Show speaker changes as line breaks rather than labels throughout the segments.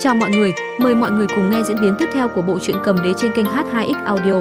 Chào mọi người, mời mọi người cùng nghe diễn biến tiếp theo của bộ truyện cầm đế trên kênh H2X Audio.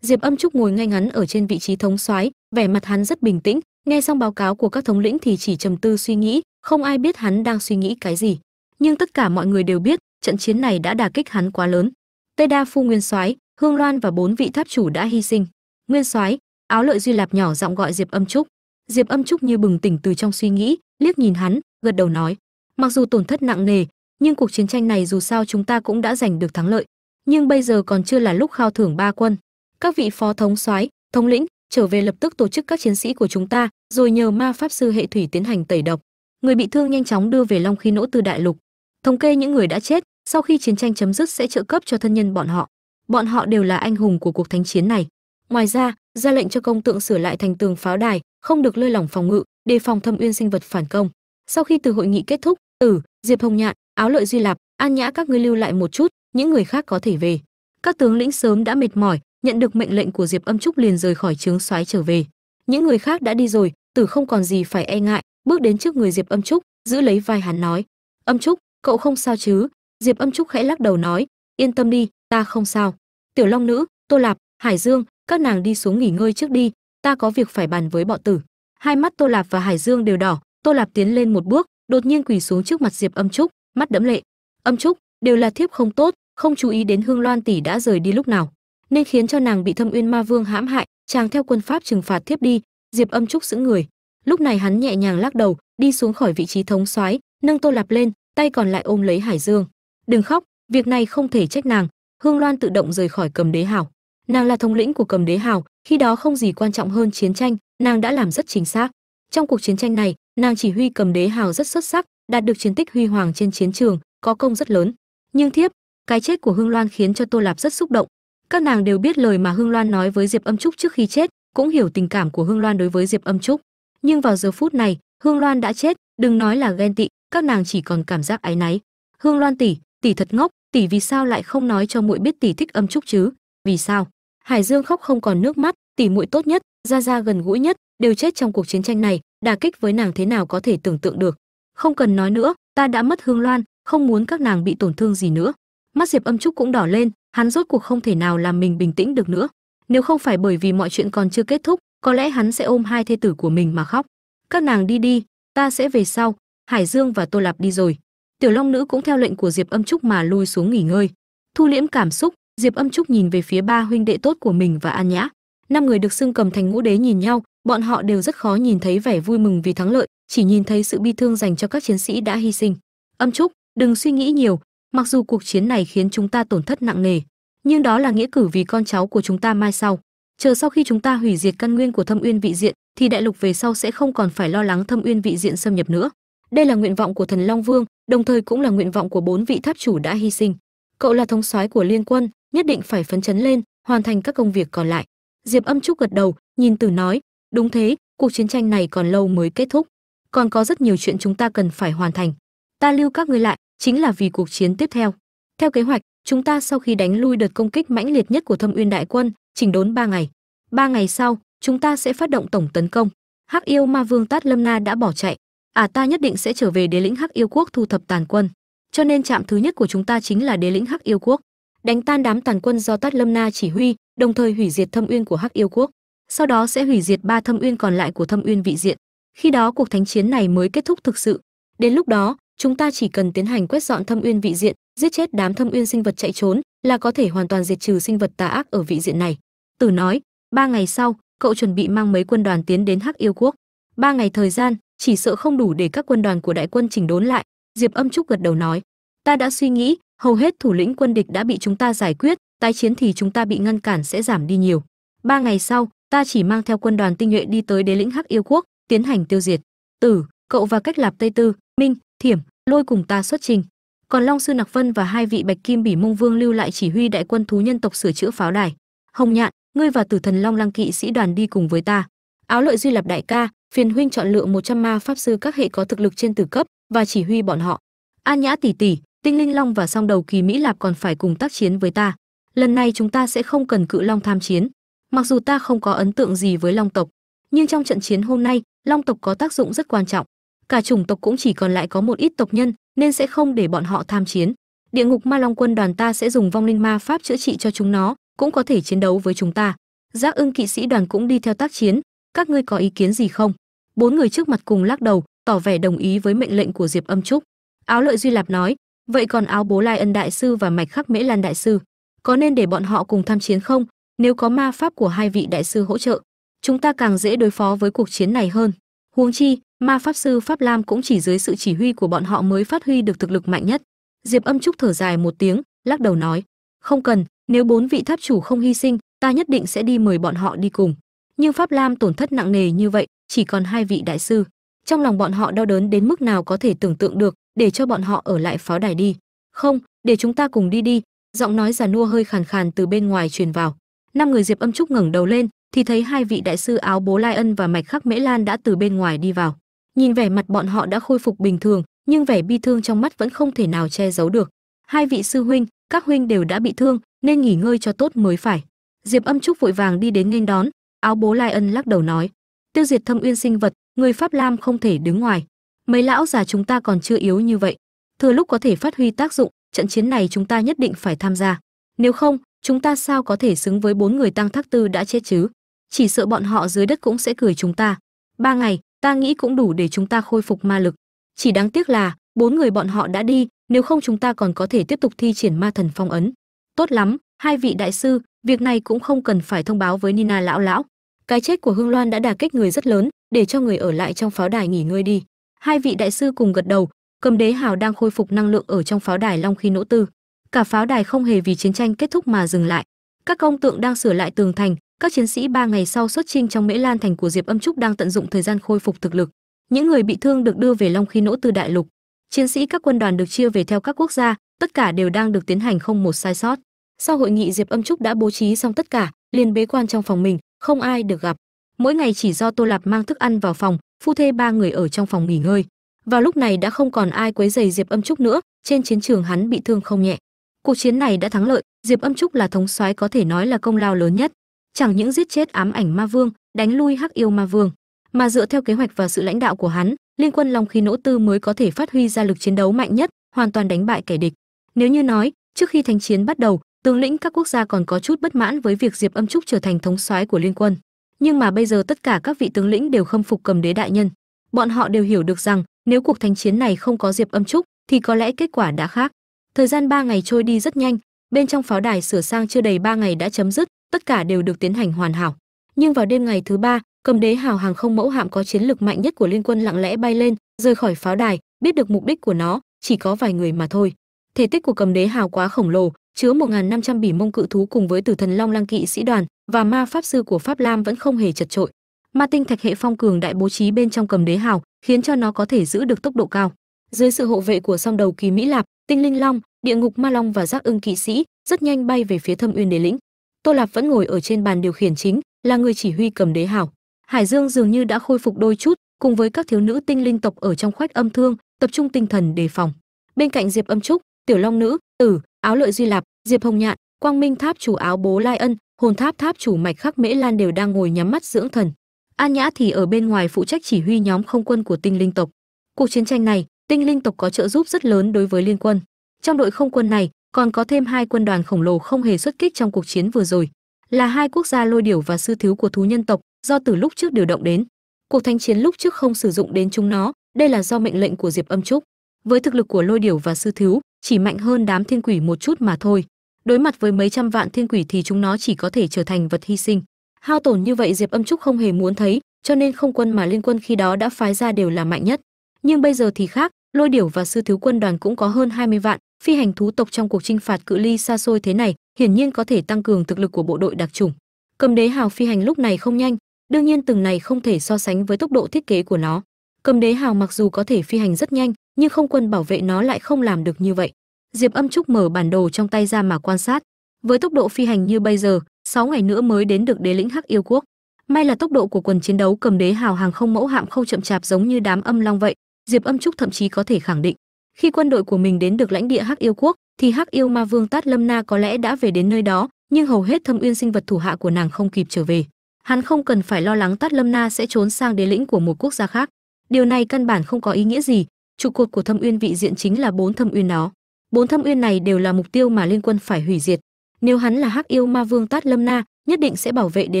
Diệp Âm Trúc ngồi ngay ngắn ở trên vị trí thống soái, vẻ mặt hắn rất bình tĩnh, nghe xong báo cáo của các thống lĩnh thì chỉ trầm tư suy nghĩ, không ai biết hắn đang suy nghĩ cái gì. Nhưng tất cả mọi người đều biết, trận chiến này đã đả kích hắn quá lớn. Tây Đa Phu Nguyên Soái, Hương Loan và bốn vị tháp chủ đã hy sinh. Nguyên Soái, Áo Lợi Duy Lạp nhỏ giọng gọi Diệp Âm Trúc. Diệp Âm Trúc như bừng tỉnh từ trong suy nghĩ, liếc nhìn hắn, gật đầu nói: "Mặc dù tổn thất nặng nề, nhưng cuộc chiến tranh này dù sao chúng ta cũng đã giành được thắng lợi. Nhưng bây giờ còn chưa là lúc khao thưởng ba quân. Các vị phó thống soái, thống lĩnh, trở về lập tức tổ chức các chiến sĩ của chúng ta, rồi nhờ ma pháp sư hệ thủy tiến hành tẩy độc. Người bị thương nhanh chóng đưa về Long Khí Nỗ từ đại lục. Thống kê những người đã chết, sau khi chiến tranh chấm dứt sẽ trợ cấp cho thân nhân bọn họ. Bọn họ đều là anh hùng của cuộc thánh chiến này. Ngoài ra, ra lệnh cho công tượng sửa lại thành tường pháo đài, không được lơi lỏng phòng ngự, đề phòng thâm uyên sinh vật phản công. Sau khi từ hội nghị kết thúc, Tử, Diệp Hồng Nhạn, Áo Lợi Duy Lạp, An Nhã các ngươi lưu lại một chút, những người khác có thể về. Các tướng lĩnh sớm đã mệt mỏi, nhận được mệnh lệnh của Diệp Âm Trúc liền rời khỏi trướng soái trở về. Những người khác đã đi rồi, Tử không còn gì phải e ngại, bước đến trước người Diệp Âm Trúc, giữ lấy vai hắn nói: "Âm Trúc, cậu không sao chứ?" Diệp Âm Trúc khẽ lắc đầu nói: "Yên tâm đi, ta không sao." Tiểu Long nữ, Tô Lạp, Hải Dương, các nàng đi xuống nghỉ ngơi trước đi, ta có việc phải bàn với bọn tử. Hai mắt Tô Lạp và Hải Dương đều đỏ, Tô Lạp tiến lên một bước, đột nhiên quỳ xuống trước mặt Diệp Âm Trúc, mắt đẫm lệ. Âm Trúc, đều là thiếp không tốt, không chú ý đến Hương Loan tỷ đã rời đi lúc nào, nên khiến cho nàng bị Thâm Uyên Ma Vương hãm hại, chàng theo quân pháp trừng phạt thiếp đi. Diệp Âm Trúc sững người. Lúc này hắn nhẹ nhàng lắc đầu, đi xuống khỏi vị trí thống soái, nâng Tô Lạp lên, tay còn lại ôm lấy Hải Dương. "Đừng khóc, việc này không thể trách nàng." Hương Loan tự động rời khỏi Cầm Đế hảo. Nàng là thống lĩnh của Cầm Đế Hào, khi đó không gì quan trọng hơn chiến tranh, nàng đã làm rất chính xác. Trong cuộc chiến tranh này, nàng chỉ huy Cầm Đế Hào rất xuất sắc, đạt được chiến tích huy hoàng trên chiến trường, có công rất lớn. Nhưng thiếp, cái chết của Hương Loan khiến cho Tô Lạp rất xúc động. Các nàng đều biết lời mà Hương Loan nói với Diệp Âm Trúc trước khi chết, cũng hiểu tình cảm của Hương Loan đối với Diệp Âm Trúc. Nhưng vào giờ phút này, Hương Loan đã chết, đừng nói là ghen tị, các nàng chỉ còn cảm giác áy náy. Hương Loan tỷ, tỷ thật ngốc, tỷ vì sao lại không nói cho muội biết tỷ thích Âm Trúc chứ? Vì sao? Hải Dương khóc không còn nước mắt, tỷ muội tốt nhất, gia gia gần gũi nhất, đều chết trong cuộc chiến tranh này, đả kích với nàng thế nào có thể tưởng tượng được. Không cần nói nữa, ta đã mất Hương Loan, không muốn các nàng bị tổn thương gì nữa. Mắt Diệp Âm Trúc cũng đỏ lên, hắn rốt cuộc không thể nào làm mình bình tĩnh được nữa. Nếu không phải bởi vì mọi chuyện còn chưa kết thúc, có lẽ hắn sẽ ôm hai thê tử của mình mà khóc. Các nàng đi đi, ta sẽ về sau. Hải Dương và Tô Lạp đi rồi. Tiểu Long nữ cũng theo lệnh của Diệp Âm Trúc mà lui xuống nghỉ ngơi. Thu liễm cảm xúc, Diệp Âm Trúc nhìn về phía ba huynh đệ tốt của mình và An Nhã. Năm người được xưng cầm thành ngũ đế nhìn nhau, bọn họ đều rất khó nhìn thấy vẻ vui mừng vì thắng lợi, chỉ nhìn thấy sự bi thương dành cho các chiến sĩ đã hy sinh. Âm Trúc, đừng suy nghĩ nhiều, mặc dù cuộc chiến này khiến chúng ta tổn thất nặng nề, nhưng đó là nghĩa cử vì con cháu của chúng ta mai sau. Chờ sau khi chúng ta hủy diệt căn nguyên của Thâm Uyên vị diện, thì đại lục về sau sẽ không còn phải lo lắng Thâm Uyên vị diện xâm nhập nữa. Đây là nguyện vọng của Thần Long Vương, đồng thời cũng là nguyện vọng của bốn vị tháp chủ đã hy sinh. Cậu là thống soái của liên quân, nhất định phải phấn chấn lên, hoàn thành các công việc còn lại. Diệp Âm Trúc gật đầu, nhìn Tử nói, đúng thế, cuộc chiến tranh này còn lâu mới kết thúc, còn có rất nhiều chuyện chúng ta cần phải hoàn thành. Ta lưu các ngươi lại, chính là vì cuộc chiến tiếp theo. Theo kế hoạch, chúng ta sau khi đánh lui đợt công kích mãnh liệt nhất của Thâm Uyên đại quân, chỉnh đốn 3 ngày. 3 ngày sau, chúng ta sẽ phát động tổng tấn công. Hắc yêu ma vương Tát Lâm Na đã bỏ chạy, à ta nhất định sẽ trở về đế lĩnh Hắc yêu quốc thu thập tàn quân. Cho nên trạm thứ nhất của chúng ta chính là đế lĩnh Hắc yêu quốc đánh tan đám tàn quân do Tát Lâm Na chỉ huy, đồng thời hủy diệt Thâm Uyên của Hắc Yêu Quốc. Sau đó sẽ hủy diệt ba Thâm Uyên còn lại của Thâm Uyên vị diện. Khi đó cuộc thánh chiến này mới kết thúc thực sự. Đến lúc đó, chúng ta chỉ cần tiến hành quét dọn Thâm Uyên vị diện, giết chết đám Thâm Uyên sinh vật chạy trốn, là có thể hoàn toàn diệt trừ sinh vật tà ác ở vị diện này. Tử nói, ba ngày sau, cậu chuẩn bị mang mấy quân đoàn tiến đến Hắc Yêu Quốc. Ba ngày thời gian, chỉ sợ không đủ để các quân đoàn của đại quân chỉnh đốn lại. Diệp Âm Trúc gật đầu nói, ta đã suy nghĩ, hầu hết thủ lĩnh quân địch đã bị chúng ta giải quyết, tái chiến thì chúng ta bị ngăn cản sẽ giảm đi nhiều. Ba ngày sau, ta chỉ mang theo quân đoàn tinh nhuệ đi tới đế lĩnh hắc yêu quốc, tiến hành tiêu diệt. Tử, cậu và cách lạp tây tư, minh, thiểm, lôi cùng ta xuất trình. Còn long sư nặc vân và hai vị bạch kim bỉ mông vương lưu lại chỉ huy đại quân thú nhân tộc sửa chữa pháo đài. Hồng nhạn, ngươi và tử thần long lăng kỵ sĩ đoàn đi cùng với ta. Áo lợi duy lập đại ca, phiền huynh chọn lựa 100 ma pháp sư các hệ có thực lực trên tử cấp và chỉ huy bọn họ. An nhã tỷ tỷ tinh linh long và song đầu kỳ mỹ lạp còn phải cùng tác chiến với ta. Lần này chúng ta sẽ không cần cự long tham chiến. Mặc dù ta không có ấn tượng gì với long tộc, nhưng trong trận chiến hôm nay, long tộc có tác dụng rất quan trọng. Cả chủng tộc cũng chỉ còn lại có một ít tộc nhân, nên sẽ không để bọn họ tham chiến. Địa ngục ma long quân đoàn ta sẽ dùng vong linh ma pháp chữa trị cho chúng nó, cũng có thể chiến đấu với chúng ta. Giác ưng kỵ sĩ đoàn cũng đi theo tác chiến. Các ngươi có ý kiến gì không? Bốn người trước mặt cùng lắc đầu, tỏ vẻ đồng ý với mệnh lệnh của diệp âm trúc. Áo lợi duy lạp nói vậy còn áo bố lai ân đại sư và mạch khắc mễ lan đại sư, có nên để bọn họ cùng tham chiến không? Nếu có ma pháp của hai vị đại sư hỗ trợ, chúng ta càng dễ đối phó với cuộc chiến này hơn. Huống chi, ma pháp sư pháp lam cũng chỉ dưới sự chỉ huy của bọn họ mới phát huy được thực lực mạnh nhất. Diệp âm trúc thở dài một tiếng, lắc đầu nói, không cần, nếu bốn vị tháp chủ không hy sinh, ta nhất định sẽ đi mời bọn họ đi cùng. Nhưng pháp lam tổn thất nặng nề như vậy, chỉ còn hai vị đại sư. Trong lòng bọn họ đau đớn đến mức nào có thể tưởng tượng được để cho bọn họ ở lại pháo đài đi. Không, để chúng ta cùng đi đi. Giọng nói già nua hơi khàn khàn từ bên ngoài truyền vào. Năm người diệp âm trúc ngẩng đầu lên, thì thấy hai vị đại sư áo bố lai ân và mạch khắc mễ lan đã từ bên ngoài đi vào. Nhìn vẻ mặt bọn họ đã khôi phục bình thường, nhưng vẻ bi thương trong mắt vẫn không thể nào che giấu được. Hai vị sư huynh, các huynh đều đã bị thương, nên nghỉ ngơi cho tốt mới phải. Diệp âm trúc vội vàng đi đến nghênh đón, áo bố lai ân lắc đầu nói, tiêu diệt thâm uyên sinh vật, người pháp lam không thể đứng ngoài mấy lão già chúng ta còn chưa yếu như vậy. Thừa lúc có thể phát huy tác dụng, trận chiến này chúng ta nhất định phải tham gia. Nếu không, chúng ta sao có thể xứng với bốn người tăng thác tư đã chết chứ? Chỉ sợ bọn họ dưới đất cũng sẽ cười chúng ta. Ba ngày, ta nghĩ cũng đủ để chúng ta khôi phục ma lực. Chỉ đáng tiếc là, bốn người bọn họ đã đi, nếu không chúng ta còn có thể tiếp tục thi triển ma thần phong ấn. Tốt lắm, hai vị đại sư, việc này cũng không cần phải thông báo với nina lão lão. Cái chết của hương loan đã đả kích người rất lớn, để cho người ở lại trong pháo đài nghỉ ngơi đi hai vị đại sư cùng gật đầu cầm đế hào đang khôi phục năng lượng ở trong pháo đài long khi nỗ tư. Cả pháo đài không hề vì chiến tranh kết thúc mà dừng lại. Các công tượng đang sửa lại tường thành, các chiến sĩ ba ngày sau xuất chinh trong mễ lan thành của diệp âm trúc đang tận dụng thời gian khôi phục thực lực. Những người bị thương được đưa về long khi nỗ tư đại lục. Chiến sĩ các quân đoàn được chia về theo các quốc gia, tất cả đều đang được tiến hành không một sai sót. Sau hội nghị, diệp âm trúc đã bố trí xong tất cả, liền bế quan trong phòng mình, không ai được gặp. Mỗi ngày chỉ do tô lạp mang thức ăn vào phòng phu thê ba người ở trong phòng nghỉ ngơi. Vào lúc này đã không còn ai quấy giày diệp âm trúc nữa, trên chiến trường hắn bị thương không nhẹ. Cuộc chiến này đã thắng lợi, diệp âm trúc là thống soái có thể nói là công lao lớn nhất. Chẳng những giết chết ám ảnh ma vương, đánh lui hắc yêu ma vương, mà dựa theo kế hoạch và sự lãnh đạo của hắn, liên quân long khí nỗ tư mới có thể phát huy ra lực chiến đấu mạnh nhất, hoàn toàn đánh bại kẻ địch. Nếu như nói, trước khi thánh chiến bắt đầu, tướng lĩnh các quốc gia còn có chút bất mãn với việc diệp âm trúc trở thành thống soái của liên quân nhưng mà bây giờ tất cả các vị tướng lĩnh đều khâm phục cầm đế đại nhân. Bọn họ đều hiểu được rằng, nếu cuộc thánh chiến này không có diệp âm trúc, thì có lẽ kết quả đã khác. Thời gian 3 ngày trôi đi rất nhanh, bên trong pháo đài sửa sang chưa đầy 3 ngày đã chấm dứt, tất cả đều được tiến hành hoàn hảo. Nhưng vào đêm ngày thứ ba, cầm đế hào hàng không mẫu hạm có chiến lực mạnh nhất của liên quân lặng lẽ bay lên, rời khỏi pháo đài, biết được mục đích của nó, chỉ có vài người mà thôi. Thể tích của cầm đế hào quá khổng lồ, chứa 1.500 bỉ mông cự thú cùng với tử thần long lang kỵ sĩ đoàn và ma pháp sư của pháp lam vẫn không hề chật trội ma tinh thạch hệ phong cường đại bố trí bên trong cầm đế hào, khiến cho nó có thể giữ được tốc độ cao. Dưới sự hộ vệ của song đầu kỳ mỹ lạp, tinh linh long, địa ngục ma long và giác ưng kỵ sĩ rất nhanh bay về phía thâm uyên đế lĩnh. Tô lạp vẫn ngồi ở trên bàn điều khiển chính, là người chỉ huy cầm đế hào. Hải dương dường như đã khôi phục đôi chút, cùng với các thiếu nữ tinh linh tộc ở trong khoách âm thương, tập trung tinh thần đề phòng. Bên cạnh diệp âm trúc, tiểu long nữ, tử, áo lợi duy lạp, diệp hồng nhạn, quang minh tháp chủ áo bố lai ân hồn tháp tháp chủ mạch khắc mễ lan đều đang ngồi nhắm mắt dưỡng thần. An nhã thì ở bên ngoài phụ trách chỉ huy nhóm không quân của tinh linh tộc. Cuộc chiến tranh này, tinh linh tộc có trợ giúp rất lớn đối với liên quân. Trong đội không quân này, còn có thêm hai quân đoàn khổng lồ không hề xuất kích trong cuộc chiến vừa rồi. Là hai quốc gia lôi điểu và sư thiếu của thú nhân tộc, do từ lúc trước điều động đến. Cuộc thanh chiến lúc trước không sử dụng đến chúng nó, đây là do mệnh lệnh của diệp âm trúc. Với thực lực của lôi điểu và sư thiếu, chỉ mạnh hơn đám thiên quỷ một chút mà thôi đối mặt với mấy trăm vạn thiên quỷ thì chúng nó chỉ có thể trở thành vật hy sinh. Hao tổn như vậy diệp âm trúc không hề muốn thấy, cho nên không quân mà liên quân khi đó đã phái ra đều là mạnh nhất. Nhưng bây giờ thì khác, lôi điểu và sư thiếu quân đoàn cũng có hơn 20 vạn, phi hành thú tộc trong cuộc chinh phạt cự ly xa xôi thế này, hiển nhiên có thể tăng cường thực lực của bộ đội đặc chủng. Cầm đế hào phi hành lúc này không nhanh, đương nhiên từng này không thể so sánh với tốc độ thiết kế của nó. Cầm đế hào mặc dù có thể phi hành rất nhanh, nhưng không quân bảo vệ nó lại không làm được như vậy diệp âm trúc mở bản đồ trong tay ra mà quan sát. Với tốc độ phi hành như bây giờ 6 ngày nữa mới đến được đế lĩnh hắc yêu quốc. May là tốc độ của quần chiến đấu cầm đế hào hàng không mẫu hạm không chậm chạp giống như đám âm long vậy, diệp âm trúc thậm chí có thể khẳng định. Khi quân đội của mình đến được lãnh địa hắc yêu quốc, thì hắc yêu ma vương tát lâm na có lẽ đã về đến nơi đó, nhưng hầu hết thâm uyên sinh vật thủ hạ của nàng không kịp trở về. Hắn không cần phải lo lắng tát lâm na sẽ trốn sang đế lĩnh của một quốc gia khác. Điều này căn bản không có ý nghĩa gì, trụ cột của thâm uyên vị diện chính là bốn thâm uyên đó bốn thâm uyên này đều là mục tiêu mà liên quân phải hủy diệt. Nếu hắn là hắc yêu ma vương tát lâm na nhất định sẽ bảo vệ đế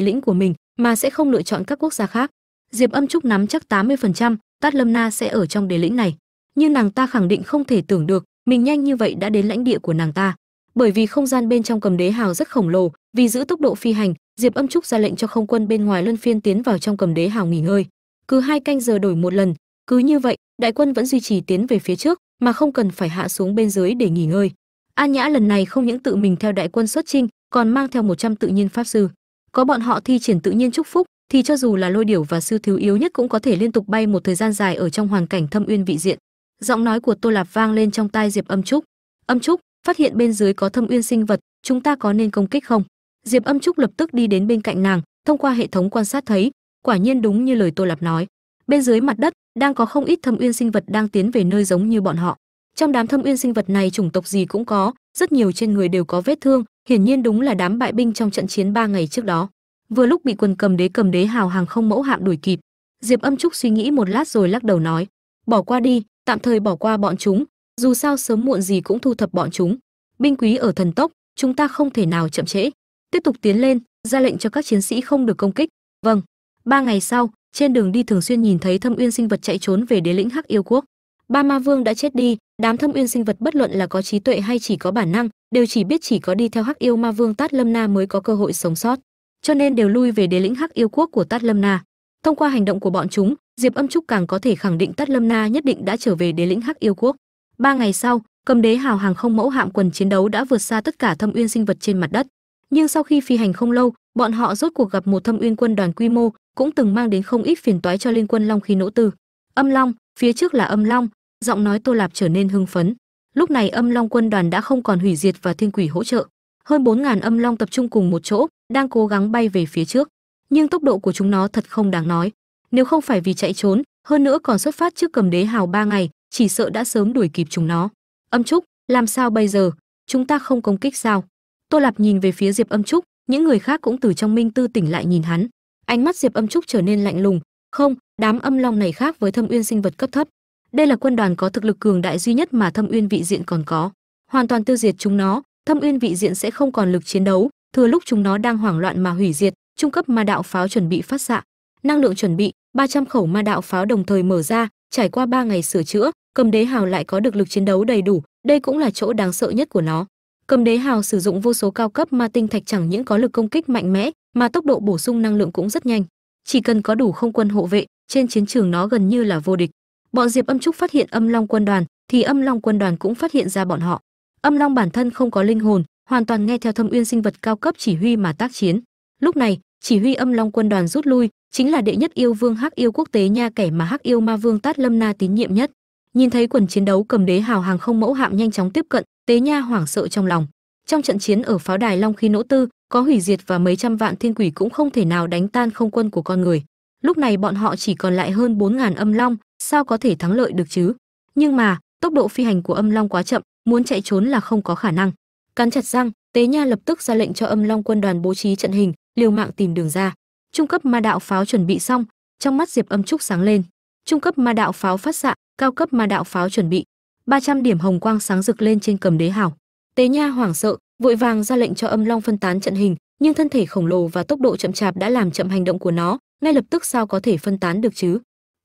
lĩnh của mình mà sẽ không lựa chọn các quốc gia khác. Diệp âm trúc nắm chắc 80%, tát lâm na sẽ ở trong đế lĩnh này. Nhưng nàng ta khẳng định không thể tưởng được mình nhanh như vậy đã đến lãnh địa của nàng ta. Bởi vì không gian bên trong cầm đế hào rất khổng lồ vì giữ tốc độ phi hành diệp âm trúc ra lệnh cho không quân bên ngoài luân phiên tiến vào trong cầm đế hào nghỉ ngơi. Cứ hai canh giờ đổi một lần cứ như vậy đại quân vẫn duy trì tiến về phía trước mà không cần phải hạ xuống bên dưới để nghỉ ngơi. An nhã lần này không những tự mình theo đại quân xuất chinh, còn mang theo 100 tự nhiên pháp sư. Có bọn họ thi triển tự nhiên chúc phúc, thì cho dù là lôi điểu và sư thiếu yếu nhất cũng có thể liên tục bay một thời gian dài ở trong hoàn cảnh thâm uyên vị diện. Giọng nói của tô lạp vang lên trong tai diệp âm trúc. Âm trúc, phát hiện bên dưới có thâm uyên sinh vật, chúng ta có nên công kích không? Diệp âm trúc lập tức đi đến bên cạnh nàng, thông qua hệ thống quan sát thấy, quả nhiên đúng như lời tô lạp nói bên dưới mặt đất, đang có không ít thâm uyên sinh vật đang tiến về nơi giống như bọn họ. Trong đám thâm uyên sinh vật này chủng tộc gì cũng có, rất nhiều trên người đều có vết thương, hiển nhiên đúng là đám bại binh trong trận chiến ba ngày trước đó. Vừa lúc bị quần cầm đế cầm đế hào hàng không mẫu hạm đuổi kịp, diệp âm trúc suy nghĩ một lát rồi lắc đầu nói, bỏ qua đi, tạm thời bỏ qua bọn chúng, dù sao sớm muộn gì cũng thu thập bọn chúng. Binh quý ở thần tốc, chúng ta không thể nào chậm trễ. Tiếp tục tiến lên, ra lệnh cho các chiến sĩ không được công kích. Vâng. Ba ngày sau trên đường đi thường xuyên nhìn thấy thâm uyên sinh vật chạy trốn về đế lĩnh hắc yêu quốc. Ba ma vương đã chết đi, đám thâm uyên sinh vật bất luận là có trí tuệ hay chỉ có bản năng, đều chỉ biết chỉ có đi theo hắc yêu ma vương tát lâm na mới có cơ hội sống sót. Cho nên đều lui về đế lĩnh hắc yêu quốc của tát lâm na. Thông qua hành động của bọn chúng, diệp âm trúc càng có thể khẳng định tát lâm na nhất định đã trở về đế lĩnh hắc yêu quốc. Ba ngày sau, cầm đế hào hàng không mẫu hạm quần chiến đấu đã vượt xa tất cả thâm uyên sinh vật trên mặt đất. Nhưng sau khi phi hành không lâu bọn họ rốt cuộc gặp một thâm uyên quân đoàn quy mô, cũng từng mang đến không ít phiền toái cho liên quân long khí nỗ tư. Âm long, phía trước là âm long, giọng nói tô lạp trở nên hưng phấn. Lúc này âm long quân đoàn đã không còn hủy diệt và thiên quỷ hỗ trợ. Hơn bốn ngàn âm long tập trung cùng một chỗ, đang cố gắng bay về phía trước. Nhưng tốc độ của chúng nó thật không đáng nói. Nếu không phải vì chạy trốn, hơn nữa còn xuất phát trước cầm đế hào ba ngày, chỉ sợ đã sớm đuổi kịp chúng nó. Âm trúc, làm sao bây giờ? Chúng ta không công kích sao? Tô lạp nhìn về phía diệp âm trúc những người khác cũng từ trong minh tư tỉnh lại nhìn hắn. Ánh mắt diệp âm trúc trở nên lạnh lùng. Không, đám âm long này khác với thâm uyên sinh vật cấp thấp. Đây là quân đoàn có thực lực cường đại duy nhất mà thâm uyên vị diện còn có. Hoàn toàn tiêu diệt chúng nó, thâm uyên vị diện sẽ không còn lực chiến đấu. Thừa lúc chúng nó đang hoảng loạn mà hủy diệt, trung cấp ma đạo pháo chuẩn bị phát xạ. Năng lượng chuẩn bị 300 khẩu ma đạo pháo đồng thời mở ra, trải qua 3 ngày sửa chữa, cầm đế hào lại có được lực chiến đấu đầy đủ. Đây cũng là chỗ đáng sợ nhất của nó cầm đế hào sử dụng vô số cao cấp ma tinh thạch chẳng những có lực công kích mạnh mẽ, mà tốc độ bổ sung năng lượng cũng rất nhanh. Chỉ cần có đủ không quân hộ vệ, trên chiến trường nó gần như là vô địch. Bọn diệp âm trúc phát hiện âm long quân đoàn, thì âm long quân đoàn cũng phát hiện ra bọn họ. Âm long bản thân không có linh hồn, hoàn toàn nghe theo thâm uyên sinh vật cao cấp chỉ huy mà tác chiến. Lúc này, chỉ huy âm long quân đoàn rút lui, chính là đệ nhất yêu vương hắc yêu quốc tế nha kẻ mà hắc yêu ma vương tát lâm na tín nhiệm nhất. Nhìn thấy quần chiến đấu cầm đế hào hàng không mẫu hạm nhanh chóng tiếp cận tế nha hoảng sợ trong lòng. Trong trận chiến ở pháo đài long khí nỗ tư, có hủy diệt và mấy trăm vạn thiên quỷ cũng không thể nào đánh tan không quân của con người. Lúc này bọn họ chỉ còn lại hơn bốn ngàn âm long, sao có thể thắng lợi được chứ? Nhưng mà, tốc độ phi hành của âm long quá chậm, muốn chạy trốn là không có khả năng. Cắn chặt răng, tế nha lập tức ra lệnh cho âm long quân đoàn bố trí trận hình, liều mạng tìm đường ra. Trung cấp ma đạo pháo chuẩn bị xong, trong mắt diệp âm trúc sáng lên. Trung cấp ma đạo pháo phát xạ, cao cấp ma đạo pháo chuẩn bị. 300 điểm hồng quang sáng rực lên trên cầm đế hảo tế nha hoảng sợ, vội vàng ra lệnh cho âm long phân tán trận hình, nhưng thân thể khổng lồ và tốc độ chậm chạp đã làm chậm hành động của nó, ngay lập tức sao có thể phân tán được chứ?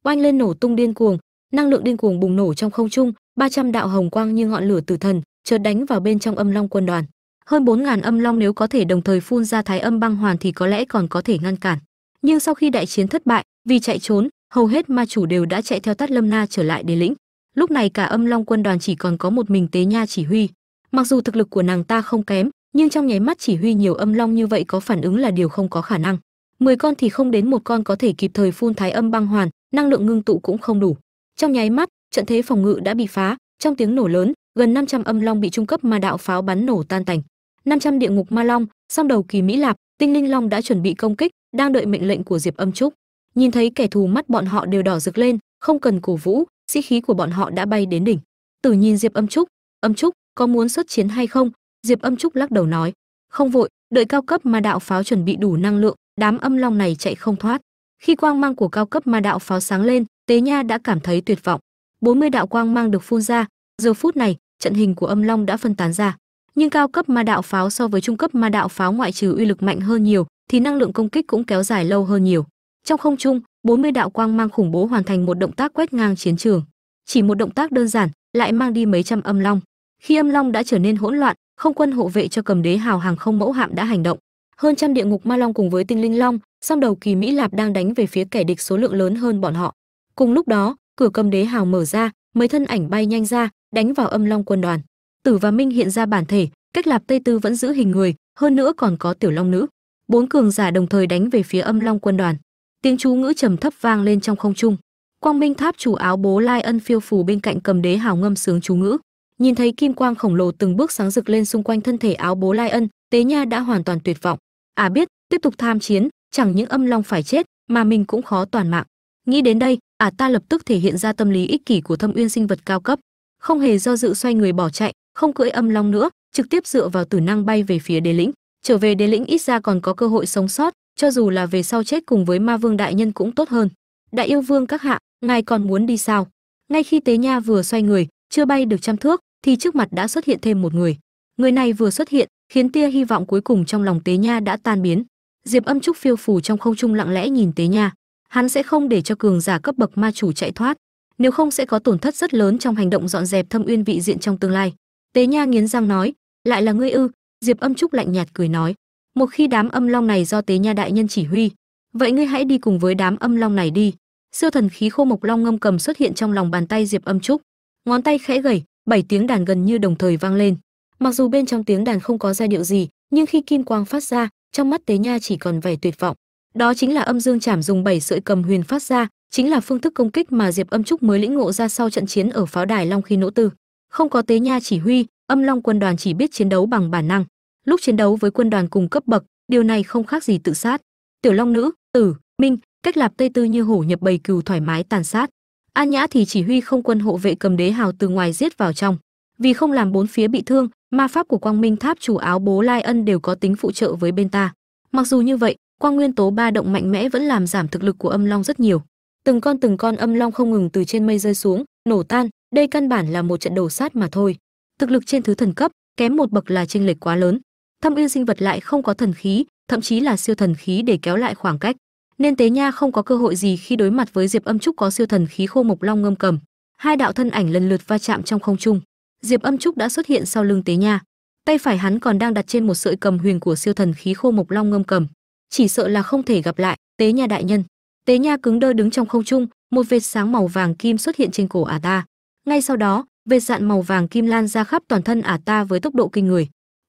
Oanh lên nổ tung điên cuồng, năng lượng điên cuồng bùng nổ trong không trung 300 đạo hồng quang như ngọn lửa tử thần, chợt đánh vào bên trong âm long quân đoàn. Hơn 4000 âm long nếu có thể đồng thời phun ra thái âm băng hoàn thì có lẽ còn có thể ngăn cản. Nhưng sau khi đại chiến thất bại, vì chạy trốn, hầu hết ma chủ đều đã chạy theo tát lâm na trở lại đế lĩnh lúc này cả âm long quân đoàn chỉ còn có một mình tế nha chỉ huy. Mặc dù thực lực của nàng ta không kém, nhưng trong nháy mắt chỉ huy nhiều âm long như vậy có phản ứng là điều không có khả năng. Mười con thì không đến một con có thể kịp thời phun thái âm băng hoàn, năng lượng ngưng tụ cũng không đủ. Trong nháy mắt, trận thế phòng ngự đã bị phá, trong tiếng nổ lớn, gần 500 âm long bị trung cấp ma đạo pháo bắn nổ tan tành. 500 địa ngục ma long, song đầu kỳ mỹ lạp, tinh linh long đã chuẩn bị công kích, đang đợi mệnh lệnh của diệp âm trúc. Nhìn thấy kẻ thù mắt bọn họ đều đỏ rực lên, không cần cổ vũ sĩ khí của bọn họ đã bay đến đỉnh. Tử nhìn diệp âm trúc. Âm trúc, có muốn xuất chiến hay không? Diệp âm trúc lắc đầu nói. Không vội, đợi cao cấp ma đạo pháo chuẩn bị đủ năng lượng, đám âm long này chạy không thoát. Khi quang mang của cao cấp ma đạo pháo sáng lên, tế nha đã cảm thấy tuyệt vọng. 40 đạo quang mang được phun ra, giờ phút này, trận hình của âm long đã phân tán ra. Nhưng cao cấp ma đạo pháo so với trung cấp ma đạo pháo ngoại trừ uy lực mạnh hơn nhiều, thì năng lượng công kích cũng kéo dài lâu hơn nhiều. Trong không trung 40 đạo quang mang khủng bố hoàn thành một động tác quét ngang chiến trường. Chỉ một động tác đơn giản, lại mang đi mấy trăm âm long. Khi âm long đã trở nên hỗn loạn, không quân hộ vệ cho cầm đế hào hàng không mẫu hạm đã hành động. Hơn trăm địa ngục ma long cùng với tinh linh long, song đầu kỳ mỹ lạp đang đánh về phía kẻ địch số lượng lớn hơn bọn họ. Cùng lúc đó, cửa cầm đế hào mở ra, mấy thân ảnh bay nhanh ra, đánh vào âm long quân đoàn. Tử và minh hiện ra bản thể, cách lạp tây tư vẫn giữ hình người, hơn nữa còn có tiểu long nữ. Bốn cường giả đồng thời đánh về phía âm long quân đoàn tiếng chú ngữ trầm thấp vang lên trong không trung. Quang minh tháp chủ áo bố lai ân phiêu phù bên cạnh cầm đế hào ngâm sướng chú ngữ. Nhìn thấy kim quang khổng lồ từng bước sáng rực lên xung quanh thân thể áo bố lai ân, tế nha đã hoàn toàn tuyệt vọng. À biết, tiếp tục tham chiến, chẳng những âm long phải chết, mà mình cũng khó toàn mạng. Nghĩ đến đây à ta lập tức thể hiện ra tâm lý ích kỷ của thâm uyên sinh vật cao cấp. Không hề do dự xoay người bỏ chạy, không cưỡi âm long nữa, trực tiếp dựa vào tử năng bay về phía đế lĩnh. Trở về đế lĩnh ít ra còn có cơ hội sống sót cho dù là về sau chết cùng với ma vương đại nhân cũng tốt hơn. Đại yêu vương các hạ, ngài còn muốn đi sao? Ngay khi tế nha vừa xoay người, chưa bay được trăm thước, thì trước mặt đã xuất hiện thêm một người. Người này vừa xuất hiện, khiến tia hy vọng cuối cùng trong lòng tế nha đã tan biến. Diệp âm trúc phiêu phù trong không trung lặng lẽ nhìn tế nha. Hắn sẽ không để cho cường giả cấp bậc ma chủ chạy thoát. Nếu không sẽ có tổn thất rất lớn trong hành động dọn dẹp thâm uyên vị diện trong tương lai. Tế nha nghiến răng nói, lại là ngươi ư? Diệp âm trúc lạnh nhạt cười nói một khi đám âm long này do tế nha đại nhân chỉ huy, vậy ngươi hãy đi cùng với đám âm long này đi. Siêu thần khí khô mộc long ngâm cầm xuất hiện trong lòng bàn tay diệp âm trúc. Ngón tay khẽ gẩy bảy tiếng đàn gần như đồng thời vang lên. Mặc dù bên trong tiếng đàn không có giai điệu gì, nhưng khi kim quang phát ra, trong mắt tế nha chỉ còn vẻ tuyệt vọng. Đó chính là âm dương chảm dùng bảy sợi cầm huyền phát ra, chính là phương thức công kích mà diệp âm trúc mới lĩnh ngộ ra sau trận chiến ở pháo đài long khi nỗ tư. Không có tế nha chỉ huy, âm long quân đoàn chỉ biết chiến đấu bằng bản năng lúc chiến đấu với quân đoàn cùng cấp bậc, điều này không khác gì tự sát. Tiểu long nữ tử minh, cách lạp tây tư như hổ nhập bầy cừu thoải mái tàn sát. An nhã thì chỉ huy không quân hộ vệ cầm đế hào từ ngoài giết vào trong. Vì không làm bốn phía bị thương, ma pháp của quang minh tháp chủ áo bố lai ân đều có tính phụ trợ với bên ta. Mặc dù như vậy, quang nguyên tố ba động mạnh mẽ vẫn làm giảm thực lực của âm long rất nhiều. Từng con từng con âm long không ngừng từ trên mây rơi xuống, nổ tan, đây căn bản là một trận đầu sát mà thôi. Thực lực trên thứ thần cấp, kém một bậc là chênh lệch quá lớn thâm uyên sinh vật lại không có thần khí, thậm chí là siêu thần khí để kéo lại khoảng cách. Nên tế nha không có cơ hội gì khi đối mặt với diệp âm trúc có siêu thần khí khô mộc long ngâm cầm. Hai đạo thân ảnh lần lượt va chạm trong không trung. Diệp âm trúc đã xuất hiện sau lưng tế nha. Tay phải hắn còn đang đặt trên một sợi cầm huyền của siêu thần khí khô mộc long ngâm cầm. Chỉ sợ là không thể gặp lại, tế nha đại nhân. Tế nha cứng đơ đứng trong không trung, một vệt sáng màu vàng kim xuất hiện trên cổ ả ta. Ngay sau đó, vệt dạn màu vàng kim lan ra khắp toàn thân ả ta với tốc độ kinh người.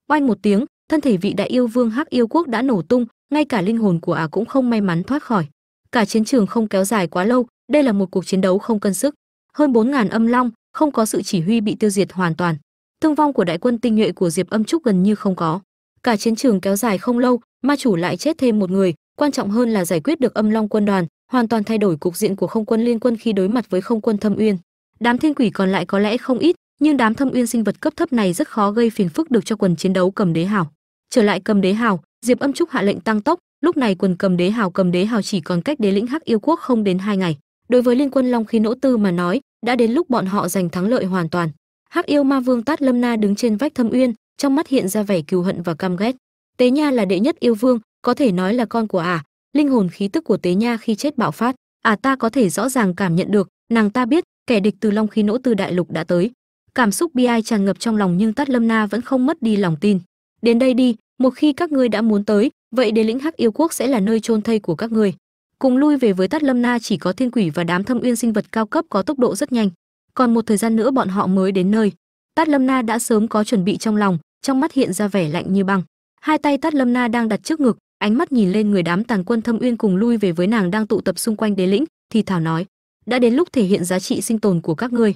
Oanh một tiếng thân thể vị đại yêu vương hắc yêu quốc đã nổ tung, ngay cả linh hồn của ả cũng không may mắn thoát khỏi. Cả chiến trường không kéo dài quá lâu, đây là một cuộc chiến đấu không cân sức. Hơn bốn ngàn âm long, không có sự chỉ huy bị tiêu diệt hoàn toàn. Thương vong của đại quân tinh nhuệ của diệp âm trúc gần như không có. Cả chiến trường kéo dài không lâu, ma chủ lại chết thêm một người, quan trọng hơn là giải quyết được âm long quân đoàn, hoàn toàn thay đổi cục diện của không quân liên quân khi đối mặt với không quân thâm uyên. Đám thiên quỷ còn lại có lẽ không ít, nhưng đám thâm uyên sinh vật cấp thấp này rất khó gây phiền phức được cho quần chiến đấu cầm đế hảo trở lại cầm đế hào, diệp âm trúc hạ lệnh tăng tốc, lúc này quần cầm đế hào, cầm đế hào chỉ còn cách đế lĩnh hắc yêu quốc không đến hai ngày. Đối với liên quân long khí nỗ tư mà nói, đã đến lúc bọn họ giành thắng lợi hoàn toàn. Hắc yêu ma vương tát lâm na đứng trên vách thâm uyên, trong mắt hiện ra vẻ cừu hận và căm ghét. Tế nha là đệ nhất yêu vương, có thể nói là con của ả. À. linh hồn khí tức của tế nha khi chết bạo phát, ả à ta có thể rõ ràng cảm nhận được, nàng ta biết, kẻ địch từ long khí nỗ tư đại lục đã tới. Cảm xúc bi ai tràn ngập trong lòng nhưng tát lâm na vẫn không mất đi lòng tin. Đến đây đi một khi các ngươi đã muốn tới, vậy đế lĩnh hắc yêu quốc sẽ là nơi chôn thây của các ngươi. Cùng lui về với tát lâm na chỉ có thiên quỷ và đám thâm uyên sinh vật cao cấp có tốc độ rất nhanh. Còn một thời gian nữa bọn họ mới đến nơi. Tát lâm na đã sớm có chuẩn bị trong lòng, trong mắt hiện ra vẻ lạnh như băng. Hai tay tát lâm na đang đặt trước ngực, ánh mắt nhìn lên người đám tàn quân thâm uyên cùng lui về với nàng đang tụ tập xung quanh đế lĩnh, thì thảo nói, đã đến lúc thể hiện giá trị sinh tồn của các ngươi.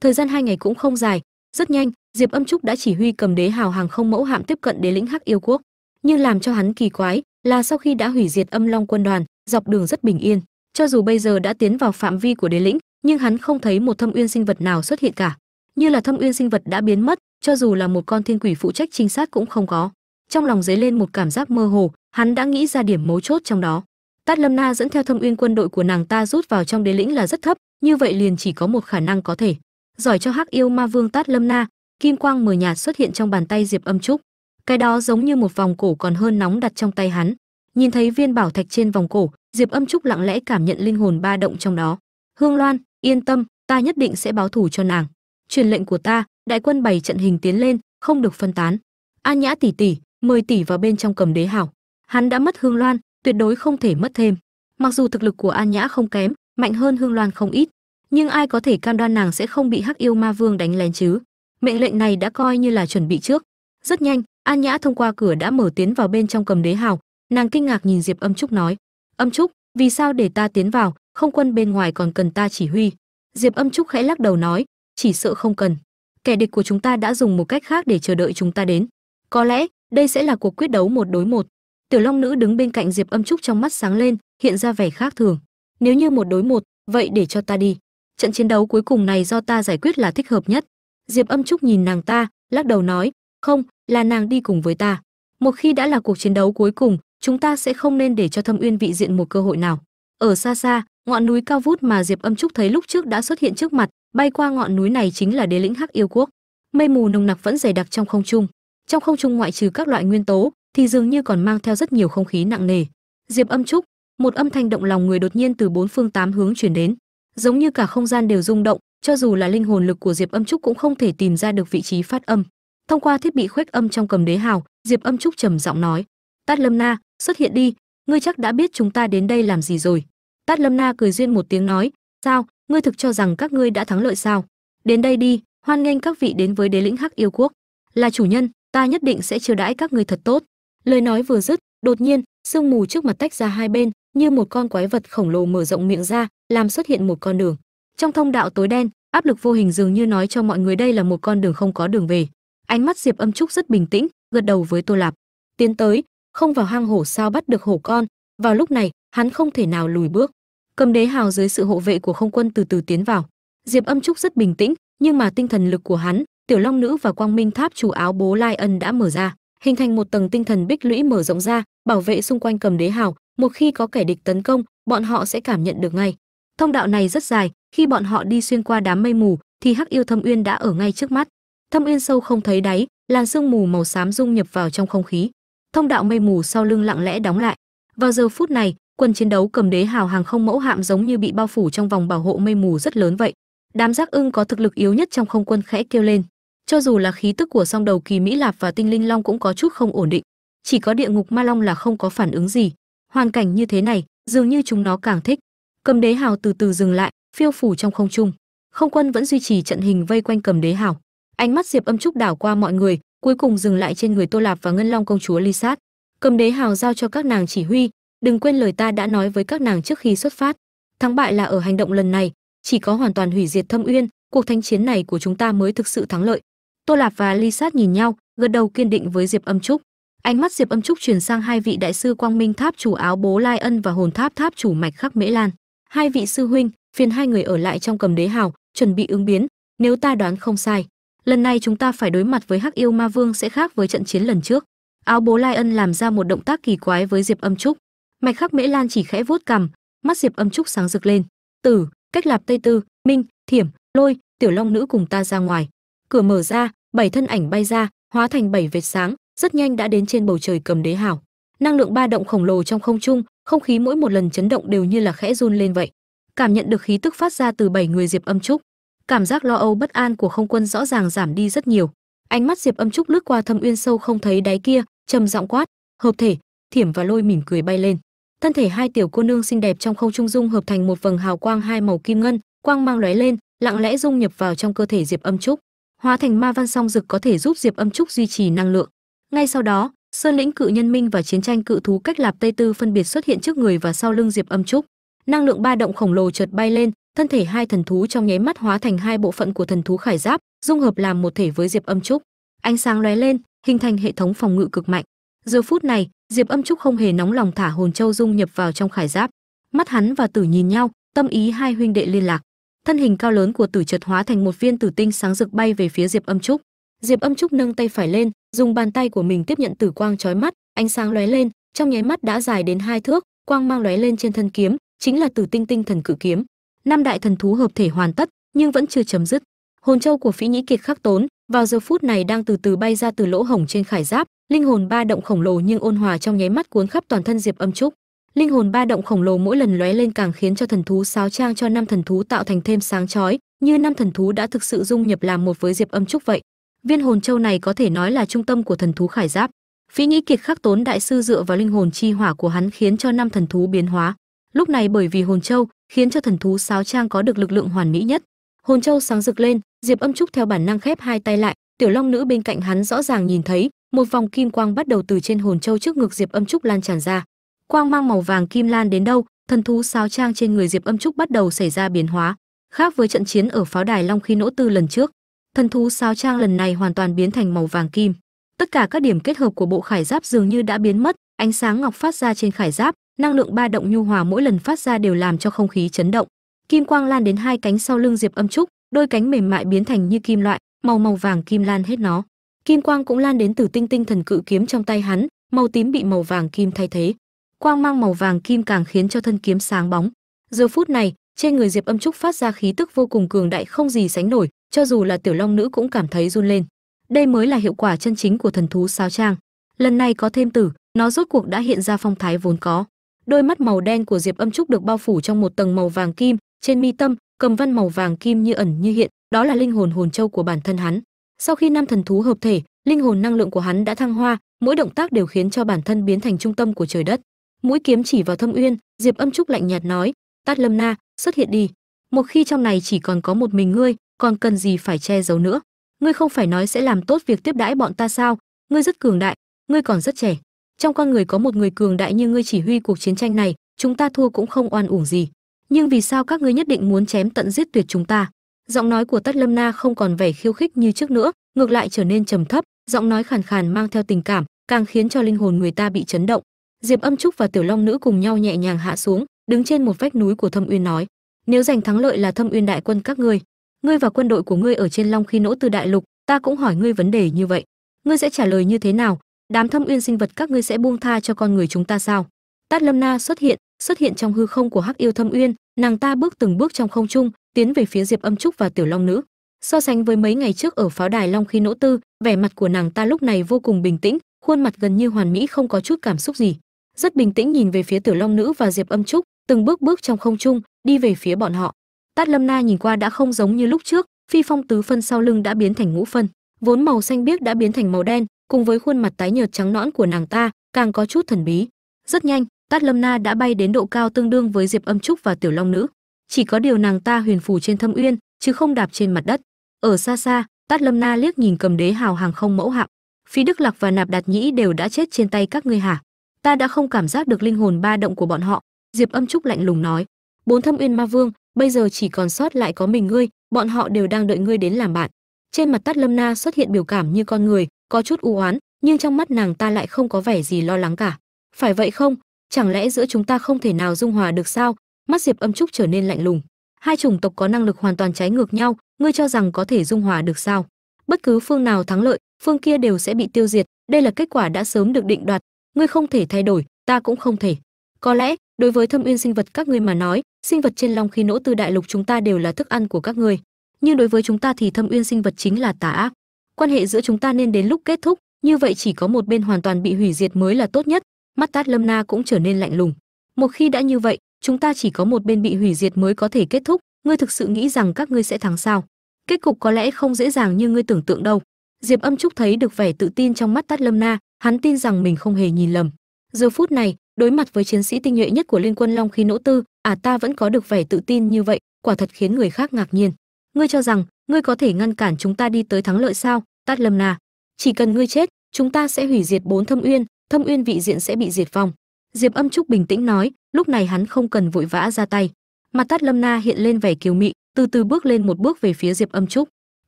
Thời gian hai ngày cũng không dài. Rất nhanh, diệp âm trúc đã chỉ huy cầm đế hào hàng không mẫu hạm tiếp cận đế lĩnh hắc yêu quốc. Nhưng làm cho hắn kỳ quái là sau khi đã hủy diệt âm long quân đoàn, dọc đường rất bình yên. Cho dù bây giờ đã tiến vào phạm vi của đế lĩnh, nhưng hắn không thấy một thâm uyên sinh vật nào xuất hiện cả. Như là thâm uyên sinh vật đã biến mất, cho dù là một con thiên quỷ phụ trách trinh sát cũng không có. Trong lòng dấy lên một cảm giác mơ hồ, hắn đã nghĩ ra điểm mấu chốt trong đó. Tát lâm na dẫn theo thâm uyên quân đội của nàng ta rút vào trong đế lĩnh là rất thấp, như vậy liền chỉ có một khả năng có thể giỏi cho hắc yêu ma vương tát lâm na, kim quang mờ nhạt xuất hiện trong bàn tay diệp âm trúc. Cái đó giống như một vòng cổ còn hơn nóng đặt trong tay hắn. Nhìn thấy viên bảo thạch trên vòng cổ, diệp âm trúc lặng lẽ cảm nhận linh hồn ba động trong đó. Hương loan, yên tâm, ta nhất định sẽ báo thù cho nàng. Truyền lệnh của ta, đại quân bày trận hình tiến lên, không được phân tán. An nhã tỷ tỷ, mời tỷ vào bên trong cầm đế hảo. Hắn đã mất hương loan, tuyệt đối không thể mất thêm. Mặc dù thực lực của an nhã không kém, mạnh hơn hương loan không ít nhưng ai có thể cam đoan nàng sẽ không bị hắc yêu ma vương đánh lén chứ? Mệnh lệnh này đã coi như là chuẩn bị trước. Rất nhanh, an nhã thông qua cửa đã mở tiến vào bên trong cầm đế hào. Nàng kinh ngạc nhìn diệp âm trúc nói, âm trúc, vì sao để ta tiến vào? Không quân bên ngoài còn cần ta chỉ huy. Diệp âm trúc khẽ lắc đầu nói, chỉ sợ không cần. Kẻ địch của chúng ta đã dùng một cách khác để chờ đợi chúng ta đến. Có lẽ, đây sẽ là cuộc quyết đấu một đối một. Tiểu long nữ đứng bên cạnh diệp âm trúc trong mắt sáng lên, hiện ra vẻ khác thường. Nếu như một đối một, vậy để cho ta đi trận chiến đấu cuối cùng này do ta giải quyết là thích hợp nhất. Diệp âm trúc nhìn nàng ta, lắc đầu nói, không, là nàng đi cùng với ta. Một khi đã là cuộc chiến đấu cuối cùng, chúng ta sẽ không nên để cho thâm uyên vị diện một cơ hội nào. Ở xa xa, ngọn núi cao vút mà diệp âm trúc thấy lúc trước đã xuất hiện trước mặt, bay qua ngọn núi này chính là đế lĩnh hắc yêu quốc. Mây mù nồng nặc vẫn dày đặc trong không trung. Trong không trung ngoại trừ các loại nguyên tố, thì dường như còn mang theo rất nhiều không khí nặng nề. Diệp âm trúc, một âm thanh động lòng người đột nhiên từ bốn phương tám hướng chuyển đến giống như cả không gian đều rung động, cho dù là linh hồn lực của diệp âm trúc cũng không thể tìm ra được vị trí phát âm. Thông qua thiết bị khuếch âm trong cầm đế hào, diệp âm trúc trầm giọng nói, tát lâm na, xuất hiện đi, ngươi chắc đã biết chúng ta đến đây làm gì rồi. Tát lâm na cười duyên một tiếng nói, sao, ngươi thực cho rằng các ngươi đã thắng lợi sao? Đến đây đi, hoan nghênh các vị đến với đế lĩnh hắc yêu quốc. Là chủ nhân, ta nhất định sẽ chiêu đãi các ngươi thật tốt. Lời nói vừa dứt, đột nhiên, sương mù trước mặt tách ra hai bên như một con quái vật khổng lồ mở rộng miệng ra, làm xuất hiện một con đường. Trong thông đạo tối đen, áp lực vô hình dường như nói cho mọi người đây là một con đường không có đường về. Ánh mắt diệp âm trúc rất bình tĩnh, gật đầu với tô lạp. Tiến tới, không vào hang hổ sao bắt được hổ con. Vào lúc này, hắn không thể nào lùi bước. Cầm đế hào dưới sự hộ vệ của không quân từ từ tiến vào. Diệp âm trúc rất bình tĩnh, nhưng mà tinh thần lực của hắn, tiểu long nữ và quang minh tháp chủ áo bố lai ân đã mở ra. Hình thành một tầng tinh thần bích lũy mở rộng ra, bảo vệ xung quanh cầm đế hào một khi có kẻ địch tấn công, bọn họ sẽ cảm nhận được ngay. Thông đạo này rất dài, khi bọn họ đi xuyên qua đám mây mù, thì hắc yêu thâm uyên đã ở ngay trước mắt. Thâm uyên sâu không thấy đáy, làn sương mù màu xám dung nhập vào trong không khí. Thông đạo mây mù sau lưng lặng lẽ đóng lại. Vào giờ phút này, quân chiến đấu cầm đế hào hàng không mẫu hạm giống như bị bao phủ trong vòng bảo hộ mây mù rất lớn vậy. Đám giác ưng có thực lực yếu nhất trong không quân khẽ kêu lên. Cho dù là khí tức của song đầu kỳ mỹ lạp và tinh linh long cũng có chút không ổn định. Chỉ có địa ngục ma long là không có phản ứng gì hoàn cảnh như thế này, dường như chúng nó càng thích. Cầm đế hào từ từ dừng lại, phiêu phủ trong không trung. Không quân vẫn duy trì trận hình vây quanh cầm đế hào. Ánh mắt diệp âm trúc đảo qua mọi người, cuối cùng dừng lại trên người tô lạp và ngân long công chúa ly sát. Cầm đế hào giao cho các nàng chỉ huy, đừng quên lời ta đã nói với các nàng trước khi xuất phát. Thắng bại là ở hành động lần này, chỉ có hoàn toàn hủy diệt thâm uyên, cuộc thanh chiến này của chúng ta mới thực sự thắng lợi. Tô lạp và ly sát nhìn nhau, gật đầu kiên định với diệp âm trúc ánh mắt diệp âm trúc chuyển sang hai vị đại sư quang minh tháp chủ áo bố lai ân và hồn tháp tháp chủ mạch khắc mễ lan. Hai vị sư huynh, phiền hai người ở lại trong cầm đế hào, chuẩn bị ứng biến, nếu ta đoán không sai. Lần này chúng ta phải đối mặt với hắc yêu ma vương sẽ khác với trận chiến lần trước. Áo bố lai ân làm ra một động tác kỳ quái với diệp âm trúc. Mạch khắc mễ lan chỉ khẽ vuốt cằm, mắt diệp âm trúc sáng rực lên. Tử, cách lạp tây tư, minh, thiểm, lôi, tiểu long nữ cùng ta ra ngoài. Cửa mở ra, bảy thân ảnh bay ra, hóa thành bảy vệt sáng rất nhanh đã đến trên bầu trời cầm đế hào. Năng lượng ba động khổng lồ trong không trung, không khí mỗi một lần chấn động đều như là khẽ run lên vậy. Cảm nhận được khí tức phát ra từ bảy người diệp âm trúc. Cảm giác lo âu bất an của không quân rõ ràng giảm đi rất nhiều. Ánh mắt diệp âm trúc lướt qua thâm uyên sâu không thấy đáy kia, trầm giọng quát, hợp thể! Thiểm và lôi mỉm cười bay lên. Thân thể hai tiểu cô nương xinh đẹp trong không trung dung hợp thành một vầng hào quang hai màu kim ngân, quang mang lóe lên, lặng lẽ dung nhập vào trong cơ thể diệp âm trúc. Hóa thành ma văn song dực có thể giúp diệp âm trúc duy trì năng lượng ngay sau đó, sơn lĩnh cự nhân minh và chiến tranh cự thú cách lạp tây tư phân biệt xuất hiện trước người và sau lưng diệp âm trúc. Năng lượng ba động khổng lồ chợt bay lên, thân thể hai thần thú trong nháy mắt hóa thành hai bộ phận của thần thú khải giáp, dung hợp làm một thể với diệp âm trúc. Ánh sáng lóe lên, hình thành hệ thống phòng ngự cực mạnh. Giờ phút này, diệp âm trúc không hề nóng lòng thả hồn châu dung nhập vào trong khải giáp. Mắt hắn và tử nhìn nhau, tâm ý hai huynh đệ liên lạc. Thân hình cao lớn của tử chợt hóa thành một viên tử tinh sáng rực bay về phía diệp âm trúc diệp âm trúc nâng tay phải lên, dùng bàn tay của mình tiếp nhận tử quang chói mắt, ánh sáng lóe lên, trong nháy mắt đã dài đến hai thước, quang mang lóe lên trên thân kiếm, chính là tử tinh tinh thần cự kiếm. Năm đại thần thú hợp thể hoàn tất, nhưng vẫn chưa chấm dứt. Hồn châu của phí nhĩ kiệt khắc tốn, vào giờ phút này đang từ từ bay ra từ lỗ hổng trên khải giáp, linh hồn ba động khổng lồ nhưng ôn hòa trong nháy mắt cuốn khắp toàn thân diệp âm trúc. Linh hồn ba động khổng lồ mỗi lần lóe lên càng khiến cho thần thú sáo trang cho năm thần thú tạo thành thêm sáng chói, như năm thần thú đã thực sự dung nhập làm một với diệp âm trúc vậy viên hồn châu này có thể nói là trung tâm của thần thú khải giáp. Phí nhĩ kiệt khắc tốn đại sư dựa vào linh hồn chi hỏa của hắn khiến cho năm thần thú biến hóa. Lúc này bởi vì hồn châu khiến cho thần thú sáo trang có được lực lượng hoàn mỹ nhất. Hồn châu sáng rực lên, diệp âm trúc theo bản năng khép hai tay lại. Tiểu long nữ bên cạnh hắn rõ ràng nhìn thấy, một vòng kim quang bắt đầu từ trên hồn châu trước ngực diệp âm trúc lan tràn ra. Quang mang màu vàng kim lan đến đâu, thần thú sáo trang trên người diệp âm trúc bắt đầu xảy ra biến hóa. Khác với trận chiến ở pháo đài long khi nỗ tư lần trước thần thú sáo trang lần này hoàn toàn biến thành màu vàng kim. Tất cả các điểm kết hợp của bộ khải giáp dường như đã biến mất, ánh sáng ngọc phát ra trên khải giáp, năng lượng ba động nhu hòa mỗi lần phát ra đều làm cho không khí chấn động. Kim quang lan đến hai cánh sau lưng diệp âm trúc, đôi cánh mềm mại biến thành như kim loại, màu màu vàng kim lan hết nó. Kim quang cũng lan đến từ tinh tinh thần cự kiếm trong tay hắn, màu tím bị màu vàng kim thay thế. Quang mang màu vàng kim càng khiến cho thân kiếm sáng bóng. Giờ phút này, trên người diệp âm trúc phát ra khí tức vô cùng cường đại không gì sánh nổi cho dù là tiểu long nữ cũng cảm thấy run lên. Đây mới là hiệu quả chân chính của thần thú sao trang. Lần này có thêm tử, nó rốt cuộc đã hiện ra phong thái vốn có. Đôi mắt màu đen của diệp âm trúc được bao phủ trong một tầng màu vàng kim, trên mi tâm, cầm văn màu vàng kim như ẩn như hiện, đó là linh hồn hồn châu của bản thân hắn. Sau khi năm thần thú hợp thể, linh hồn năng lượng của hắn đã thăng hoa, mỗi động tác đều khiến cho bản thân biến thành trung tâm của trời đất. Mũi kiếm chỉ vào thâm uyên, diệp âm trúc lạnh nhạt nói, tát lâm na, xuất hiện đi. Một khi trong này chỉ còn có một mình ngươi còn cần gì phải che giấu nữa? Ngươi không phải nói sẽ làm tốt việc tiếp đãi bọn ta sao? Ngươi rất cường đại, ngươi còn rất trẻ. Trong con người có một người cường đại như ngươi chỉ huy cuộc chiến tranh này, chúng ta thua cũng không oan uổng gì. Nhưng vì sao các ngươi nhất định muốn chém tận giết tuyệt chúng ta? Giọng nói của tất lâm na không còn vẻ khiêu khích như trước nữa, ngược lại trở nên trầm thấp, giọng nói khàn khàn mang theo tình cảm, càng khiến cho linh hồn người ta bị chấn động. Diệp âm trúc và tiểu long nữ cùng nhau nhẹ nhàng hạ xuống, đứng trên một vách núi của thâm uyên nói, nếu giành thắng lợi là thâm uyên đại quân các ngươi ngươi và quân đội của ngươi ở trên long khi nỗ từ đại lục, ta cũng hỏi ngươi vấn đề như vậy. Ngươi sẽ trả lời như thế nào? Đám thâm uyên sinh vật các ngươi sẽ buông tha cho con người chúng ta sao? Tát lâm na xuất hiện xuất hiện trong hư không của hắc yêu thâm uyên, nàng ta bước từng bước trong không trung, tiến về phía diệp âm trúc và tiểu long nữ. So sánh với mấy ngày trước ở pháo đài long khi nỗ tư, vẻ mặt của nàng ta lúc này vô cùng bình tĩnh, khuôn mặt gần như hoàn mỹ không có chút cảm xúc gì. Rất bình tĩnh nhìn về phía tiểu long nữ và diệp âm trúc, từng bước bước trong không trung, đi về phía bọn họ tát lâm na nhìn qua đã không giống như lúc trước, phi phong tứ phân sau lưng đã biến thành ngũ phân, vốn màu xanh biếc đã biến thành màu đen, cùng với khuôn mặt tái nhợt trắng nõn của nàng ta, càng có chút thần bí. Rất nhanh, tát lâm na đã bay đến độ cao tương đương với diệp âm trúc và tiểu long nữ. Chỉ có điều nàng ta huyền phù trên thâm uyên, chứ không đạp trên mặt đất. Ở xa xa, tát lâm na liếc nhìn cầm đế hào hàng không mẫu hạng phi đức lạc và nạp đạt nhĩ đều đã chết trên tay các ngươi hả? Ta đã không cảm giác được linh hồn ba động của bọn họ. Diệp âm trúc lạnh lùng nói. Bốn thâm uyên ma vương bây giờ chỉ còn sót lại có mình ngươi, bọn họ đều đang đợi ngươi đến làm bạn. Trên mặt tát lâm na xuất hiện biểu cảm như con người, có chút u oán, nhưng trong mắt nàng ta lại không có vẻ gì lo lắng cả. Phải vậy không? Chẳng lẽ giữa chúng ta không thể nào dung hòa được sao? Mắt diệp âm trúc trở nên lạnh lùng. Hai chủng tộc có năng lực hoàn toàn trái ngược nhau, ngươi cho rằng có thể dung hòa được sao? Bất cứ phương nào thắng lợi, phương kia đều sẽ bị tiêu diệt. Đây là kết quả đã sớm được định đoạt. Ngươi không thể thay đổi, ta cũng không thể. Có lẽ đối với thâm uyên sinh vật các ngươi mà nói, sinh vật trên long khi nỗ tư đại lục chúng ta đều là thức ăn của các ngươi. Nhưng đối với chúng ta thì thâm uyên sinh vật chính là tà ác. Quan hệ giữa chúng ta nên đến lúc kết thúc, như vậy chỉ có một bên hoàn toàn bị hủy diệt mới là tốt nhất. Mắt tát lâm na cũng trở nên lạnh lùng. Một khi đã như vậy, chúng ta chỉ có một bên bị hủy diệt mới có thể kết thúc, ngươi thực sự nghĩ rằng các ngươi sẽ thắng sao? Kết cục có lẽ không dễ dàng như ngươi tưởng tượng đâu. Diệp âm trúc thấy được vẻ tự tin trong mắt tát lâm na, hắn tin rằng mình không hề nhìn lầm. Giờ phút này đối mặt với chiến sĩ tinh nhuệ nhất của liên quân long khí nỗ tư à ta vẫn có được vẻ tự tin như vậy, quả thật khiến người khác ngạc nhiên. Ngươi cho rằng, ngươi có thể ngăn cản chúng ta đi tới thắng lợi sao? Tát lâm na chỉ cần ngươi chết, chúng ta sẽ hủy diệt bốn thâm uyên thâm uyên vị diện sẽ bị diệt vong. Diệp âm trúc bình tĩnh nói, lúc này hắn không cần vội vã ra tay. Mặt tát lâm na hiện lên vẻ kiều mị, từ từ bước lên một bước về phía diệp âm trúc.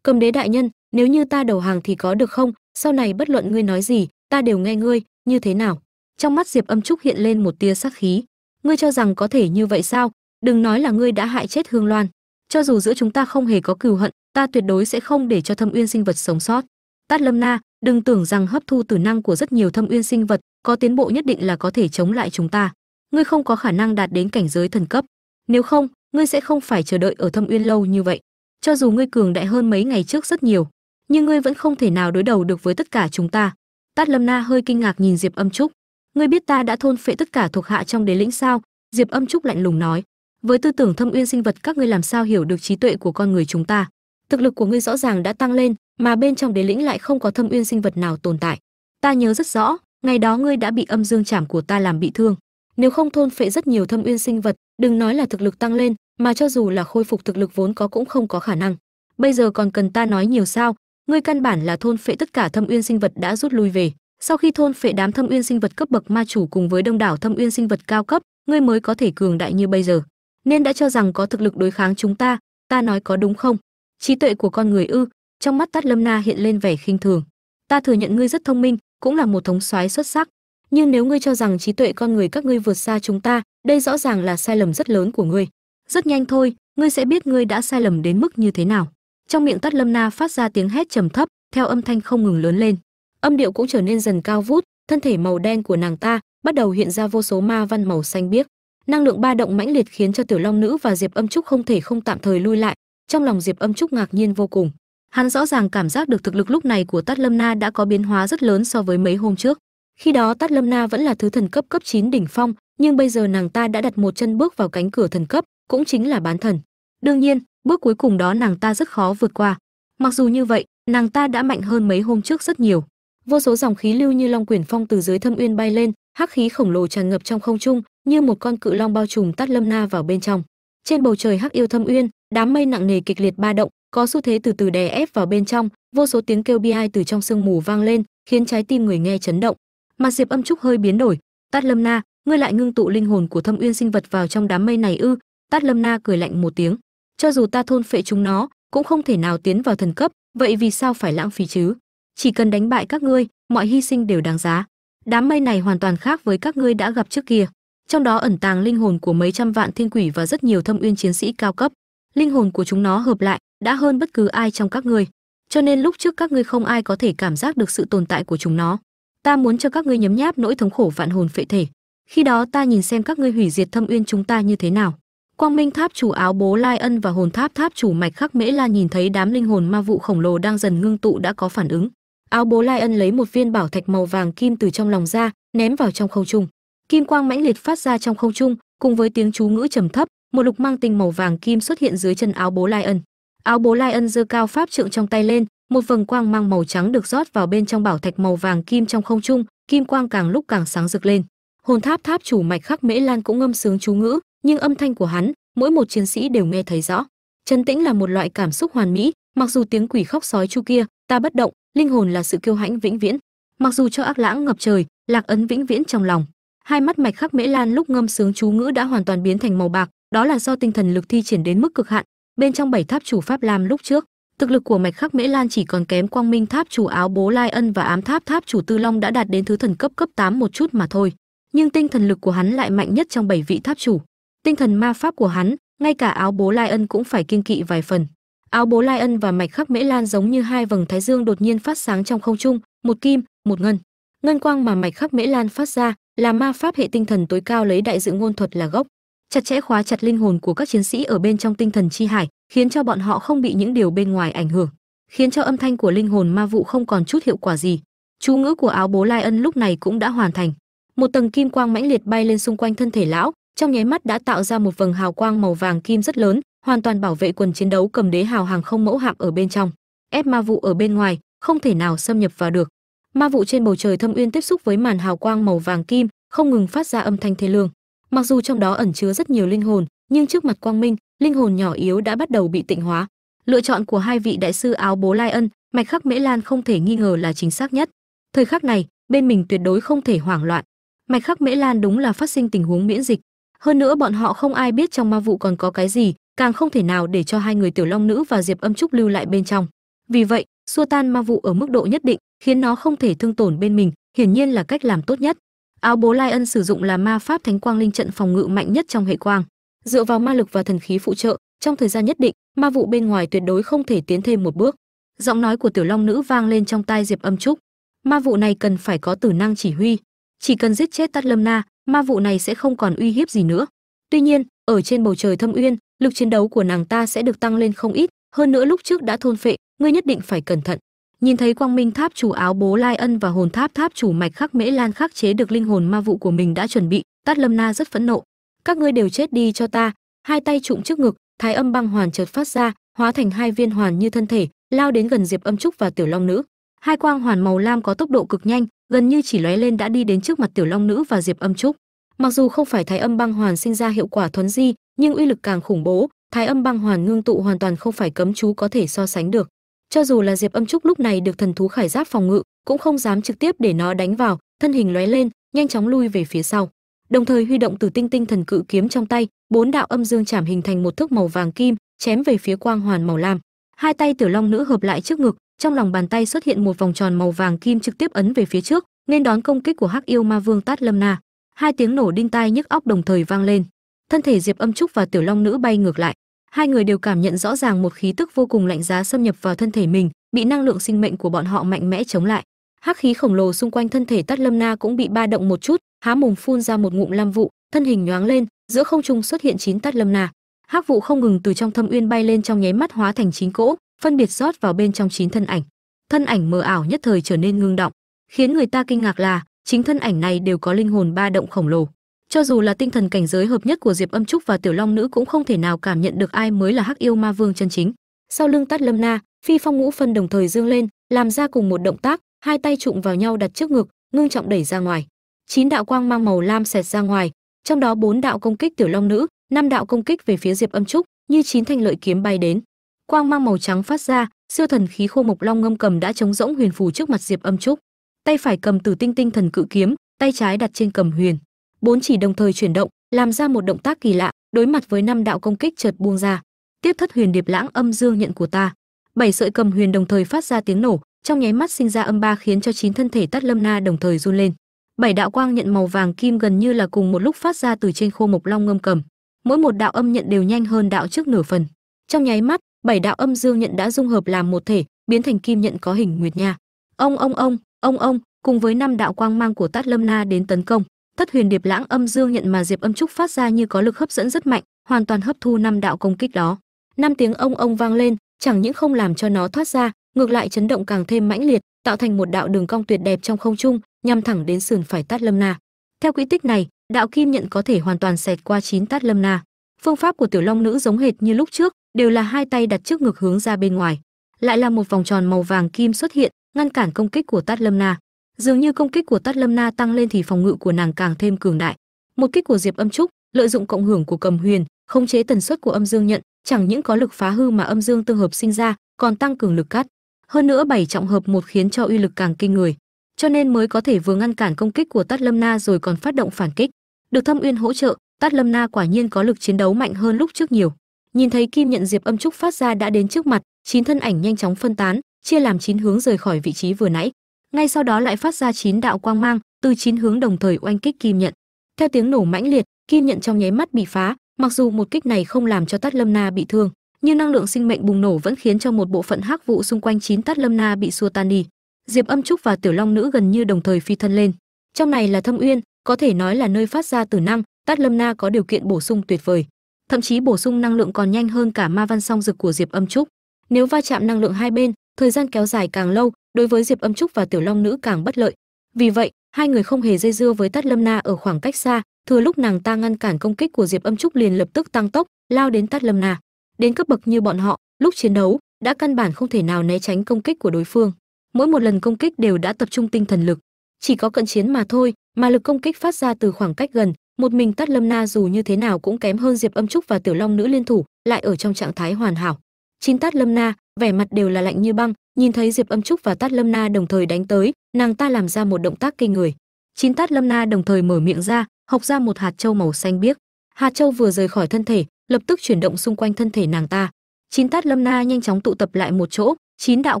Cầm đế đại nhân, nếu như ta đầu hàng thì có được không? Sau này bất luận ngươi nói gì, ta đều nghe ngươi, như thế nào? Trong mắt diệp âm trúc hiện lên một tia sắc khí. Ngươi cho rằng có thể như vậy sao? Đừng nói là ngươi đã hại chết hương loan. Cho dù giữa chúng ta không hề có cừu hận, ta tuyệt đối sẽ không để cho thâm uyên sinh vật sống sót. Tát lâm na, đừng tưởng rằng hấp thu tử năng của rất nhiều thâm uyên sinh vật có tiến bộ nhất định là có thể chống lại chúng ta. Ngươi không có khả năng đạt đến cảnh giới thần cấp. Nếu không, ngươi sẽ không phải chờ đợi ở thâm uyên lâu như vậy. Cho dù ngươi cường đại hơn mấy ngày trước rất nhiều, nhưng ngươi vẫn không thể nào đối đầu được với tất cả chúng ta. Tát lâm na hơi kinh ngạc nhìn diệp âm trúc ngươi biết ta đã thôn phệ tất cả thuộc hạ trong đế lĩnh sao? Diệp âm trúc lạnh lùng nói. Với tư tưởng thâm uyên sinh vật, các ngươi làm sao hiểu được trí tuệ của con người chúng ta? Thực lực của ngươi rõ ràng đã tăng lên, mà bên trong đế lĩnh lại không có thâm uyên sinh vật nào tồn tại. Ta nhớ rất rõ, ngày đó ngươi đã bị âm dương chảm của ta làm bị thương. Nếu không thôn phệ rất nhiều thâm uyên sinh vật, đừng nói là thực lực tăng lên, mà cho dù là khôi phục thực lực vốn có cũng không có khả năng. Bây giờ còn cần ta nói nhiều sao? Ngươi căn bản là thôn phệ tất cả thâm uyên sinh vật đã rút lui về sau khi thôn phệ đám thâm uyên sinh vật cấp bậc ma chủ cùng với đông đảo thâm uyên sinh vật cao cấp, ngươi mới có thể cường đại như bây giờ. Nên đã cho rằng có thực lực đối kháng chúng ta ta nói có đúng không? Trí tuệ của con người ư, trong mắt tát lâm na hiện lên vẻ khinh thường. Ta thừa nhận ngươi rất thông minh, cũng là một thống soái xuất sắc. Nhưng nếu ngươi cho rằng trí tuệ con người các ngươi vượt xa chúng ta, đây rõ ràng là sai lầm rất lớn của ngươi. Rất nhanh thôi, ngươi sẽ biết ngươi đã sai lầm đến mức như thế nào. Trong miệng tát lâm na phát ra tiếng hét trầm thấp, theo âm thanh không ngừng lớn lên âm điệu cũng trở nên dần cao vút, thân thể màu đen của nàng ta bắt đầu hiện ra vô số ma văn màu xanh biếc. Năng lượng ba động mãnh liệt khiến cho tiểu long nữ và diệp âm trúc không thể không tạm thời lui lại, trong lòng diệp âm trúc ngạc nhiên vô cùng. Hắn rõ ràng cảm giác được thực lực lúc này của tát lâm na đã có biến hóa rất lớn so với mấy hôm trước. Khi đó tát lâm na vẫn là thứ thần cấp cấp 9 đỉnh phong, nhưng bây giờ nàng ta đã đặt một chân bước vào cánh cửa thần cấp, cũng chính là bán thần. Đương nhiên, bước cuối cùng đó nàng ta rất khó vượt qua. Mặc dù như vậy, nàng ta đã mạnh hơn mấy hôm trước rất nhiều vô số dòng khí lưu như long quyển phong từ dưới thâm uyên bay lên, hắc khí khổng lồ tràn ngập trong không trung, như một con cự long bao trùm tát lâm na vào bên trong. Trên bầu trời hắc yêu thâm uyên, đám mây nặng nề kịch liệt ba động, có xu thế từ từ đè ép vào bên trong, vô số tiếng kêu bi ai từ trong sương mù vang lên, khiến trái tim người nghe chấn động. Mặt diệp âm trúc hơi biến đổi, tát lâm na, ngươi lại ngưng tụ linh hồn của thâm uyên sinh vật vào trong đám mây này ư? Tát lâm na cười lạnh một tiếng, cho dù ta thôn phệ chúng nó, cũng không thể nào tiến vào thần cấp, vậy vì sao phải lãng phí chứ? Chỉ cần đánh bại các ngươi, mọi hy sinh đều đáng giá. Đám mây này hoàn toàn khác với các ngươi đã gặp trước kia. Trong đó ẩn tàng linh hồn của mấy trăm vạn thiên quỷ và rất nhiều thâm uyên chiến sĩ cao cấp. Linh hồn của chúng nó hợp lại, đã hơn bất cứ ai trong các ngươi. Cho nên lúc trước các ngươi không ai có thể cảm giác được sự tồn tại của chúng nó. Ta muốn cho các ngươi nhấm nháp nỗi thống khổ vạn hồn phệ thể. Khi đó ta nhìn xem các ngươi hủy diệt thâm uyên chúng ta như thế nào. Quang minh tháp chủ, áo bố lai ân và hồn tháp tháp chủ mạch khắc mễ la nhìn thấy đám linh hồn ma vụ khổng lồ đang dần ngưng tụ đã có phản ứng áo bố lai ân lấy một viên bảo thạch màu vàng kim từ trong lòng ra, ném vào trong không trung. Kim quang mãnh liệt phát ra trong không trung, cùng với tiếng chú ngữ trầm thấp, một lục mang tinh màu vàng kim xuất hiện dưới chân áo bố lai ân. Áo bố lai ân giơ cao pháp trượng trong tay lên, một vầng quang mang màu trắng được rót vào bên trong bảo thạch màu vàng kim trong không trung, kim quang càng lúc càng sáng rực lên. Hồn tháp tháp chủ mạch khắc mễ lan cũng ngâm sướng chú ngữ, nhưng âm thanh của hắn, mỗi một chiến sĩ đều nghe thấy rõ. Trấn tĩnh là một loại cảm xúc hoàn mỹ, mặc dù tiếng quỷ khóc sói chu kia ta bất động, linh hồn là sự kiêu hãnh vĩnh viễn. Mặc dù cho ác lãng ngập trời, lạc ấn vĩnh viễn trong lòng. Hai mắt mạch khắc mễ lan lúc ngâm sướng chú ngữ đã hoàn toàn biến thành màu bạc, đó là do tinh thần lực thi triển đến mức cực hạn. Bên trong bảy tháp chủ pháp lam lúc trước, thực lực của mạch khắc mễ lan chỉ còn kém quang minh tháp chủ áo bố lai ân và ám tháp tháp chủ tư long đã đạt đến thứ thần cấp cấp 8 một chút mà thôi. Nhưng tinh thần lực của hắn lại mạnh nhất trong bảy vị tháp chủ. Tinh thần ma pháp của hắn, ngay cả áo bố lai ân cũng phải kiên kỵ vài phần áo bố lai ân và mạch khắc mễ lan giống như hai vầng thái dương đột nhiên phát sáng trong không trung, một kim, một ngân. Ngân quang mà mạch khắc mễ lan phát ra là ma pháp hệ tinh thần tối cao lấy đại dự ngôn thuật là gốc. Chặt chẽ khóa chặt linh hồn của các chiến sĩ ở bên trong tinh thần chi hải, khiến cho bọn họ không bị những điều bên ngoài ảnh hưởng, khiến cho âm thanh của linh hồn ma vụ không còn chút hiệu quả gì. Chú ngữ của áo bố lai ân lúc này cũng đã hoàn thành. Một tầng kim quang mãnh liệt bay lên xung quanh thân thể lão, trong nháy mắt đã tạo ra một vầng hào quang màu vàng kim rất lớn hoàn toàn bảo vệ quần chiến đấu cầm đế hào hàng không mẫu hạm ở bên trong. Ép ma vụ ở bên ngoài, không thể nào xâm nhập vào được. Ma vụ trên bầu trời thâm uyên tiếp xúc với màn hào quang màu vàng kim, không ngừng phát ra âm thanh thê lương. Mặc dù trong đó ẩn chứa rất nhiều linh hồn, nhưng trước mặt quang minh, linh hồn nhỏ yếu đã bắt đầu bị tịnh hóa. Lựa chọn của hai vị đại sư áo bố lai ân, mạch khắc mễ lan không thể nghi ngờ là chính xác nhất. Thời khắc này, bên mình tuyệt đối không thể hoảng loạn. Mạch khắc mễ lan đúng là phát sinh tình huống miễn dịch. Hơn nữa bọn họ không ai biết trong ma vụ còn có cái gì càng không thể nào để cho hai người tiểu long nữ và diệp âm trúc lưu lại bên trong. Vì vậy, xua tan ma vụ ở mức độ nhất định, khiến nó không thể thương tổn bên mình, hiển nhiên là cách làm tốt nhất. Áo bố lai ân sử dụng là ma pháp thánh quang linh trận phòng ngự mạnh nhất trong hệ quang. Dựa vào ma lực và thần khí phụ trợ, trong thời gian nhất định, ma vụ bên ngoài tuyệt đối không thể tiến thêm một bước. Giọng nói của tiểu long nữ vang lên trong tai diệp âm trúc. Ma vụ này cần phải có tử năng chỉ huy. Chỉ cần giết chết tát lâm na, ma vụ này sẽ không còn uy hiếp gì nữa. Tuy nhiên, ở trên bầu trời thâm uyên lực chiến đấu của nàng ta sẽ được tăng lên không ít, hơn nữa lúc trước đã thôn phệ, ngươi nhất định phải cẩn thận. Nhìn thấy quang minh tháp chủ áo bố lai ân và hồn tháp tháp chủ mạch khắc mễ lan khắc chế được linh hồn ma vụ của mình đã chuẩn bị, tát lâm na rất phẫn nộ. Các ngươi đều chết đi cho ta. Hai tay trụng trước ngực, thái âm băng hoàn chợt phát ra, hóa thành hai viên hoàn như thân thể, lao đến gần diệp âm trúc và tiểu long nữ. Hai quang hoàn màu lam có tốc độ cực nhanh, gần như chỉ lóe lên đã đi đến trước mặt tiểu long nữ và diệp âm trúc. Mặc dù không phải thái âm băng hoàn sinh ra hiệu quả thuấn di nhưng uy lực càng khủng bố, thái âm băng hoàn ngưng tụ hoàn toàn không phải cấm chú có thể so sánh được. Cho dù là diệp âm trúc lúc này được thần thú khải giáp phòng ngự, cũng không dám trực tiếp để nó đánh vào, thân hình lóe lên, nhanh chóng lui về phía sau. Đồng thời huy động từ tinh tinh thần cự kiếm trong tay, bốn đạo âm dương chảm hình thành một thước màu vàng kim, chém về phía quang hoàn màu lam. Hai tay tiểu long nữ hợp lại trước ngực, trong lòng bàn tay xuất hiện một vòng tròn màu vàng kim trực tiếp ấn về phía trước, nên đón công kích của hắc yêu ma vương tát lâm na. Hai tiếng nổ đinh tai nhức óc đồng thời vang lên thân thể diệp âm trúc và tiểu long nữ bay ngược lại. Hai người đều cảm nhận rõ ràng một khí tức vô cùng lạnh giá xâm nhập vào thân thể mình, bị năng lượng sinh mệnh của bọn họ mạnh mẽ chống lại. Hắc khí khổng lồ xung quanh thân thể tát lâm na cũng bị ba động một chút, há mồm phun ra một ngụm lam vụ, thân hình nhoáng lên, giữa không trung xuất hiện chín tát lâm na. Hắc vụ không ngừng từ trong thâm uyên bay lên trong nháy mắt hóa thành chín cỗ, phân biệt rót vào bên trong chín thân ảnh. Thân ảnh mờ ảo nhất thời trở nên ngưng động, khiến người ta kinh ngạc là, chính thân ảnh này đều có linh hồn ba động khổng lồ cho dù là tinh thần cảnh giới hợp nhất của diệp âm trúc và tiểu long nữ cũng không thể nào cảm nhận được ai mới là hắc yêu ma vương chân chính. Sau lưng tát lâm na, phi phong ngũ phân đồng thời dương lên, làm ra cùng một động tác, hai tay trụng vào nhau đặt trước ngực, ngưng trọng đẩy ra ngoài. Chín đạo quang mang màu lam xẹt ra ngoài, trong đó bốn đạo công kích tiểu long nữ, năm đạo công kích về phía diệp âm trúc, như chín thanh lợi kiếm bay đến. Quang mang màu trắng phát ra, siêu thần khí khô mộc long ngâm cầm đã chống rỗng huyền phù trước mặt diệp âm trúc. Tay phải cầm từ tinh tinh thần cự kiếm, tay trái đặt trên cầm huyền bốn chỉ đồng thời chuyển động, làm ra một động tác kỳ lạ, đối mặt với năm đạo công kích chợt buông ra. Tiếp thất huyền điệp lãng âm dương nhận của ta. Bảy sợi cầm huyền đồng thời phát ra tiếng nổ, trong nháy mắt sinh ra âm ba khiến cho chín thân thể tắt lâm na đồng thời run lên. Bảy đạo quang nhận màu vàng kim gần như là cùng một lúc phát ra từ trên khô mộc long ngâm cầm. Mỗi một đạo âm nhận đều nhanh hơn đạo trước nửa phần. Trong nháy mắt, bảy đạo âm dương nhận đã dung hợp làm một thể, biến thành kim nhận có hình nguyệt nha. Ông ông ông ông ông, cùng với năm đạo quang mang của tát lâm na đến tấn công thất huyền điệp lãng âm dương nhận mà diệp âm trúc phát ra như có lực hấp dẫn rất mạnh, hoàn toàn hấp thu năm đạo công kích đó. Năm tiếng ông ông vang lên, chẳng những không làm cho nó thoát ra, ngược lại chấn động càng thêm mãnh liệt, tạo thành một đạo đường cong tuyệt đẹp trong không trung, nhằm thẳng đến sườn phải tát lâm na. Theo quỹ tích này, đạo kim nhận có thể hoàn toàn xẹt qua chín tát lâm na. Phương pháp của tiểu long nữ giống hệt như lúc trước, đều là hai tay đặt trước ngực hướng ra bên ngoài. Lại là một vòng tròn màu vàng kim xuất hiện, ngăn cản công kích của tát lâm na dường như công kích của tát lâm na tăng lên thì phòng ngự của nàng càng thêm cường đại. Một kích của diệp âm trúc, lợi dụng cộng hưởng của cầm huyền, khống chế tần suất của âm dương nhận, chẳng những có lực phá hư mà âm dương tương hợp sinh ra, còn tăng cường lực cắt. Hơn nữa bảy trọng hợp một khiến cho uy lực càng kinh người, cho nên mới có thể vừa ngăn cản công kích của tát lâm na rồi còn phát động phản kích. Được thâm uyên hỗ trợ, tát lâm na quả nhiên có lực chiến đấu mạnh hơn lúc trước nhiều. Nhìn thấy kim nhận diệp âm trúc phát ra đã đến trước mặt, chín thân ảnh nhanh chóng phân tán, chia làm chín hướng rời khỏi vị trí vừa nãy ngay sau đó lại phát ra chín đạo quang mang từ chín hướng đồng thời oanh kích kim nhận. Theo tiếng nổ mãnh liệt, kim nhận trong nháy mắt bị phá, mặc dù một kích này không làm cho tát lâm na bị thương, nhưng năng lượng sinh mệnh bùng nổ vẫn khiến cho một bộ phận hắc vụ xung quanh chín tát lâm na bị xua tan đi. Diệp âm trúc và tiểu long nữ gần như đồng thời phi thân lên. Trong này là thâm uyên, có thể nói là nơi phát ra tử năng, tát lâm na có điều kiện bổ sung tuyệt vời. Thậm chí bổ sung năng lượng còn nhanh hơn cả ma văn song dực của diệp âm trúc. Nếu va chạm năng lượng hai bên thời gian kéo dài càng lâu, đối với diệp âm trúc và tiểu long nữ càng bất lợi. Vì vậy, hai người không hề dây dưa với tát lâm na ở khoảng cách xa, thừa lúc nàng ta ngăn cản công kích của diệp âm trúc liền lập tức tăng tốc, lao đến tát lâm na. Đến cấp bậc như bọn họ, lúc chiến đấu, đã căn bản không thể nào né tránh công kích của đối phương. Mỗi một lần công kích đều đã tập trung tinh thần lực. Chỉ có cận chiến mà thôi, mà lực công kích phát ra từ khoảng cách gần, một mình tát lâm na dù như thế nào cũng kém hơn diệp âm trúc và tiểu long nữ liên thủ, lại ở trong trạng thái hoàn hảo chín tát lâm na vẻ mặt đều là lạnh như băng nhìn thấy diệp âm trúc và tát lâm na đồng thời đánh tới nàng ta làm ra một động tác kinh người. Chín tát lâm na đồng thời mở miệng ra học ra một hạt châu màu xanh biếc. Hạt châu vừa rời khỏi thân thể lập tức chuyển động xung quanh thân thể nàng ta. Chín tát lâm na nhanh chóng tụ tập lại một chỗ chín đạo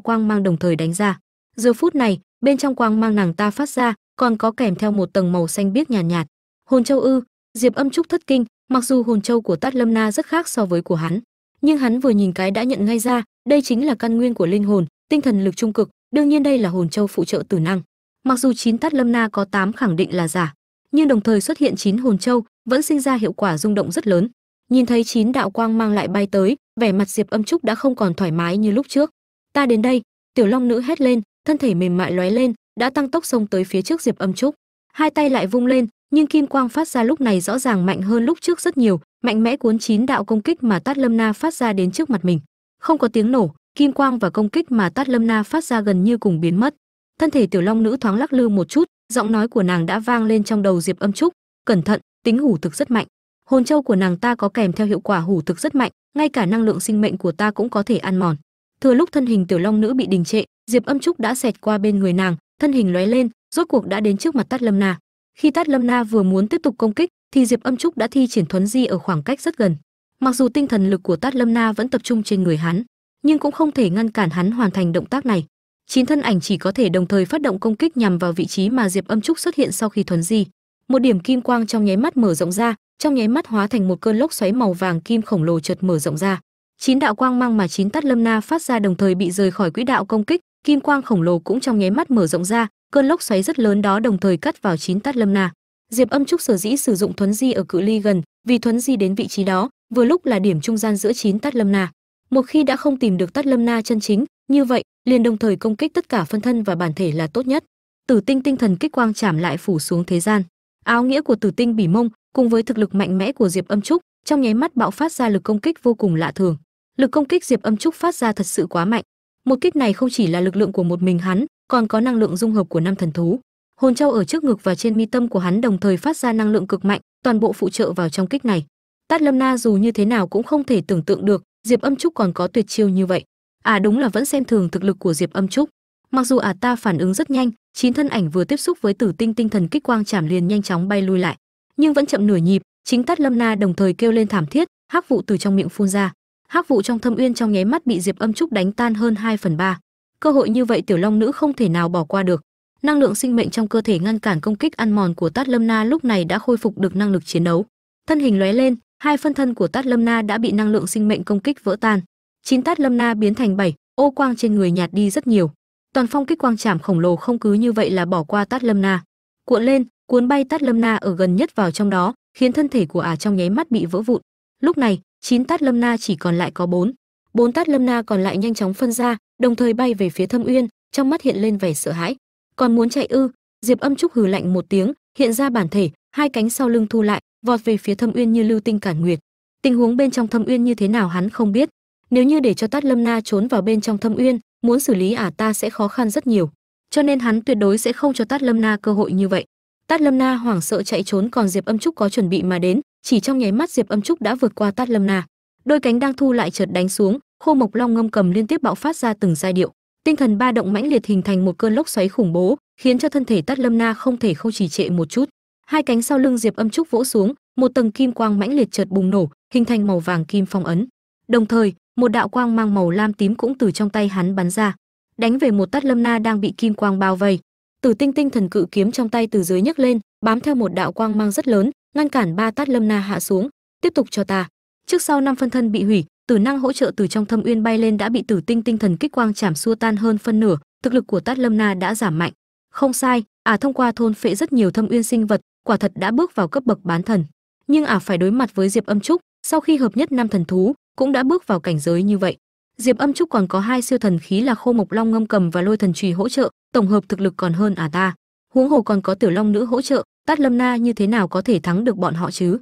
quang mang đồng thời đánh ra. Giờ phút này bên trong quang mang nàng ta phát ra còn có kèm theo một tầng màu xanh biếc nhàn nhạt, nhạt hồn châu ư? Diệp âm trúc thất kinh mặc dù hồn châu của tát lâm na rất khác so với của hắn nhưng hắn vừa nhìn cái đã nhận ngay ra, đây chính là căn nguyên của linh hồn, tinh thần lực trung cực, đương nhiên đây là hồn châu phụ trợ tử năng. Mặc dù chín tát lâm na có 8 khẳng định là giả, nhưng đồng thời xuất hiện chín hồn châu, vẫn sinh ra hiệu quả rung động rất lớn. Nhìn thấy chín đạo quang mang lại bay tới, vẻ mặt diệp âm trúc đã không còn thoải mái như lúc trước. Ta đến đây, tiểu long nữ hét lên, thân thể mềm mại lóe lên, đã tăng tốc xông tới phía trước diệp âm trúc. Hai tay lại vung lên nhưng kim quang phát ra lúc này rõ ràng mạnh hơn lúc trước rất nhiều, mạnh mẽ cuốn chín đạo công kích mà tát lâm na phát ra đến trước mặt mình. Không có tiếng nổ, kim quang và công kích mà tát lâm na phát ra gần như cùng biến mất. Thân thể tiểu long nữ thoáng lắc lư một chút, giọng nói của nàng đã vang lên trong đầu diệp âm trúc, cẩn thận, tính hủ thực rất mạnh. Hồn châu của nàng ta có kèm theo hiệu quả hủ thực rất mạnh, ngay cả năng lượng sinh mệnh của ta cũng có thể ăn mòn. Thừa lúc thân hình tiểu long nữ bị đình trệ, diệp âm trúc đã xẹt qua bên người nàng, thân hình lóe lên, rốt cuộc đã đến trước mặt tát lâm na khi tát lâm na vừa muốn tiếp tục công kích, thì diệp âm trúc đã thi triển thuấn di ở khoảng cách rất gần. Mặc dù tinh thần lực của tát lâm na vẫn tập trung trên người hắn, nhưng cũng không thể ngăn cản hắn hoàn thành động tác này. Chín thân ảnh chỉ có thể đồng thời phát động công kích nhằm vào vị trí mà diệp âm trúc xuất hiện sau khi thuấn di. Một điểm kim quang trong nháy mắt mở rộng ra, trong nháy mắt hóa thành một cơn lốc xoáy màu vàng kim khổng lồ chợt mở rộng ra. Chín đạo quang mang mà chín tát lâm na phát ra đồng thời bị rời khỏi quỹ đạo công kích, kim quang khổng lồ cũng trong nháy mắt mở rộng ra cơn lốc xoáy rất lớn đó đồng thời cắt vào chín tát lâm na. Diệp âm trúc sở dĩ sử dụng thuấn di ở cự ly gần, vì thuấn di đến vị trí đó, vừa lúc là điểm trung gian giữa chín tát lâm na. Một khi đã không tìm được tát lâm na chân chính, như vậy, liền đồng thời công kích tất cả phân thân và bản thể là tốt nhất. Tử tinh tinh thần kích quang chạm lại phủ xuống thế gian. Áo nghĩa của tử tinh bỉ mông, cùng với thực lực mạnh mẽ của diệp âm trúc, trong nháy mắt bạo phát ra lực công kích vô cùng lạ thường. Lực công kích diệp âm trúc phát ra thật sự quá mạnh. Một kích này không chỉ là lực lượng của một mình hắn còn có năng lượng dung hợp của năm thần thú. Hồn châu ở trước ngực và trên mi tâm của hắn đồng thời phát ra năng lượng cực mạnh, toàn bộ phụ trợ vào trong kích này. Tát lâm na dù như thế nào cũng không thể tưởng tượng được, diệp âm trúc còn có tuyệt chiêu như vậy. À đúng là vẫn xem thường thực lực của diệp âm trúc. Mặc dù à ta phản ứng rất nhanh, chín thân ảnh vừa tiếp xúc với tử tinh tinh thần kích quang chảm liền nhanh chóng bay lui lại. Nhưng vẫn chậm nửa nhịp, chính tát lâm na đồng thời kêu lên thảm thiết, hắc vụ từ trong miệng phun ra. Hắc vụ trong thâm uyên trong nháy mắt bị diệp âm trúc đánh tan hơn 2 phần ba cơ hội như vậy tiểu long nữ không thể nào bỏ qua được. Năng lượng sinh mệnh trong cơ thể ngăn cản công kích ăn mòn của tát lâm na lúc này đã khôi phục được năng lực chiến đấu. Thân hình lóe lên, hai phân thân của tát lâm na đã bị năng lượng sinh mệnh công kích vỡ tan. Chín tát lâm na biến thành bảy, ô quang trên người nhạt đi rất nhiều. Toàn phong kích quang chảm khổng lồ không cứ như vậy là bỏ qua tát lâm na. Cuộn lên, cuốn bay tát lâm na ở gần nhất vào trong đó, khiến thân thể của ả trong nháy mắt bị vỡ vụn. Lúc này, chín tát lâm na chỉ còn lại có bốn bốn tát lâm na còn lại nhanh chóng phân ra, đồng thời bay về phía thâm uyên, trong mắt hiện lên vẻ sợ hãi. Còn muốn chạy ư? Diệp âm trúc hừ lạnh một tiếng, hiện ra bản thể, hai cánh sau lưng thu lại, vọt về phía thâm uyên như lưu tinh cản nguyệt. Tình huống bên trong thâm uyên như thế nào hắn không biết. Nếu như để cho tát lâm na trốn vào bên trong thâm uyên, muốn xử lý ả ta sẽ khó khăn rất nhiều. Cho nên hắn tuyệt đối sẽ không cho tát lâm na cơ hội như vậy. Tát lâm na hoảng sợ chạy trốn còn diệp âm trúc có chuẩn bị mà đến, chỉ trong nháy mắt diệp âm trúc đã vượt qua tát lâm na đôi cánh đang thu lại chợt đánh xuống, khô mộc long ngâm cầm liên tiếp bạo phát ra từng giai điệu. Tinh thần ba động mãnh liệt hình thành một cơn lốc xoáy khủng bố, khiến cho thân thể tát lâm na không thể không trì trệ một chút. Hai cánh sau lưng diệp âm trúc vỗ xuống, một tầng kim quang mãnh liệt chợt bùng nổ, hình thành màu vàng kim phong ấn. Đồng thời, một đạo quang mang màu lam tím cũng từ trong tay hắn bắn ra, đánh về một tát lâm na đang bị kim quang bao vây. Tử tinh tinh thần cự kiếm trong tay từ dưới nhấc lên, bám theo một đạo quang mang rất lớn, ngăn cản ba tát lâm na hạ xuống. Tiếp tục cho ta trước sau năm phân thân bị hủy, tử năng hỗ trợ từ trong thâm uyên bay lên đã bị tử tinh tinh thần kích quang chảm xua tan hơn phân nửa, thực lực của tát lâm na đã giảm mạnh. Không sai ả à thông qua thôn phệ rất nhiều thâm uyên sinh vật, quả thật đã bước vào cấp bậc bán thần. Nhưng ả à phải đối mặt với diệp âm trúc, sau khi hợp nhất năm thần thú, cũng đã bước vào cảnh giới như vậy. Diệp âm trúc còn có hai siêu thần khí là khô mộc long ngâm cầm và lôi thần trùy hỗ trợ, tổng hợp thực lực còn hơn ả à ta. Huống hồ còn có tiểu long nữ hỗ trợ, tát lâm na như thế nào có thể thắng được bọn họ chứ?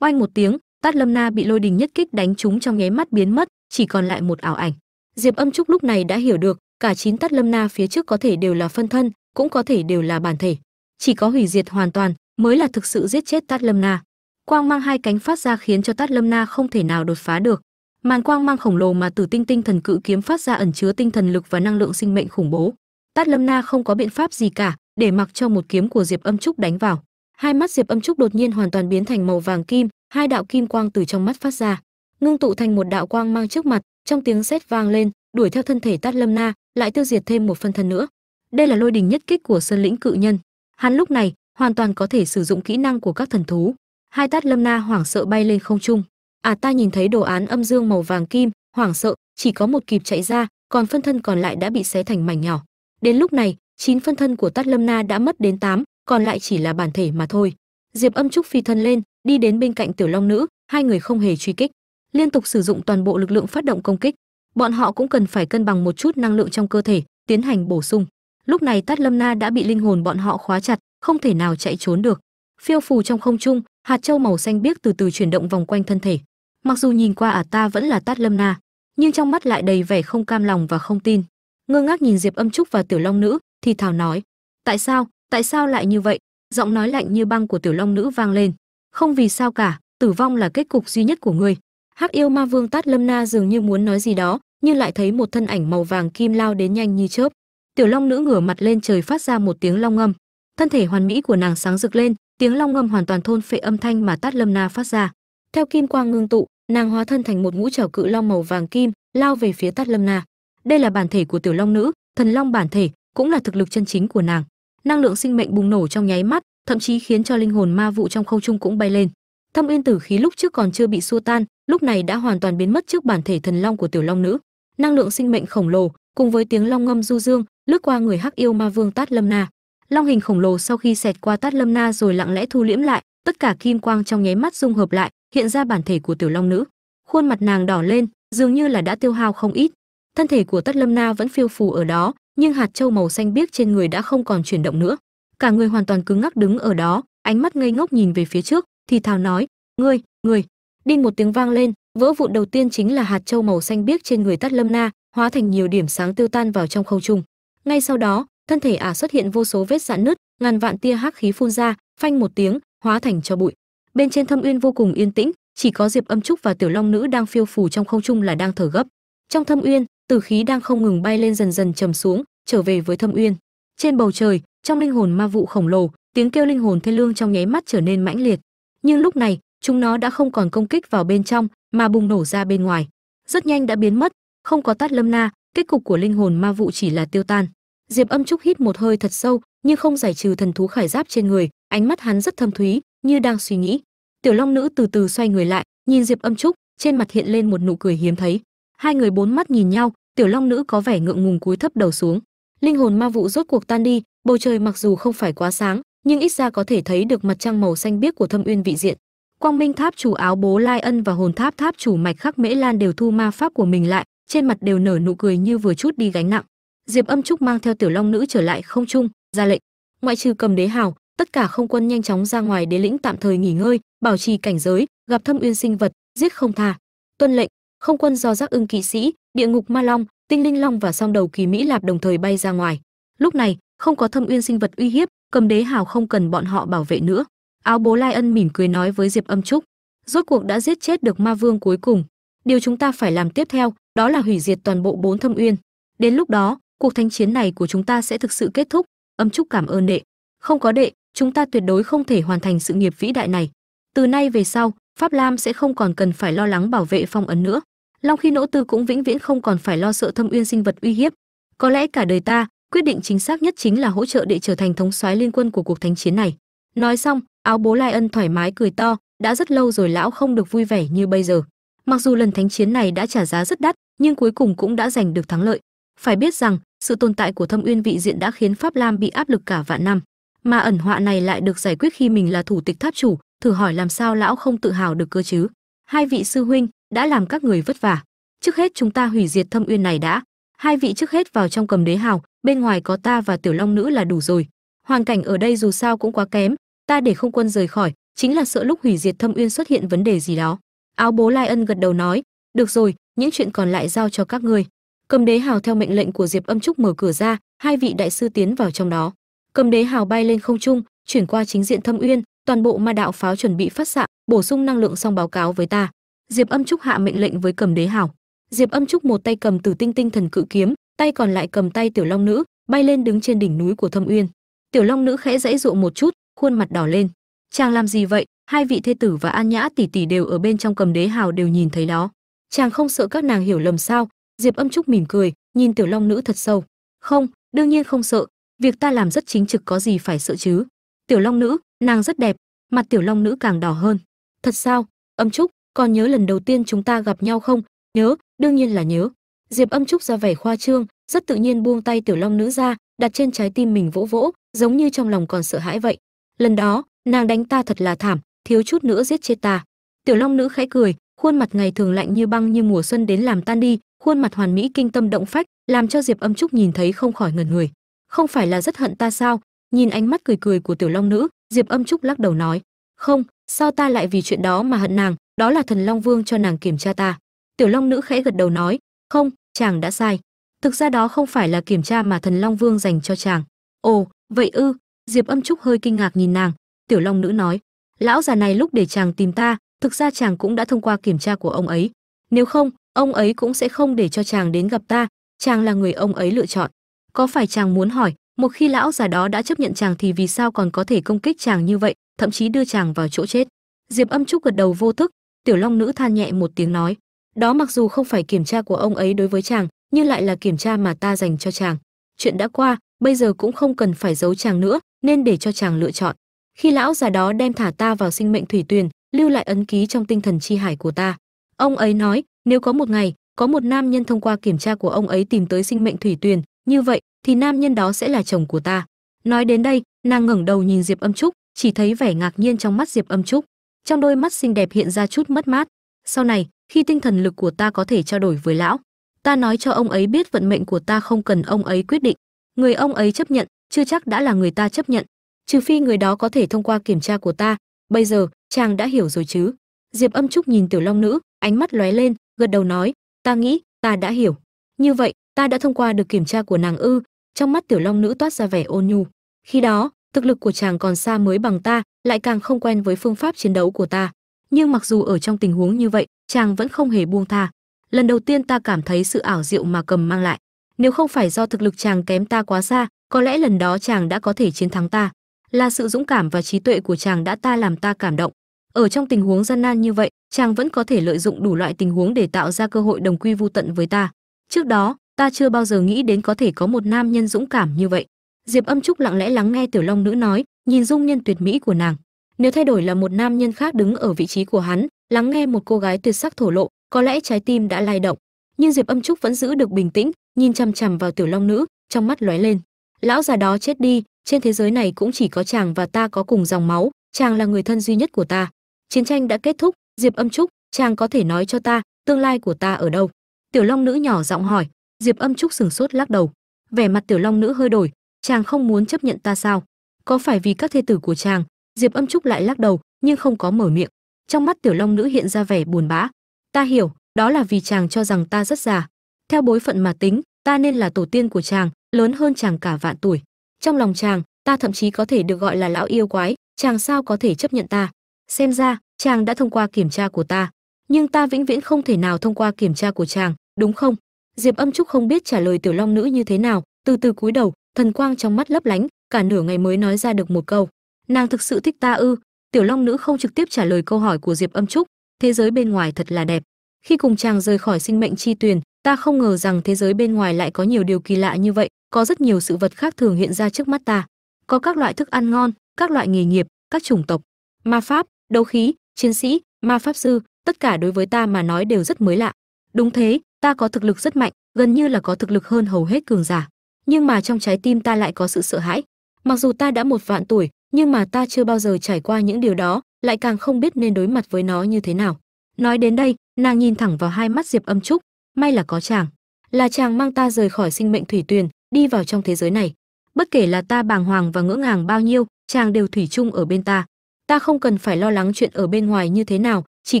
Oanh một tiếng tát lâm na bị lôi đình nhất kích đánh trúng trong nháy mắt biến mất, chỉ còn lại một ảo ảnh. Diệp âm trúc lúc này đã hiểu được, cả chín tát lâm na phía trước có thể đều là phân thân, cũng có thể đều là bản thể. Chỉ có hủy diệt hoàn toàn mới là thực sự giết chết tát lâm na. Quang mang hai cánh phát ra khiến cho tát lâm na không thể nào đột phá được. Màn quang mang khổng lồ mà từ tinh tinh thần cự kiếm phát ra ẩn chứa tinh thần lực và năng lượng sinh mệnh khủng bố. Tát lâm na không có biện pháp gì cả, để mặc cho một kiếm của diệp âm trúc đánh vào. Hai mắt diệp âm trúc đột nhiên hoàn toàn biến thành màu vàng kim hai đạo kim quang từ trong mắt phát ra ngưng tụ thành một đạo quang mang trước mặt trong tiếng sét vang lên đuổi theo thân thể tát lâm na lại tiêu diệt thêm một phân thân nữa. Đây là lôi đình nhất kích của sơn lĩnh cự nhân. Hắn lúc này hoàn toàn có thể sử dụng kỹ năng của các thần thú. Hai tát lâm na hoảng sợ bay lên không trung. À ta nhìn thấy đồ án âm dương màu vàng kim hoảng sợ chỉ có một kịp chạy ra còn phân thân còn lại đã bị xé thành mảnh nhỏ. Đến lúc này chín phân thân của tát lâm na đã mất đến 8, còn lại chỉ là bản thể mà thôi. Diệp âm trúc phi thân lên đi đến bên cạnh tiểu long nữ, hai người không hề truy kích. Liên tục sử dụng toàn bộ lực lượng phát động công kích. Bọn họ cũng cần phải cân bằng một chút năng lượng trong cơ thể, tiến hành bổ sung. Lúc này tát lâm na đã bị linh hồn bọn họ khóa chặt, không thể nào chạy trốn được. Phiêu phù trong không trung, hạt châu màu xanh biếc từ từ chuyển động vòng quanh thân thể. Mặc dù nhìn qua ả ta vẫn là tát lâm na, nhưng trong mắt lại đầy vẻ không cam lòng và không tin. Ngơ ngác nhìn diệp âm trúc và tiểu long nữ, thì thào nói, tại sao? Tại sao lại như vậy? Giọng nói lạnh như băng của tiểu long nữ vang lên không vì sao cả, tử vong là kết cục duy nhất của ngươi. Hắc yêu ma vương tát lâm na dường như muốn nói gì đó, nhưng lại thấy một thân ảnh màu vàng kim lao đến nhanh như chớp. Tiểu long nữ ngửa mặt lên trời phát ra một tiếng long ngâm thân thể hoàn mỹ của nàng sáng rực lên, tiếng long ngâm hoàn toàn thôn phệ âm thanh mà tát lâm na phát ra. Theo kim quang ngưng tụ, nàng hóa thân thành một ngũ trảo cự long màu vàng kim, lao về phía tát lâm na. Đây là bản thể của tiểu long nữ, thần long bản thể, cũng là thực lực chân chính của nàng. Năng lượng sinh mệnh bùng nổ trong nháy mắt thậm chí khiến cho linh hồn ma vụ trong không trung cũng bay lên. Thâm uyên tử khí lúc trước còn chưa bị xua tan, lúc này đã hoàn toàn biến mất trước bản thể thần long của tiểu long nữ. Năng lượng sinh mệnh khổng lồ, cùng với tiếng long ngâm du dương, lướt qua người hắc yêu ma vương tát lâm na. Long hình khổng lồ sau khi xẹt qua tát lâm na rồi lặng lẽ thu liễm lại, tất cả kim quang trong nháy mắt dung hợp lại, hiện ra bản thể của tiểu long nữ. Khuôn mặt nàng đỏ lên, dường như là đã tiêu hao không ít. Thân thể của tất lâm na vẫn phiêu phù ở đó, nhưng hạt châu màu xanh biếc trên người đã không còn chuyển động nữa cả người hoàn toàn cứng ngắc đứng ở đó, ánh mắt ngây ngốc nhìn về phía trước, thì thào nói, ngươi ngươi. Đinh một tiếng vang lên, vỡ vụn đầu tiên chính là hạt châu màu xanh biếc trên người Tát lâm na, hóa thành nhiều điểm sáng tiêu tan vào trong không trung. Ngay sau đó, thân thể ả xuất hiện vô số vết dạn nứt, ngàn vạn tia hắc khí phun ra, phanh một tiếng, hóa thành cho bụi. Bên trên thâm uyên vô cùng yên tĩnh, chỉ có diệp âm trúc và tiểu long nữ đang phiêu phù trong không trung là đang thở gấp. Trong thâm uyên, tử khí đang không ngừng bay lên dần dần trầm xuống, trở về với thâm uyên trên bầu trời, trong linh hồn ma vụ khổng lồ, tiếng kêu linh hồn thê lương trong nháy mắt trở nên mãnh liệt. Nhưng lúc này, chúng nó đã không còn công kích vào bên trong, mà bùng nổ ra bên ngoài. Rất nhanh đã biến mất, không có tát lâm na, kết cục của linh hồn ma vụ chỉ là tiêu tan. Diệp âm trúc hít một hơi thật sâu, nhưng không giải trừ thần thú khải giáp trên người, ánh mắt hắn rất thâm thúy, như đang suy nghĩ. Tiểu long nữ từ từ xoay người lại, nhìn diệp âm trúc, trên mặt hiện lên một nụ cười hiếm thấy. Hai người bốn mắt nhìn nhau, tiểu long nữ có vẻ ngượng ngùng cúi thấp đầu xuống linh hồn ma vụ rốt cuộc tan đi, bầu trời mặc dù không phải quá sáng, nhưng ít ra có thể thấy được mặt trăng màu xanh biếc của thâm uyên vị diện. Quang minh tháp chủ áo bố lai ân và hồn tháp tháp chủ mạch khắc mễ lan đều thu ma pháp của mình lại, trên mặt đều nở nụ cười như vừa chút đi gánh nặng. Diệp âm trúc mang theo tiểu long nữ trở lại không trung, ra lệnh. Ngoại trừ cầm đế hào, tất cả không quân nhanh chóng ra ngoài đế lĩnh tạm thời nghỉ ngơi, bảo trì cảnh giới, gặp thâm uyên sinh vật, giết không tha. Tuân lệnh không quân do giác ưng kỵ sĩ, địa ngục ma long, tinh linh long và song đầu kỳ mỹ lạp đồng thời bay ra ngoài. Lúc này, không có thâm uyên sinh vật uy hiếp, cầm đế hào không cần bọn họ bảo vệ nữa. Áo bố lai ân mỉm cười nói với diệp âm trúc, rốt cuộc đã giết chết được ma vương cuối cùng. Điều chúng ta phải làm tiếp theo, đó là hủy diệt toàn bộ bốn thâm uyên. Đến lúc đó, cuộc thanh chiến này của chúng ta sẽ thực sự kết thúc. Âm trúc cảm ơn đệ. Không có đệ, chúng ta tuyệt đối không thể hoàn thành sự nghiệp vĩ đại này. Từ nay về sau, pháp lam sẽ không còn cần phải lo lắng bảo vệ phong ấn nữa long khi nỗ tư cũng vĩnh viễn không còn phải lo sợ thâm uyên sinh vật uy hiếp. Có lẽ cả đời ta, quyết định chính xác nhất chính là hỗ trợ đệ trở thành thống soái liên quân của cuộc thánh chiến này. Nói xong, áo bố lai ân thoải mái cười to, đã rất lâu rồi lão không được vui vẻ như bây giờ. Mặc dù lần thánh chiến này đã trả giá rất đắt, nhưng cuối cùng cũng đã giành được thắng lợi. Phải biết rằng, sự tồn tại của thâm uyên vị diện đã khiến pháp lam bị áp lực cả vạn năm. Mà ẩn họa này lại được giải quyết khi mình là thủ tịch tháp chủ, thử hỏi làm sao lão không tự hào được cơ chứ? Hai vị sư huynh đã làm các người vất vả. Trước hết chúng ta hủy diệt thâm uyên này đã. Hai vị trước hết vào trong cầm đế hào, bên ngoài có ta và tiểu long nữ là đủ rồi. Hoàn cảnh ở đây dù sao cũng quá kém, ta để không quân rời khỏi, chính là sợ lúc hủy diệt thâm uyên xuất hiện vấn đề gì đó. Áo bố lai ân gật đầu nói, được rồi, những chuyện còn lại giao cho các ngươi. Cầm đế hào theo mệnh lệnh của diệp âm trúc mở cửa ra, hai vị đại sư tiến vào trong đó. Cầm đế hào bay lên không trung, chuyển qua chính diện thâm uyên, toàn bộ ma đạo pháo chuẩn bị phát xạ, bổ sung năng lượng xong báo cáo với ta diệp âm trúc hạ mệnh lệnh với cầm đế hào diệp âm trúc một tay cầm tử tinh tinh thần cự kiếm, tay còn lại cầm tay tiểu long nữ, bay lên đứng trên đỉnh núi của thâm uyên. Tiểu long nữ khẽ dãy dụ một chút, khuôn mặt đỏ lên. Chàng làm gì vậy? Hai vị thê tử và an nhã tỷ tỷ đều ở bên trong cầm đế hào đều nhìn thấy đó chàng không sợ các nàng hiểu lầm sao? Diệp âm trúc mỉm cười, nhìn tiểu long nữ thật sâu. Không, đương nhiên không sợ. Việc ta làm rất chính trực có gì phải sợ chứ? Tiểu long nữ, nàng rất đẹp, mặt tiểu long nữ càng đỏ hơn. Thật sao? Âm trúc còn nhớ lần đầu tiên chúng ta gặp nhau không? Nhớ, đương nhiên là nhớ. Diệp âm trúc ra vẻ khoa trương, rất tự nhiên buông tay tiểu long nữ ra, đặt trên trái tim mình vỗ vỗ, giống như trong lòng còn sợ hãi vậy. Lần đó, nàng đánh ta thật là thảm, thiếu chút nữa giết chết ta. Tiểu long nữ khẽ cười, khuôn mặt ngày thường lạnh như băng như mùa xuân đến làm tan đi, khuôn mặt hoàn mỹ kinh tâm động phách, làm cho diệp âm trúc nhìn thấy không khỏi ngẩn người. Không phải là rất hận ta sao? Nhìn ánh mắt cười cười của tiểu long nữ, diệp âm trúc lắc đầu nói, không, sao ta lại vì chuyện đó mà hận nàng? Đó là thần long vương cho nàng kiểm tra ta. Tiểu long nữ khẽ gật đầu nói, không, chàng đã sai. Thực ra đó không phải là kiểm tra mà thần long vương dành cho chàng. Ồ, vậy ư? Diệp âm trúc hơi kinh ngạc nhìn nàng. Tiểu long nữ nói, lão già này lúc để chàng tìm ta, thực ra chàng cũng đã thông qua kiểm tra của ông ấy. Nếu không, ông ấy cũng sẽ không để cho chàng đến gặp ta. Chàng là người ông ấy lựa chọn. Có phải chàng muốn hỏi, một khi lão già đó đã chấp nhận chàng thì vì sao còn có thể công kích chàng như vậy, thậm chí đưa chàng vào chỗ chết? Diệp âm trúc gật đầu vô thức tiểu long nữ than nhẹ một tiếng nói, đó mặc dù không phải kiểm tra của ông ấy đối với chàng, nhưng lại là kiểm tra mà ta dành cho chàng. Chuyện đã qua, bây giờ cũng không cần phải giấu chàng nữa, nên để cho chàng lựa chọn. Khi lão già đó đem thả ta vào sinh mệnh thủy tuyền, lưu lại ấn ký trong tinh thần chi hải của ta. Ông ấy nói, nếu có một ngày, có một nam nhân thông qua kiểm tra của ông ấy tìm tới sinh mệnh thủy tuyền, như vậy, thì nam nhân đó sẽ là chồng của ta. Nói đến đây, nàng ngẩng đầu nhìn diệp âm trúc, chỉ thấy vẻ ngạc nhiên trong mắt diệp âm trúc trong đôi mắt xinh đẹp hiện ra chút mất mát. Sau này, khi tinh thần lực của ta có thể trao đổi với lão, ta nói cho ông ấy biết vận mệnh của ta không cần ông ấy quyết định. Người ông ấy chấp nhận, chưa chắc đã là người ta chấp nhận. Trừ phi người đó có thể thông qua kiểm tra của ta. Bây giờ, chàng đã hiểu rồi chứ? Diệp âm trúc nhìn tiểu long nữ, ánh mắt lóe lên, gật đầu nói, ta nghĩ, ta đã hiểu. Như vậy, ta đã thông qua được kiểm tra của nàng ư? Trong mắt tiểu long nữ toát ra vẻ ôn nhu. Khi đó thực lực của chàng còn xa mới bằng ta, lại càng không quen với phương pháp chiến đấu của ta. Nhưng mặc dù ở trong tình huống như vậy, chàng vẫn không hề buông tha. Lần đầu tiên ta cảm thấy sự ảo diệu mà cầm mang lại. Nếu không phải do thực lực chàng kém ta quá xa, có lẽ lần đó chàng đã có thể chiến thắng ta. Là sự dũng cảm và trí tuệ của chàng đã ta làm ta cảm động. Ở trong tình huống gian nan như vậy, chàng vẫn có thể lợi dụng đủ loại tình huống để tạo ra cơ hội đồng quy vu tận với ta. Trước đó, ta chưa bao giờ nghĩ đến có thể có một nam nhân dũng cảm như vậy diệp âm trúc lặng lẽ lắng nghe tiểu long nữ nói, nhìn dung nhân tuyệt mỹ của nàng. Nếu thay đổi là một nam nhân khác đứng ở vị trí của hắn, lắng nghe một cô gái tuyệt sắc thổ lộ, có lẽ trái tim đã lay động. Nhưng diệp âm trúc vẫn giữ được bình tĩnh, nhìn chằm chằm vào tiểu long nữ, trong mắt lóe lên. Lão già đó chết đi, trên thế giới này cũng chỉ có chàng và ta có cùng dòng máu, chàng là người thân duy nhất của ta. Chiến tranh đã kết thúc, diệp âm trúc, chàng có thể nói cho ta, tương lai của ta ở đâu? Tiểu long nữ nhỏ giọng hỏi, diệp âm trúc sừng sốt lắc đầu. Vẻ mặt tiểu long nữ hơi đổi chàng không muốn chấp nhận ta sao? Có phải vì các thê tử của chàng? Diệp âm trúc lại lắc đầu, nhưng không có mở miệng. Trong mắt tiểu long nữ hiện ra vẻ buồn bã. Ta hiểu, đó là vì chàng cho rằng ta rất già. Theo bối phận mà tính, ta nên là tổ tiên của chàng, lớn hơn chàng cả vạn tuổi. Trong lòng chàng, ta thậm chí có thể được gọi là lão yêu quái, chàng sao có thể chấp nhận ta? Xem ra, chàng đã thông qua kiểm tra của ta. Nhưng ta vĩnh viễn không thể nào thông qua kiểm tra của chàng, đúng không? Diệp âm trúc không biết trả lời tiểu long nữ như thế nào, từ từ cúi đầu thần quang trong mắt lấp lánh, cả nửa ngày mới nói ra được một câu. Nàng thực sự thích ta ư? Tiểu long nữ không trực tiếp trả lời câu hỏi của diệp âm trúc, thế giới bên ngoài thật là đẹp. Khi cùng chàng rời khỏi sinh mệnh chi tuyền, ta không ngờ rằng thế giới bên ngoài lại có nhiều điều kỳ lạ như vậy, có rất nhiều sự vật khác thường hiện ra trước mắt ta. Có các loại thức ăn ngon, các loại nghề nghiệp, các chủng tộc. Ma pháp, đấu khí, chiến sĩ, ma pháp sư, tất cả đối với ta mà nói đều rất mới lạ. Đúng thế, ta có thực lực rất mạnh, gần như là có thực lực hơn hầu hết cường giả nhưng mà trong trái tim ta lại có sự sợ hãi. Mặc dù ta đã một vạn tuổi, nhưng mà ta chưa bao giờ trải qua những điều đó, lại càng không biết nên đối mặt với nó như thế nào. Nói đến đây, nàng nhìn thẳng vào hai mắt diệp âm trúc. May là có chàng. Là chàng mang ta rời khỏi sinh mệnh thủy tuyền, đi vào trong thế giới này. Bất kể là ta bàng hoàng và ngỡ ngàng bao nhiêu, chàng đều thủy chung ở bên ta. Ta không cần phải lo lắng chuyện ở bên ngoài như thế nào, chỉ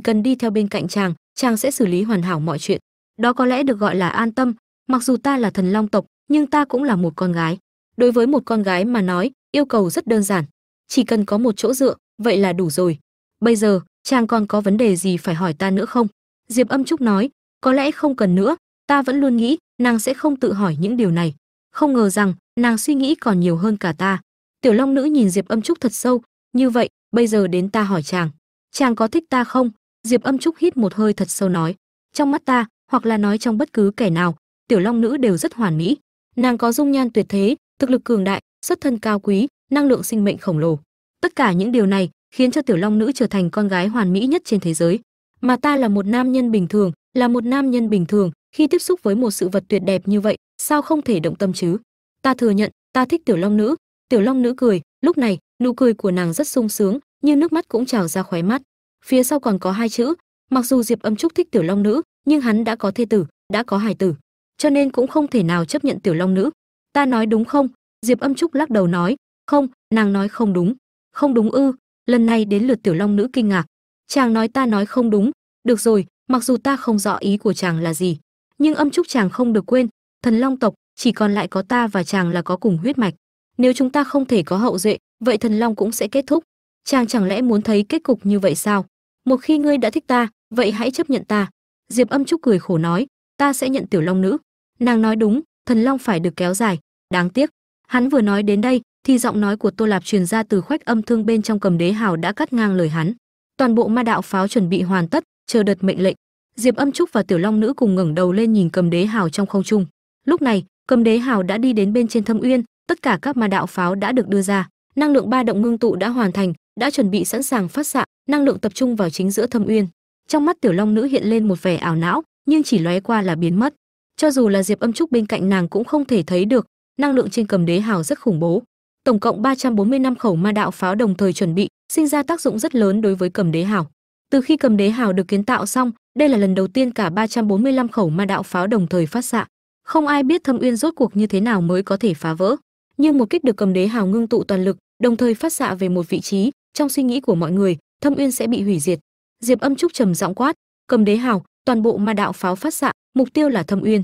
cần đi theo bên cạnh chàng chàng sẽ xử lý hoàn hảo mọi chuyện. Đó có lẽ được gọi là an tâm. Mặc dù ta là thần long tộc nhưng ta cũng là một con gái. Đối với một con gái mà nói, yêu cầu rất đơn giản. Chỉ cần có một chỗ dựa, vậy là đủ rồi. Bây giờ, chàng còn có vấn đề gì phải hỏi ta nữa không? Diệp âm trúc nói, có lẽ không cần nữa, ta vẫn luôn nghĩ nàng sẽ không tự hỏi những điều này. Không ngờ rằng, nàng suy nghĩ còn nhiều hơn cả ta. Tiểu long nữ nhìn diệp âm trúc thật sâu, như vậy, bây giờ đến ta hỏi chàng. Chàng có thích ta không? Diệp âm trúc hít một hơi thật sâu nói. Trong mắt ta, hoặc là nói trong bất cứ kẻ nào, tiểu long nữ đều rất hoàn mỹ nàng có dung nhan tuyệt thế, thực lực cường đại, xuất thân cao quý, năng lượng sinh mệnh khổng lồ. Tất cả những điều này khiến cho tiểu long nữ trở thành con gái hoàn mỹ nhất trên thế giới. Mà ta là một nam nhân bình thường, là một nam nhân bình thường, khi tiếp xúc với một sự vật tuyệt đẹp như vậy, sao không thể động tâm chứ? Ta thừa nhận, ta thích tiểu long nữ. Tiểu long nữ cười, lúc này, nụ cười của nàng rất sung sướng, nhưng nước mắt cũng trào ra khóe mắt. Phía sau còn có hai chữ, mặc dù diệp âm trúc thích tiểu long nữ, nhưng hắn đã có thê tử, đã có hài tử cho nên cũng không thể nào chấp nhận tiểu long nữ. Ta nói đúng không? Diệp âm trúc lắc đầu nói, không, nàng nói không đúng. Không đúng ư? Lần này đến lượt tiểu long nữ kinh ngạc. Chàng nói ta nói không đúng. Được rồi, mặc dù ta không rõ ý của chàng là gì, nhưng âm trúc chàng không được quên. Thần long tộc, chỉ còn lại có ta và chàng là có cùng huyết mạch. Nếu chúng ta không thể có hậu duệ, vậy thần long cũng sẽ kết thúc. Chàng chẳng lẽ muốn thấy kết cục như vậy sao? Một khi ngươi đã thích ta, vậy hãy chấp nhận ta. Diệp âm trúc cười khổ nói, ta sẽ nhận tiểu long nữ nàng nói đúng, thần long phải được kéo dài. Đáng tiếc, hắn vừa nói đến đây, thì giọng nói của tô lạp truyền ra từ khoách âm thương bên trong cầm đế hào đã cắt ngang lời hắn. Toàn bộ ma đạo pháo chuẩn bị hoàn tất, chờ đợt mệnh lệnh. Diệp âm trúc và tiểu long nữ cùng ngẩng đầu lên nhìn cầm đế hào trong không trung. Lúc này, cầm đế hào đã đi đến bên trên thâm uyên, tất cả các ma đạo pháo đã được đưa ra. Năng lượng ba động ngưng tụ đã hoàn thành, đã chuẩn bị sẵn sàng phát xạ, năng lượng tập trung vào chính giữa thâm uyên. Trong mắt tiểu long nữ hiện lên một vẻ ảo não, nhưng chỉ lóe qua là biến mất cho dù là diệp âm trúc bên cạnh nàng cũng không thể thấy được, năng lượng trên cầm đế hào rất khủng bố. Tổng cộng 340 năm khẩu ma đạo pháo đồng thời chuẩn bị, sinh ra tác dụng rất lớn đối với cầm đế hào. Từ khi cầm đế hào được kiến tạo xong, đây là lần đầu tiên cả 345 khẩu ma đạo pháo đồng thời phát xạ. Không ai biết thâm uyên rốt cuộc như thế nào mới có thể phá vỡ. Nhưng một kích được cầm đế hào ngưng tụ toàn lực, đồng thời phát xạ về một vị trí, trong suy nghĩ của mọi người, thâm uyên sẽ bị hủy diệt. Diệp âm trúc trầm giọng quát, cầm đế hào, toàn bộ ma đạo pháo phát xạ, mục tiêu là thâm uyên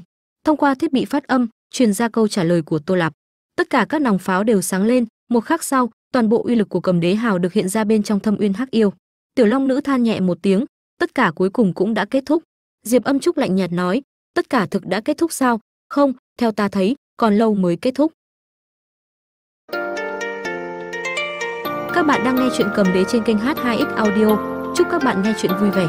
thông qua thiết bị phát âm truyền ra câu trả lời của tô lạp, tất cả các nòng pháo đều sáng lên, một khắc sau, toàn bộ uy lực của cầm đế hào được hiện ra bên trong thâm uyên hắc yêu. Tiểu long nữ than nhẹ một tiếng, tất cả cuối cùng cũng đã kết thúc. Diệp âm trúc lạnh nhạt nói, tất cả thực đã kết thúc sao? Không, theo ta thấy, còn lâu mới kết thúc. Các bạn đang nghe chuyện cầm đế trên kênh h2x audio. Chúc các bạn nghe chuyện vui vẻ.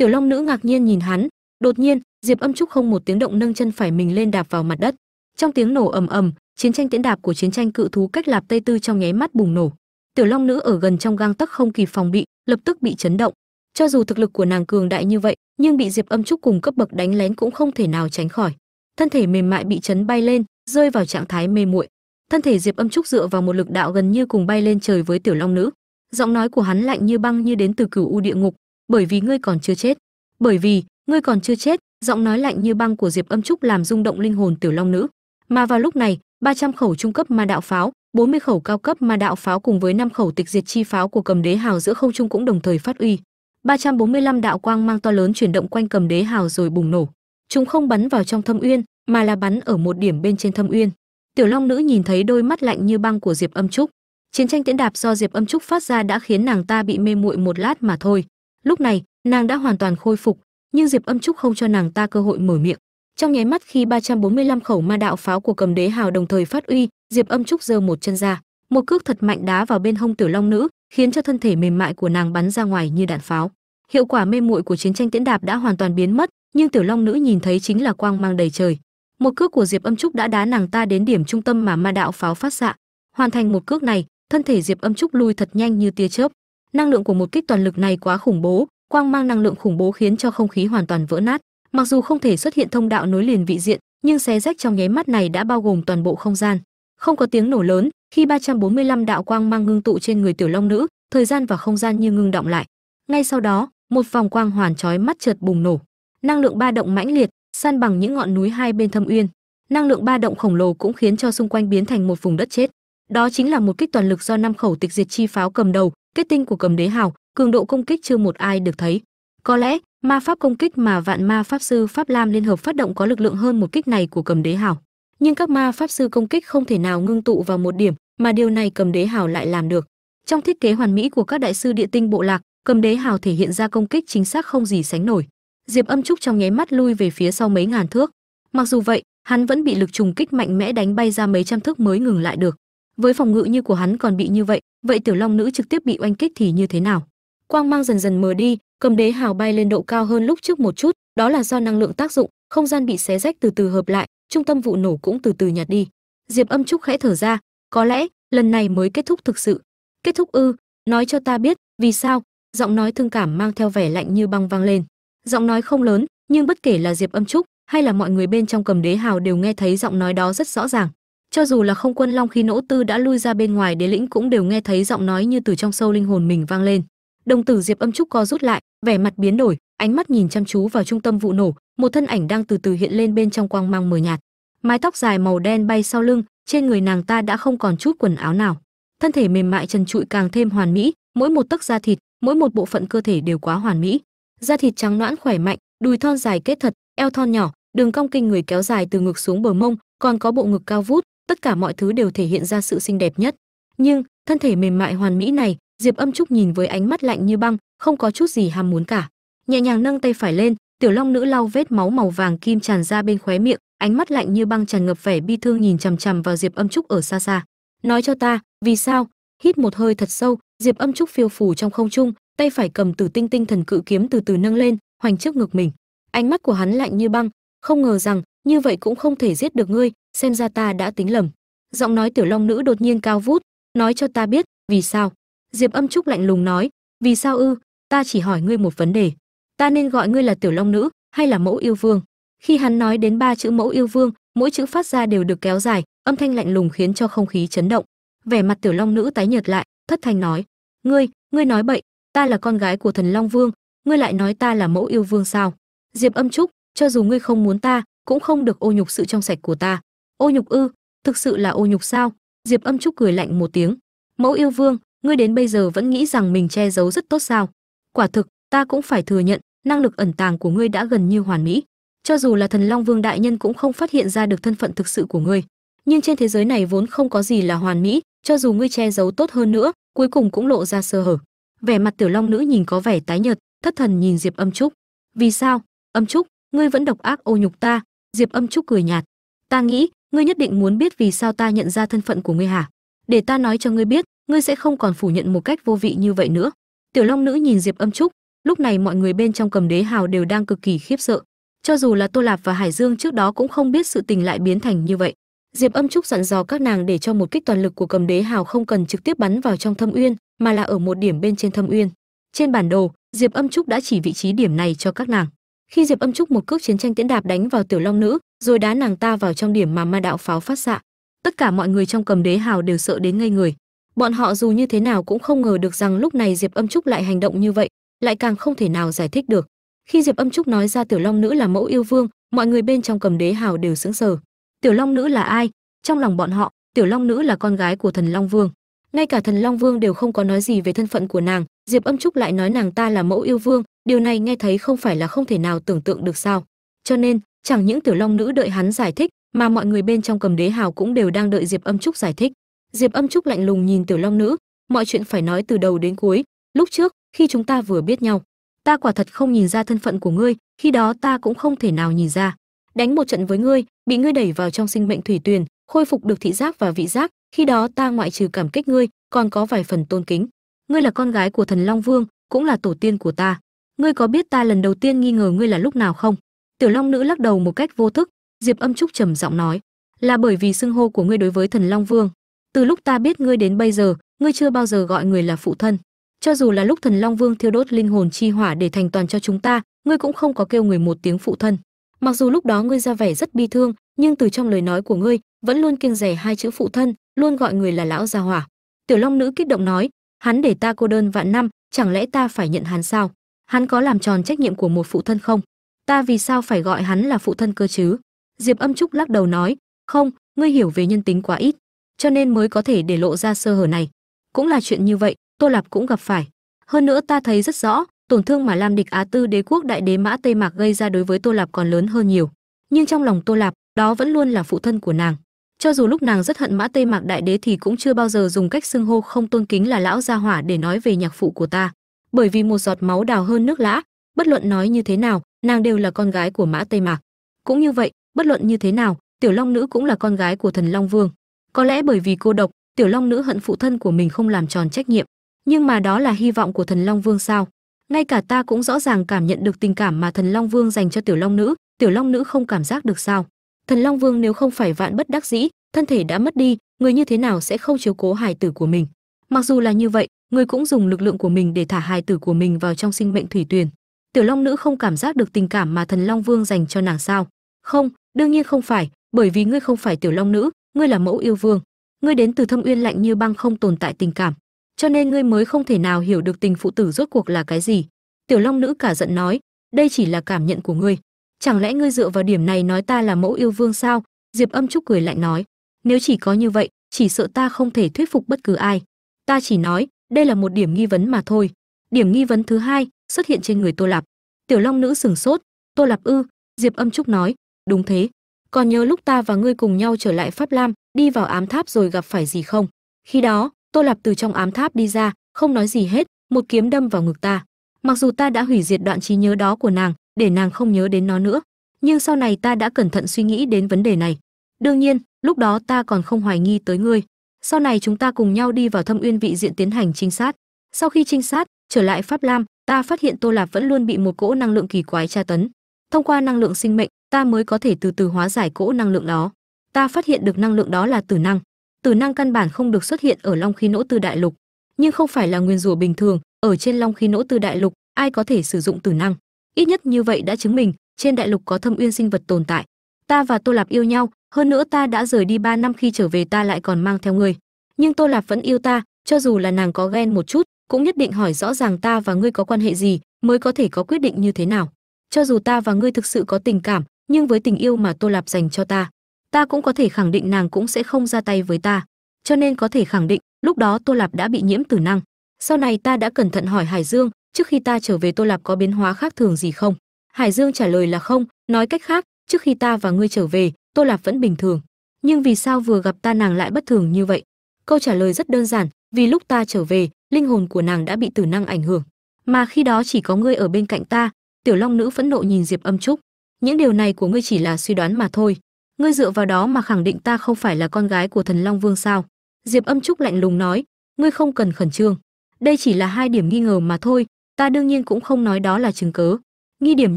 Tiểu long nữ ngạc nhiên nhìn hắn, đột nhiên, diệp âm trúc không một tiếng động nâng chân phải mình lên đạp vào mặt đất. Trong tiếng nổ ầm ầm, chiến tranh tiễn đạp của chiến tranh cự thú cách lạp tây tư trong nháy mắt bùng nổ. Tiểu long nữ ở gần trong gang tấc không kịp phòng bị, lập tức bị chấn động. Cho dù thực lực của nàng cường đại như vậy, nhưng bị diệp âm trúc cùng cấp bậc đánh lén cũng không thể nào tránh khỏi. Thân thể mềm mại bị chấn bay lên, rơi vào trạng thái mê muội. Thân thể diệp âm trúc dựa vào một lực đạo gần như cùng bay lên trời với tiểu long nữ. Giọng nói của hắn lạnh như băng như đến từ cửu u địa ngục bởi vì ngươi còn chưa chết. Bởi vì, ngươi còn chưa chết, giọng nói lạnh như băng của diệp âm trúc làm rung động linh hồn tiểu long nữ. Mà vào lúc này 300 khẩu trung cấp ma đạo pháo 40 khẩu cao cấp ma đạo pháo cùng với 5 khẩu tịch diệt chi pháo của cầm đế hào giữa không trung cũng đồng thời phát uy. 345 đạo quang mang to lớn chuyển động quanh cầm đế hào rồi bùng nổ. Chúng không bắn vào trong thâm uyên, mà là bắn ở một điểm bên trên thâm uyên. Tiểu long nữ nhìn thấy đôi mắt lạnh như băng của diệp âm trúc. Chiến tranh tiễn đạp do diệp âm trúc phát ra đã khiến nàng ta bị mê muội một lát mà thôi lúc này, nàng đã hoàn toàn khôi phục, nhưng diệp âm trúc không cho nàng ta cơ hội mở miệng. Trong nháy mắt khi 345 khẩu ma đạo pháo của cầm đế hào đồng thời phát uy, diệp âm trúc giơ một chân ra. Một cước thật mạnh đá vào bên hông tiểu long nữ, khiến cho thân thể mềm mại của nàng bắn ra ngoài như đạn pháo. Hiệu quả mê muội của chiến tranh tiễn đạp đã hoàn toàn biến mất, nhưng tiểu long nữ nhìn thấy chính là quang mang đầy trời. Một cước của diệp âm trúc đã đá nàng ta đến điểm trung tâm mà ma đạo pháo phát xạ. Hoàn thành một cước này, thân thể diệp âm trúc lui thật nhanh như tia chớp năng lượng của một kích toàn lực này quá khủng bố, quang mang năng lượng khủng bố khiến cho không khí hoàn toàn vỡ nát. Mặc dù không thể xuất hiện thông đạo nối liền vị diện, nhưng xé rách trong nháy mắt này đã bao gồm toàn bộ không gian. Không có tiếng nổ lớn, khi 345 đạo quang mang ngưng tụ trên người tiểu long nữ, thời gian và không gian như ngưng động lại. Ngay sau đó, một vòng quang hoàn chói mắt chợt bùng nổ. Năng lượng ba động mãnh liệt, san bằng những ngọn núi hai bên thâm uyên. Năng lượng ba động khổng lồ cũng khiến cho xung quanh biến thành một vùng đất chết. Đó chính là một kích toàn lực do năm khẩu tịch diệt chi pháo cầm đầu kết tinh của cầm đế hào, cường độ công kích chưa một ai được thấy. Có lẽ, ma pháp công kích mà vạn ma pháp sư pháp lam liên hợp phát động có lực lượng hơn một kích này của cầm đế hào. Nhưng các ma pháp sư công kích không thể nào ngưng tụ vào một điểm mà điều này cầm đế hào lại làm được. Trong thiết kế hoàn mỹ của các đại sư địa tinh bộ lạc, cầm đế hào thể hiện ra công kích chính xác không gì sánh nổi. Diệp âm trúc trong nháy mắt lui về phía sau mấy ngàn thước. Mặc dù vậy, hắn vẫn bị lực trùng kích mạnh mẽ đánh bay ra mấy trăm thước mới ngừng lại được với phòng ngự như của hắn còn bị như vậy vậy tiểu long nữ trực tiếp bị oanh kích thì như thế nào? Quang mang dần dần mờ đi, cầm đế hào bay lên độ cao hơn lúc trước một chút, đó là do năng lượng tác dụng, không gian bị xé rách từ từ hợp lại, trung tâm vụ nổ cũng từ từ nhạt đi. Diệp âm trúc khẽ thở ra, có lẽ lần này mới kết thúc thực sự. Kết thúc ư, nói cho ta biết, vì sao? Giọng nói thương cảm mang theo vẻ lạnh như băng vang lên. Giọng nói không lớn, nhưng bất kể là diệp âm trúc hay là mọi người bên trong cầm đế hào đều nghe thấy giọng nói đó rất rõ ràng cho dù là không quân long khi nỗ tư đã lui ra bên ngoài, đế lĩnh cũng đều nghe thấy giọng nói như từ trong sâu linh hồn mình vang lên. Đồng tử diệp âm trúc co rút lại, vẻ mặt biến đổi, ánh mắt nhìn chăm chú vào trung tâm vụ nổ, một thân ảnh đang từ từ hiện lên bên trong quang mang mờ nhạt. Mái tóc dài màu đen bay sau lưng, trên người nàng ta đã không còn chút quần áo nào. Thân thể mềm mại trần trụi càng thêm hoàn mỹ, mỗi một tấc da thịt, mỗi một bộ phận cơ thể đều quá hoàn mỹ. Da thịt trắng nõn khỏe mạnh, đùi thon dài kết thật, eo thon nhỏ, đường cong kinh người kéo dài từ ngực xuống bờ mông, còn có bộ ngực cao vút tất cả mọi thứ đều thể hiện ra sự xinh đẹp nhất. Nhưng, thân thể mềm mại hoàn mỹ này, diệp âm trúc nhìn với ánh mắt lạnh như băng, không có chút gì ham muốn cả. Nhẹ nhàng nâng tay phải lên, tiểu long nữ lau vết máu màu vàng kim tràn ra bên khóe miệng, ánh mắt lạnh như băng tràn ngập vẻ bi thương nhìn chằm chằm vào diệp âm trúc ở xa xa. Nói cho ta, vì sao? Hít một hơi thật sâu, diệp âm trúc phiêu phù trong không trung, tay phải cầm tử tinh tinh thần cự kiếm từ từ nâng lên, hoành trước ngực mình. Ánh mắt của hắn lạnh như băng, không ngờ rằng như vậy cũng không thể giết được ngươi, xem ra ta đã tính lầm. Giọng nói tiểu long nữ đột nhiên cao vút, nói cho ta biết, vì sao? Diệp âm trúc lạnh lùng nói, vì sao ư? Ta chỉ hỏi ngươi một vấn đề. Ta nên gọi ngươi là tiểu long nữ, hay là mẫu yêu vương? Khi hắn nói đến ba chữ mẫu yêu vương, mỗi chữ phát ra đều được kéo dài, âm thanh lạnh lùng khiến cho không khí chấn động. Vẻ mặt tiểu long nữ tái nhợt lại, thất thanh nói, ngươi ngươi nói bậy, ta là con gái của thần long vương, ngươi lại nói ta là mẫu yêu vương sao? Diệp âm trúc, cho dù ngươi không muốn ta cũng không được ô nhục sự trong sạch của ta. Ô nhục ư? Thực sự là ô nhục sao? Diệp âm trúc cười lạnh một tiếng. Mẫu yêu vương, ngươi đến bây giờ vẫn nghĩ rằng mình che giấu rất tốt sao? Quả thực, ta cũng phải thừa nhận, năng lực ẩn tàng của ngươi đã gần như hoàn mỹ. Cho dù là thần long vương đại nhân cũng không phát hiện ra được thân phận thực sự của ngươi. Nhưng trên thế giới này vốn không có gì là hoàn mỹ, cho dù ngươi che giấu tốt hơn nữa, cuối cùng cũng lộ ra sơ hở. Vẻ mặt tiểu long nữ nhìn có vẻ tái nhợt, thất thần nhìn diệp âm trúc. Vì sao? Âm trúc, ngươi vẫn độc ác ô nhục ta diệp âm trúc cười nhạt. Ta nghĩ, ngươi nhất định muốn biết vì sao ta nhận ra thân phận của ngươi hả? Để ta nói cho ngươi biết, ngươi sẽ không còn phủ nhận một cách vô vị như vậy nữa. Tiểu long nữ nhìn diệp âm trúc, lúc này mọi người bên trong cầm đế hào đều đang cực kỳ khiếp sợ. Cho dù là tô lạp và hải dương trước đó cũng không biết sự tình lại biến thành như vậy. Diệp âm trúc dặn dò các nàng để cho một kích toàn lực của cầm đế hào không cần trực tiếp bắn vào trong thâm uyên, mà là ở một điểm bên trên thâm uyên. Trên bản đồ, diệp âm trúc đã chỉ vị trí điểm này cho các nàng khi diệp âm trúc một cước chiến tranh tiễn đạp đánh vào tiểu long nữ, rồi đá nàng ta vào trong điểm mà ma đạo pháo phát xạ. Tất cả mọi người trong cầm đế hào đều sợ đến ngây người. Bọn họ dù như thế nào cũng không ngờ được rằng lúc này diệp âm trúc lại hành động như vậy, lại càng không thể nào giải thích được. Khi diệp âm trúc nói ra tiểu long nữ là mẫu yêu vương, mọi người bên trong cầm đế hào đều sững sờ. Tiểu long nữ là ai? Trong lòng bọn họ, tiểu long nữ là con gái của thần long vương. Ngay cả thần long vương đều không có nói gì về thân phận của nàng, diệp âm trúc lại nói nàng ta là mẫu yêu vương điều này nghe thấy không phải là không thể nào tưởng tượng được sao. Cho nên, chẳng những tiểu long nữ đợi hắn giải thích, mà mọi người bên trong cầm đế hào cũng đều đang đợi diệp âm trúc giải thích. Diệp âm trúc lạnh lùng nhìn tiểu long nữ, mọi chuyện phải nói từ đầu đến cuối. Lúc trước, khi chúng ta vừa biết nhau, ta quả thật không nhìn ra thân phận của ngươi, khi đó ta cũng không thể nào nhìn ra. Đánh một trận với ngươi, bị ngươi đẩy vào trong sinh mệnh thủy tuyền, khôi phục được thị giác và vị giác, khi đó ta ngoại trừ cảm kích ngươi, còn có vài phần tôn kính. Ngươi là con gái của thần long vương, cũng là tổ tiên của ta ngươi có biết ta lần đầu tiên nghi ngờ ngươi là lúc nào không? Tiểu long nữ lắc đầu một cách vô thức. Diệp âm trúc trầm giọng nói, là bởi vì xưng hô của ngươi đối với thần long vương. Từ lúc ta biết ngươi đến bây giờ, ngươi chưa bao giờ gọi người là phụ thân. Cho dù là lúc thần long vương thiêu đốt linh hồn chi hỏa để thành toàn cho chúng ta, ngươi cũng không có kêu người một tiếng phụ thân. Mặc dù lúc đó ngươi ra vẻ rất bi thương, nhưng từ trong lời nói của ngươi, vẫn luôn kiêng rẻ hai chữ phụ thân, luôn gọi người là lão gia hỏa. Tiểu long nữ kích động nói, hắn để ta cô đơn vạn năm, chẳng lẽ ta phải nhận hắn sao? Hắn có làm tròn trách nhiệm của một phụ thân không? Ta vì sao phải gọi hắn là phụ thân cơ chứ? Diệp âm trúc lắc đầu nói, không, ngươi hiểu về nhân tính quá ít, cho nên mới có thể để lộ ra sơ hở này. Cũng là chuyện như vậy, tô lạp cũng gặp phải. Hơn nữa ta thấy rất rõ, tổn thương mà lam địch á tư đế quốc đại đế mã tây mạc gây ra đối với tô lạp còn lớn hơn nhiều. Nhưng trong lòng tô lạp, đó vẫn luôn là phụ thân của nàng. Cho dù lúc nàng rất hận mã tây mạc đại đế thì cũng chưa bao giờ dùng cách xưng hô không tôn kính là lão gia hỏa để nói về nhạc phụ của ta bởi vì một giọt máu đào hơn nước lã, bất luận nói như thế nào, nàng đều là con gái của mã tây mạc. Cũng như vậy, bất luận như thế nào, tiểu long nữ cũng là con gái của thần long vương. Có lẽ bởi vì cô độc, tiểu long nữ hận phụ thân của mình không làm tròn trách nhiệm. Nhưng mà đó là hy vọng của thần long vương sao? Ngay cả ta cũng rõ ràng cảm nhận được tình cảm mà thần long vương dành cho tiểu long nữ, tiểu long nữ không cảm giác được sao? Thần long vương nếu không phải vạn bất đắc dĩ, thân thể đã mất đi, người như thế nào sẽ không chiếu cố hài tử của mình? Mặc dù là như vậy ngươi cũng dùng lực lượng của mình để thả hài tử của mình vào trong sinh mệnh thủy tuyền tiểu long nữ không cảm giác được tình cảm mà thần long vương dành cho nàng sao? Không, đương nhiên không phải, bởi vì ngươi không phải tiểu long nữ, ngươi là mẫu yêu vương. Ngươi đến từ thâm uyên lạnh như băng không tồn tại tình cảm, cho nên ngươi mới không thể nào hiểu được tình phụ tử rốt cuộc là cái gì. Tiểu long nữ cả giận nói, đây chỉ là cảm nhận của ngươi. Chẳng lẽ ngươi dựa vào điểm này nói ta là mẫu yêu vương sao? Diệp âm trúc cười lạnh nói, nếu chỉ có như vậy, chỉ sợ ta không thể thuyết phục bất cứ ai. Ta chỉ nói đây là một điểm nghi vấn mà thôi. Điểm nghi vấn thứ hai xuất hiện trên người tô lạp. Tiểu long nữ sừng sốt. Tô lạp ư? Diệp âm trúc nói. Đúng thế. Còn nhớ lúc ta và ngươi cùng nhau trở lại pháp lam, đi vào ám tháp rồi gặp phải gì không? Khi đó, tô lạp từ trong ám tháp đi ra, không nói gì hết, một kiếm đâm vào ngực ta. Mặc dù ta đã hủy diệt đoạn trí nhớ đó của nàng, để nàng không nhớ đến nó nữa, nhưng sau này ta đã cẩn thận suy nghĩ đến vấn đề này. Đương nhiên, lúc đó ta còn không hoài nghi tới ngươi sau này chúng ta cùng nhau đi vào thâm uyên vị diện tiến hành trinh sát. Sau khi trinh sát, trở lại pháp lam, ta phát hiện tô lạp vẫn luôn bị một cỗ năng lượng kỳ quái tra tấn. Thông qua năng lượng sinh mệnh, ta mới có thể từ từ hóa giải cỗ năng lượng đó. Ta phát hiện được năng lượng đó là tử năng. Tử năng căn bản không được xuất hiện ở long khí nỗ tư đại lục, nhưng không phải là nguyên rủa bình thường. Ở trên long khí nỗ tư đại lục, ai có thể sử dụng tử năng? Ít nhất như vậy đã chứng minh, trên đại lục có thâm uyên sinh vật tồn tại ta và tô lạp yêu nhau, hơn nữa ta đã rời đi ba năm khi trở về ta lại còn mang theo ngươi. Nhưng tô lạp vẫn yêu ta, cho dù là nàng có ghen một chút, cũng nhất định hỏi rõ ràng ta và ngươi có quan hệ gì, mới có thể có quyết định như thế nào. Cho dù ta và ngươi thực sự có tình cảm, nhưng với tình yêu mà tô lạp dành cho ta ta cũng có thể khẳng định nàng cũng sẽ không ra tay với ta. Cho nên có thể khẳng định, lúc đó tô lạp đã bị nhiễm tử năng. Sau này ta đã cẩn thận hỏi hải dương, trước khi ta trở về tô lạp có biến hóa khác thường gì không? Hải dương trả lời là không, nói cách khác trước khi ta và ngươi trở về, tô lạp vẫn bình thường. Nhưng vì sao vừa gặp ta nàng lại bất thường như vậy? Câu trả lời rất đơn giản, vì lúc ta trở về, linh hồn của nàng đã bị tử năng ảnh hưởng. Mà khi đó chỉ có ngươi ở bên cạnh ta, tiểu long nữ phẫn nộ nhìn diệp âm trúc. Những điều này của ngươi chỉ là suy đoán mà thôi. Ngươi dựa vào đó mà khẳng định ta không phải là con gái của thần long vương sao? Diệp âm trúc lạnh lùng nói, ngươi không cần khẩn trương. Đây chỉ là hai điểm nghi ngờ mà thôi, ta đương nhiên cũng không nói đó là chứng cớ nghi điểm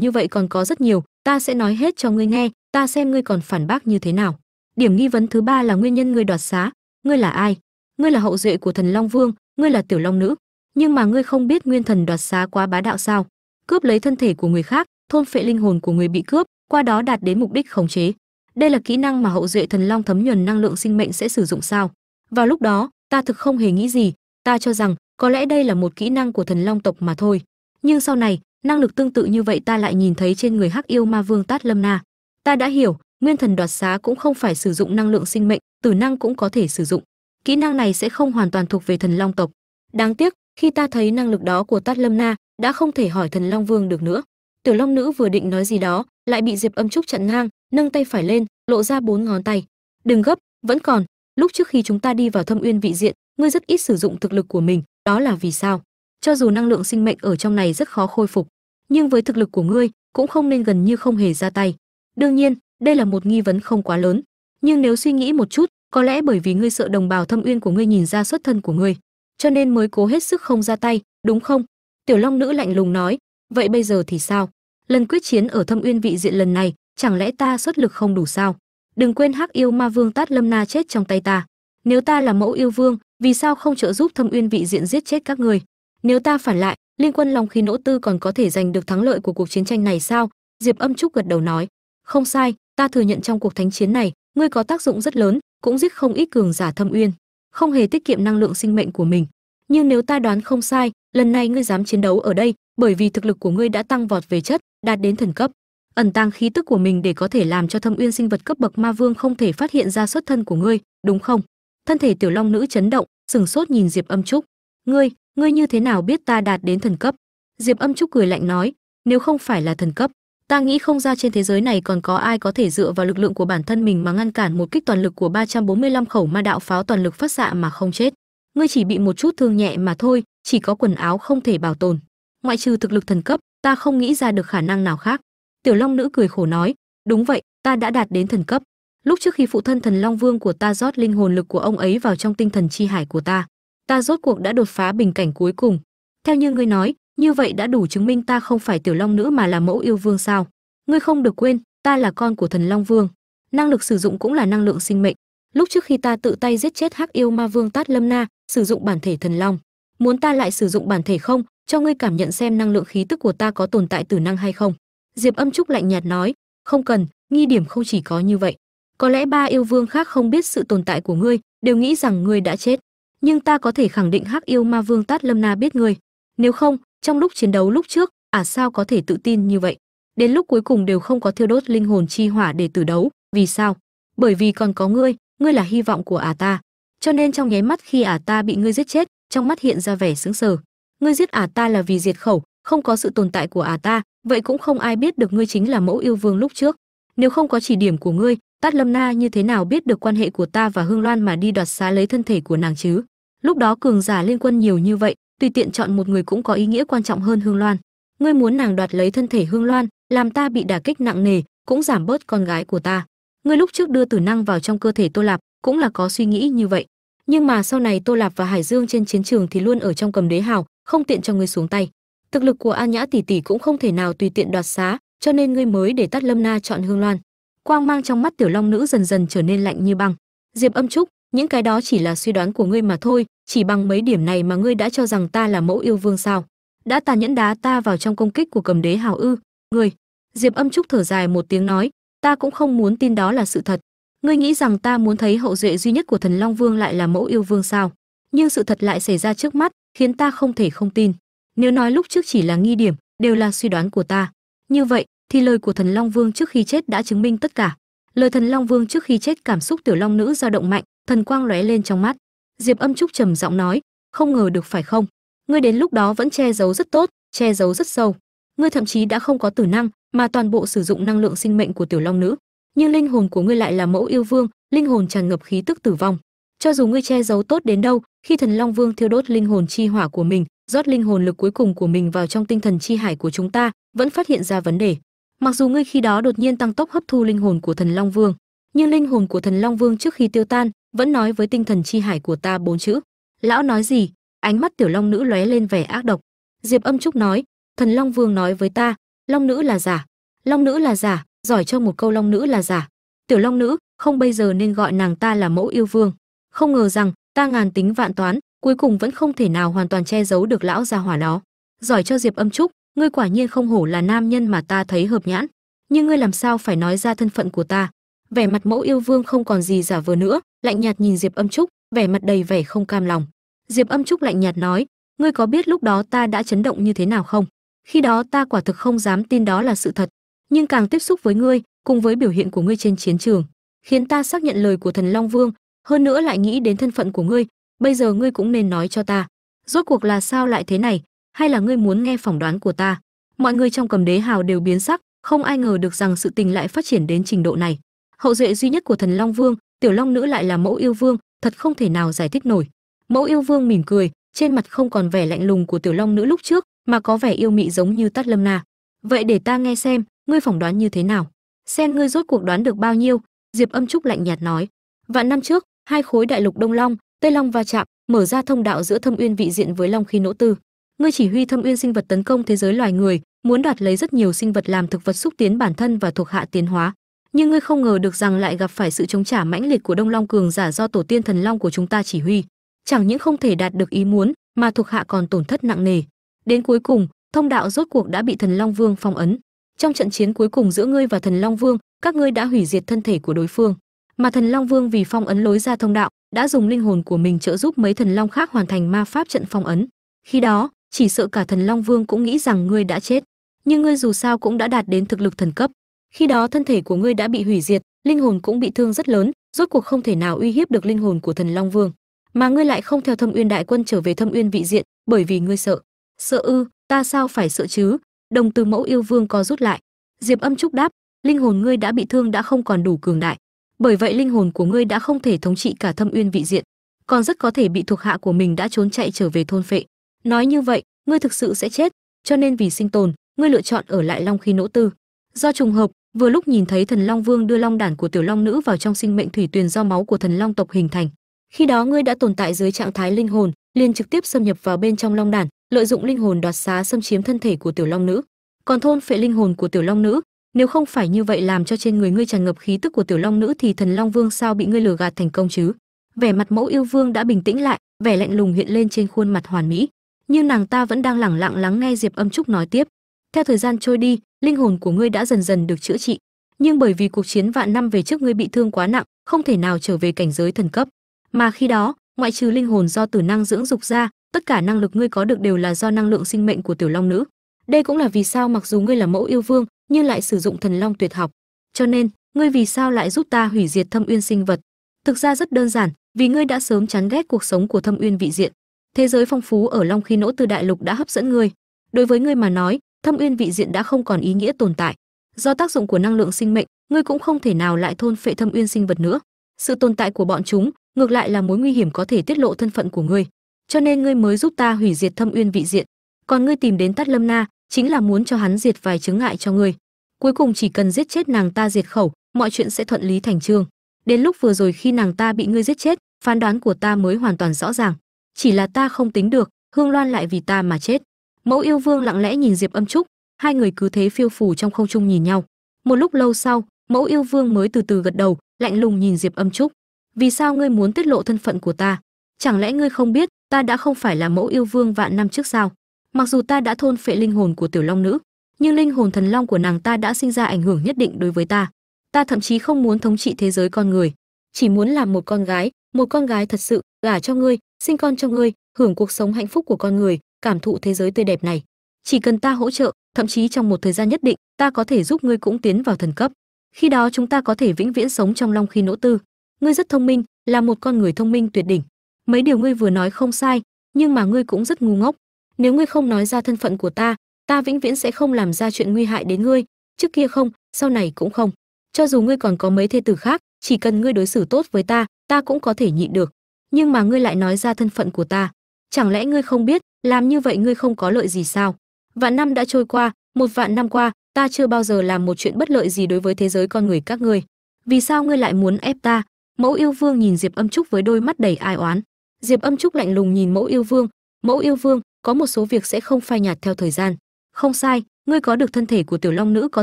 như vậy còn có rất nhiều ta sẽ nói hết cho ngươi nghe, ta xem ngươi còn phản bác như thế nào. Điểm nghi vấn thứ ba là nguyên nhân ngươi đoạt xá. Ngươi là ai? Ngươi là hậu duệ của thần long vương, ngươi là tiểu long nữ. Nhưng mà ngươi không biết nguyên thần đoạt xá quá bá đạo sao? Cướp lấy thân thể của người khác, thôn phệ linh hồn của người bị cướp, qua đó đạt đến mục đích khống chế. Đây là kỹ năng mà hậu duệ thần long thấm nhuần năng lượng sinh mệnh sẽ sử dụng sao? Vào lúc đó, ta thực không hề nghĩ gì. Ta cho rằng, có lẽ đây là một kỹ năng của thần long tộc mà thôi. Nhưng sau này năng lực tương tự như vậy ta lại nhìn thấy trên người hắc yêu ma vương tát lâm na. Ta đã hiểu, nguyên thần đoạt xá cũng không phải sử dụng năng lượng sinh mệnh, tử năng cũng có thể sử dụng. Kỹ năng này sẽ không hoàn toàn thuộc về thần long tộc. Đáng tiếc, khi ta thấy năng lực đó của tát lâm na, đã không thể hỏi thần long vương được nữa. Tiểu long nữ vừa định nói gì đó, lại bị diệp âm trúc chặn ngang, nâng tay phải lên, lộ ra bốn ngón tay. Đừng gấp, vẫn còn. Lúc trước khi chúng ta đi vào thâm uyên vị diện, ngươi rất ít sử dụng thực lực của mình, đó là vì sao? Cho dù năng lượng sinh mệnh ở trong này rất khó khôi phục nhưng với thực lực của ngươi cũng không nên gần như không hề ra tay. Đương nhiên, đây là một nghi vấn không quá lớn, nhưng nếu suy nghĩ một chút, có lẽ bởi vì ngươi sợ đồng bào thâm uyên của ngươi nhìn ra xuất thân của ngươi, cho nên mới cố hết sức không ra tay, đúng không? Tiểu long nữ lạnh lùng nói, vậy bây giờ thì sao? Lần quyết chiến ở thâm uyên vị diện lần này, chẳng lẽ ta xuất lực không đủ sao? Đừng quên hắc yêu ma vương tát lâm na chết trong tay ta. Nếu ta là mẫu yêu vương, vì sao không trợ giúp thâm uyên vị diện giết chết các người nếu ta phản lại liên quân long khí nỗ tư còn có thể giành được thắng lợi của cuộc chiến tranh này sao? Diệp âm trúc gật đầu nói, không sai, ta thừa nhận trong cuộc thánh chiến này, ngươi có tác dụng rất lớn, cũng giết không ít cường giả thâm uyên, không hề tiết kiệm năng lượng sinh mệnh của mình. Nhưng nếu ta đoán không sai, lần này ngươi dám chiến đấu ở đây, bởi vì thực lực của ngươi đã tăng vọt về chất, đạt đến thần cấp. Ẩn tàng khí tức của mình để có thể làm cho thâm uyên sinh vật cấp bậc ma vương không thể phát hiện ra xuất thân của ngươi, đúng không? Thân thể tiểu long nữ chấn động, sừng sốt nhìn diệp âm trúc, ngươi ngươi như thế nào biết ta đạt đến thần cấp? Diệp âm trúc cười lạnh nói, nếu không phải là thần cấp, ta nghĩ không ra trên thế giới này còn có ai có thể dựa vào lực lượng của bản thân mình mà ngăn cản một kích toàn lực của 345 khẩu ma đạo pháo toàn lực phát xạ mà không chết. Ngươi chỉ bị một chút thương nhẹ mà thôi, chỉ có quần áo không thể bảo tồn. Ngoại trừ thực lực thần cấp, ta không nghĩ ra được khả năng nào khác. Tiểu long nữ cười khổ nói, đúng vậy, ta đã đạt đến thần cấp. Lúc trước khi phụ thân thần long vương của ta rót linh hồn lực của ông ấy vào trong tinh thần chi hải của ta ta rốt cuộc đã đột phá bình cảnh cuối cùng. Theo như ngươi nói, như vậy đã đủ chứng minh ta không phải tiểu long nữ mà là mẫu yêu vương sao? Ngươi không được quên, ta là con của thần long vương. Năng lực sử dụng cũng là năng lượng sinh mệnh. Lúc trước khi ta tự tay giết chết hắc yêu ma vương tát lâm na, sử dụng bản thể thần long. Muốn ta lại sử dụng bản thể không? Cho ngươi cảm nhận xem năng lượng khí tức của ta có tồn tại tử năng hay không. Diệp âm trúc lạnh nhạt nói, không cần, nghi điểm không chỉ có như vậy. Có lẽ ba yêu vương khác không biết sự tồn tại của ngươi, đều nghĩ rằng ngươi đã chết nhưng ta có thể khẳng định hắc yêu ma vương tát lâm na biết ngươi. Nếu không, trong lúc chiến đấu lúc trước ả à sao có thể tự tin như vậy? Đến lúc cuối cùng đều không có thiêu đốt linh hồn chi hỏa để tử đấu, vì sao? Bởi vì còn có ngươi ngươi là hy vọng của ả à ta. Cho nên trong nháy mắt khi ả à ta bị ngươi giết chết, trong mắt hiện ra vẻ sững sờ. Ngươi giết ả ta là vì diệt khẩu, không có sự tồn tại của ả ta, vậy cũng không ai biết được ngươi chính là mẫu yêu vương lúc trước. Nếu không có chỉ điểm của ngươi, tát lâm na như thế nào biết được quan hệ của ta và hương loan mà đi đoạt xá lấy thân thể của nàng chứ? Lúc đó cường giả liên quân nhiều như vậy, tùy tiện chọn một người cũng có ý nghĩa quan trọng hơn hương loan. Ngươi muốn nàng đoạt lấy thân thể hương loan, làm ta bị đả kích nặng nề, cũng giảm bớt con gái của ta. Ngươi lúc trước đưa tử năng vào trong cơ thể tô lạp, cũng là có suy nghĩ như vậy. Nhưng mà sau này tô lạp và hải dương trên chiến trường thì luôn ở trong cầm đế hào, không tiện cho ngươi xuống tay. Thực lực của an nhã tỷ tỷ cũng không thể nào tùy tiện đoạt xá, cho nên ngươi mới để tắt lâm na chọn hương loan. Quang mang trong mắt tiểu long nữ dần dần trở nên lạnh như băng. Diệp âm trúc, những cái đó chỉ là suy đoán của ngươi mà thôi chỉ bằng mấy điểm này mà ngươi đã cho rằng ta là mẫu yêu vương sao? Đã tàn nhẫn đá ta vào trong công kích của cầm đế hào ư? Ngươi! Diệp âm trúc thở dài một tiếng nói, ta cũng không muốn tin đó là sự thật. Ngươi nghĩ rằng ta muốn thấy hậu duệ duy nhất của thần long vương lại là mẫu yêu vương sao? Nhưng sự thật lại xảy ra trước mắt, khiến ta không thể không tin. Nếu nói lúc trước chỉ là nghi điểm, đều là suy đoán của ta. Như vậy, thì lời của thần long vương trước khi chết đã chứng minh tất cả. Lời thần long vương trước khi chết cảm xúc tiểu long nữ dao động mạnh, thần quang lóe lên trong mắt diệp âm trúc trầm giọng nói, không ngờ được phải không? Ngươi đến lúc đó vẫn che giấu rất tốt, che giấu rất sâu. Ngươi thậm chí đã không có tử năng, mà toàn bộ sử dụng năng lượng sinh mệnh của tiểu long nữ. Nhưng linh hồn của ngươi lại là mẫu yêu vương, linh hồn tràn ngập khí tức tử vong. Cho dù ngươi che giấu tốt đến đâu, khi thần long vương thiêu đốt linh hồn chi hỏa của mình, rót linh hồn lực cuối cùng của mình vào trong tinh thần chi hải của chúng ta, vẫn phát hiện ra vấn đề. Mặc dù ngươi khi đó đột nhiên tăng tốc hấp thu linh hồn của thần long vương, nhưng linh hồn của thần long vương trước khi tiêu tan vẫn nói với tinh thần chi hải của ta bốn chữ. Lão nói gì? Ánh mắt tiểu long nữ lóe lên vẻ ác độc. Diệp âm trúc nói, thần long vương nói với ta, long nữ là giả. Long nữ là giả, giỏi cho một câu long nữ là giả. Tiểu long nữ, không bây giờ nên gọi nàng ta là mẫu yêu vương. Không ngờ rằng, ta ngàn tính vạn toán, cuối cùng vẫn không thể nào hoàn toàn che giấu được lão gia hỏa đó. Giỏi cho diệp âm trúc, ngươi quả nhiên không hổ là nam nhân mà ta thấy hợp nhãn. Nhưng ngươi làm sao phải nói ra thân phận của ta? Vẻ mặt mẫu yêu vương không còn gì giả vờ nữa, lạnh nhạt nhìn diệp âm trúc, vẻ mặt đầy vẻ không cam lòng. Diệp âm trúc lạnh nhạt nói, ngươi có biết lúc đó ta đã chấn động như thế nào không? Khi đó ta quả thực không dám tin đó là sự thật, nhưng càng tiếp xúc với ngươi, cùng với biểu hiện của ngươi trên chiến trường, khiến ta xác nhận lời của thần long vương, hơn nữa lại nghĩ đến thân phận của ngươi, bây giờ ngươi cũng nên nói cho ta. Rốt cuộc là sao lại thế này? Hay là ngươi muốn nghe phỏng đoán của ta? Mọi người trong cầm đế hào đều biến sắc, không ai ngờ được rằng sự tình lại phát triển đến trình độ này hậu duệ duy nhất của thần long vương, tiểu long nữ lại là mẫu yêu vương, thật không thể nào giải thích nổi. Mẫu yêu vương mỉm cười, trên mặt không còn vẻ lạnh lùng của tiểu long nữ lúc trước, mà có vẻ yêu mị giống như tát lâm na. Vậy để ta nghe xem, ngươi phỏng đoán như thế nào? Xem ngươi rốt cuộc đoán được bao nhiêu? Diệp âm trúc lạnh nhạt nói. Vạn năm trước, hai khối đại lục đông long, tây long va chạm, mở ra thông đạo giữa thâm uyên vị diện với long khí nỗ tư. Ngươi chỉ huy thâm uyên sinh vật tấn công thế giới loài người, muốn đoạt lấy rất nhiều sinh vật làm thực vật xúc tiến bản thân và thuộc hạ tiến hóa nhưng ngươi không ngờ được rằng lại gặp phải sự chống trả mãnh liệt của đông long cường giả do tổ tiên thần long của chúng ta chỉ huy. Chẳng những không thể đạt được ý muốn, mà thuộc hạ còn tổn thất nặng nề. Đến cuối cùng, thông đạo rốt cuộc đã bị thần long vương phong ấn. Trong trận chiến cuối cùng giữa ngươi và thần long vương, các ngươi đã hủy diệt thân thể của đối phương. Mà thần long vương vì phong ấn lối ra thông đạo, đã dùng linh hồn của mình trợ giúp mấy thần long khác hoàn thành ma pháp trận phong ấn. Khi đó, chỉ sợ cả thần long vương cũng nghĩ rằng ngươi đã chết. Nhưng ngươi dù sao cũng đã đạt đến thực lực thần cấp khi đó thân thể của ngươi đã bị hủy diệt, linh hồn cũng bị thương rất lớn, rốt cuộc không thể nào uy hiếp được linh hồn của thần long vương. Mà ngươi lại không theo thâm uyên đại quân trở về thâm uyên vị diện, bởi vì ngươi sợ. Sợ ư, ta sao phải sợ chứ? Đồng từ mẫu yêu vương co rút lại. Diệp âm trúc đáp, linh hồn ngươi đã bị thương đã không còn đủ cường đại. Bởi vậy linh hồn của ngươi đã không thể thống trị cả thâm uyên vị diện, còn rất có thể bị thuộc hạ của mình đã trốn chạy trở về thôn phệ. Nói như vậy, ngươi thực sự sẽ chết, cho nên vì sinh tồn, ngươi lựa chọn ở lại long khí nỗ tư. Do trùng hợp vừa lúc nhìn thấy thần long vương đưa long đản của tiểu long nữ vào trong sinh mệnh thủy tuyền do máu của thần long tộc hình thành. Khi đó ngươi đã tồn tại dưới trạng thái linh hồn, liền trực tiếp xâm nhập vào bên trong long đản, lợi dụng linh hồn đoạt xá xâm chiếm thân thể của tiểu long nữ. Còn thôn phệ linh hồn của tiểu long nữ, nếu không phải như vậy làm cho trên người ngươi tràn ngập khí tức của tiểu long nữ thì thần long vương sao bị ngươi lừa gạt thành công chứ? Vẻ mặt mẫu yêu vương đã bình tĩnh lại, vẻ lạnh lùng hiện lên trên khuôn mặt hoàn mỹ. Nhưng nàng ta vẫn đang lẳng lặng lắng nghe diệp âm trúc nói tiếp theo thời gian trôi đi, linh hồn của ngươi đã dần dần được chữa trị. Nhưng bởi vì cuộc chiến vạn năm về trước ngươi bị thương quá nặng, không thể nào trở về cảnh giới thần cấp. Mà khi đó, ngoại trừ linh hồn do tử năng dưỡng dục ra, tất cả năng lực ngươi có được đều là do năng lượng sinh mệnh của tiểu long nữ. Đây cũng là vì sao mặc dù ngươi là mẫu yêu vương, nhưng lại sử dụng thần long tuyệt học. Cho nên, ngươi vì sao lại giúp ta hủy diệt thâm uyên sinh vật? Thực ra rất đơn giản, vì ngươi đã sớm chán ghét cuộc sống của thâm uyên vị diện. Thế giới phong phú ở long khí nỗ từ đại lục đã hấp dẫn ngươi. Đối với ngươi mà nói thâm uyên vị diện đã không còn ý nghĩa tồn tại. Do tác dụng của năng lượng sinh mệnh, ngươi cũng không thể nào lại thôn phệ thâm uyên sinh vật nữa. Sự tồn tại của bọn chúng, ngược lại là mối nguy hiểm có thể tiết lộ thân phận của ngươi. Cho nên ngươi mới giúp ta hủy diệt thâm uyên vị diện. Còn ngươi tìm đến tát lâm na, chính là muốn cho hắn diệt vài chứng ngại cho ngươi. Cuối cùng chỉ cần giết chết nàng ta diệt khẩu, mọi chuyện sẽ thuận lý thành trương. Đến lúc vừa rồi khi nàng ta bị ngươi giết chết, phán đoán của ta mới hoàn toàn rõ ràng. Chỉ là ta không tính được, hương loan lại vì ta mà chết mẫu yêu vương lặng lẽ nhìn diệp âm trúc, hai người cứ thế phiêu phù trong không trung nhìn nhau. Một lúc lâu sau, mẫu yêu vương mới từ từ gật đầu, lạnh lùng nhìn diệp âm trúc. Vì sao ngươi muốn tiết lộ thân phận của ta? Chẳng lẽ ngươi không biết, ta đã không phải là mẫu yêu vương vạn năm trước sao? Mặc dù ta đã thôn phệ linh hồn của tiểu long nữ, nhưng linh hồn thần long của nàng ta đã sinh ra ảnh hưởng nhất định đối với ta. Ta thậm chí không muốn thống trị thế giới con người. Chỉ muốn làm một con gái, một con gái thật sự gả cho ngươi, sinh con cho ngươi, hưởng cuộc sống hạnh phúc của con người cảm thụ thế giới tươi đẹp này. Chỉ cần ta hỗ trợ, thậm chí trong một thời gian nhất định, ta có thể giúp ngươi cũng tiến vào thần cấp. Khi đó chúng ta có thể vĩnh viễn sống trong long khi nỗ tư. Ngươi rất thông minh, là một con người thông minh tuyệt đỉnh. Mấy điều ngươi vừa nói không sai, nhưng mà ngươi cũng rất ngu ngốc. Nếu ngươi không nói ra thân phận của ta ta vĩnh viễn sẽ không làm ra chuyện nguy hại đến ngươi. Trước kia không, sau này cũng không. Cho dù ngươi còn có mấy thê tử khác, chỉ cần ngươi đối xử tốt với ta ta cũng có thể nhịn được. Nhưng mà ngươi lại nói ra thân phận của ta. Chẳng lẽ ngươi không biết làm như vậy ngươi không có lợi gì sao? Vạn năm đã trôi qua, một vạn năm qua, ta chưa bao giờ làm một chuyện bất lợi gì đối với thế giới con người các ngươi. Vì sao ngươi lại muốn ép ta? Mẫu yêu vương nhìn diệp âm trúc với đôi mắt đầy ai oán. Diệp âm trúc lạnh lùng nhìn mẫu yêu vương. Mẫu yêu vương, có một số việc sẽ không phai nhạt theo thời gian. Không sai, ngươi có được thân thể của tiểu long nữ có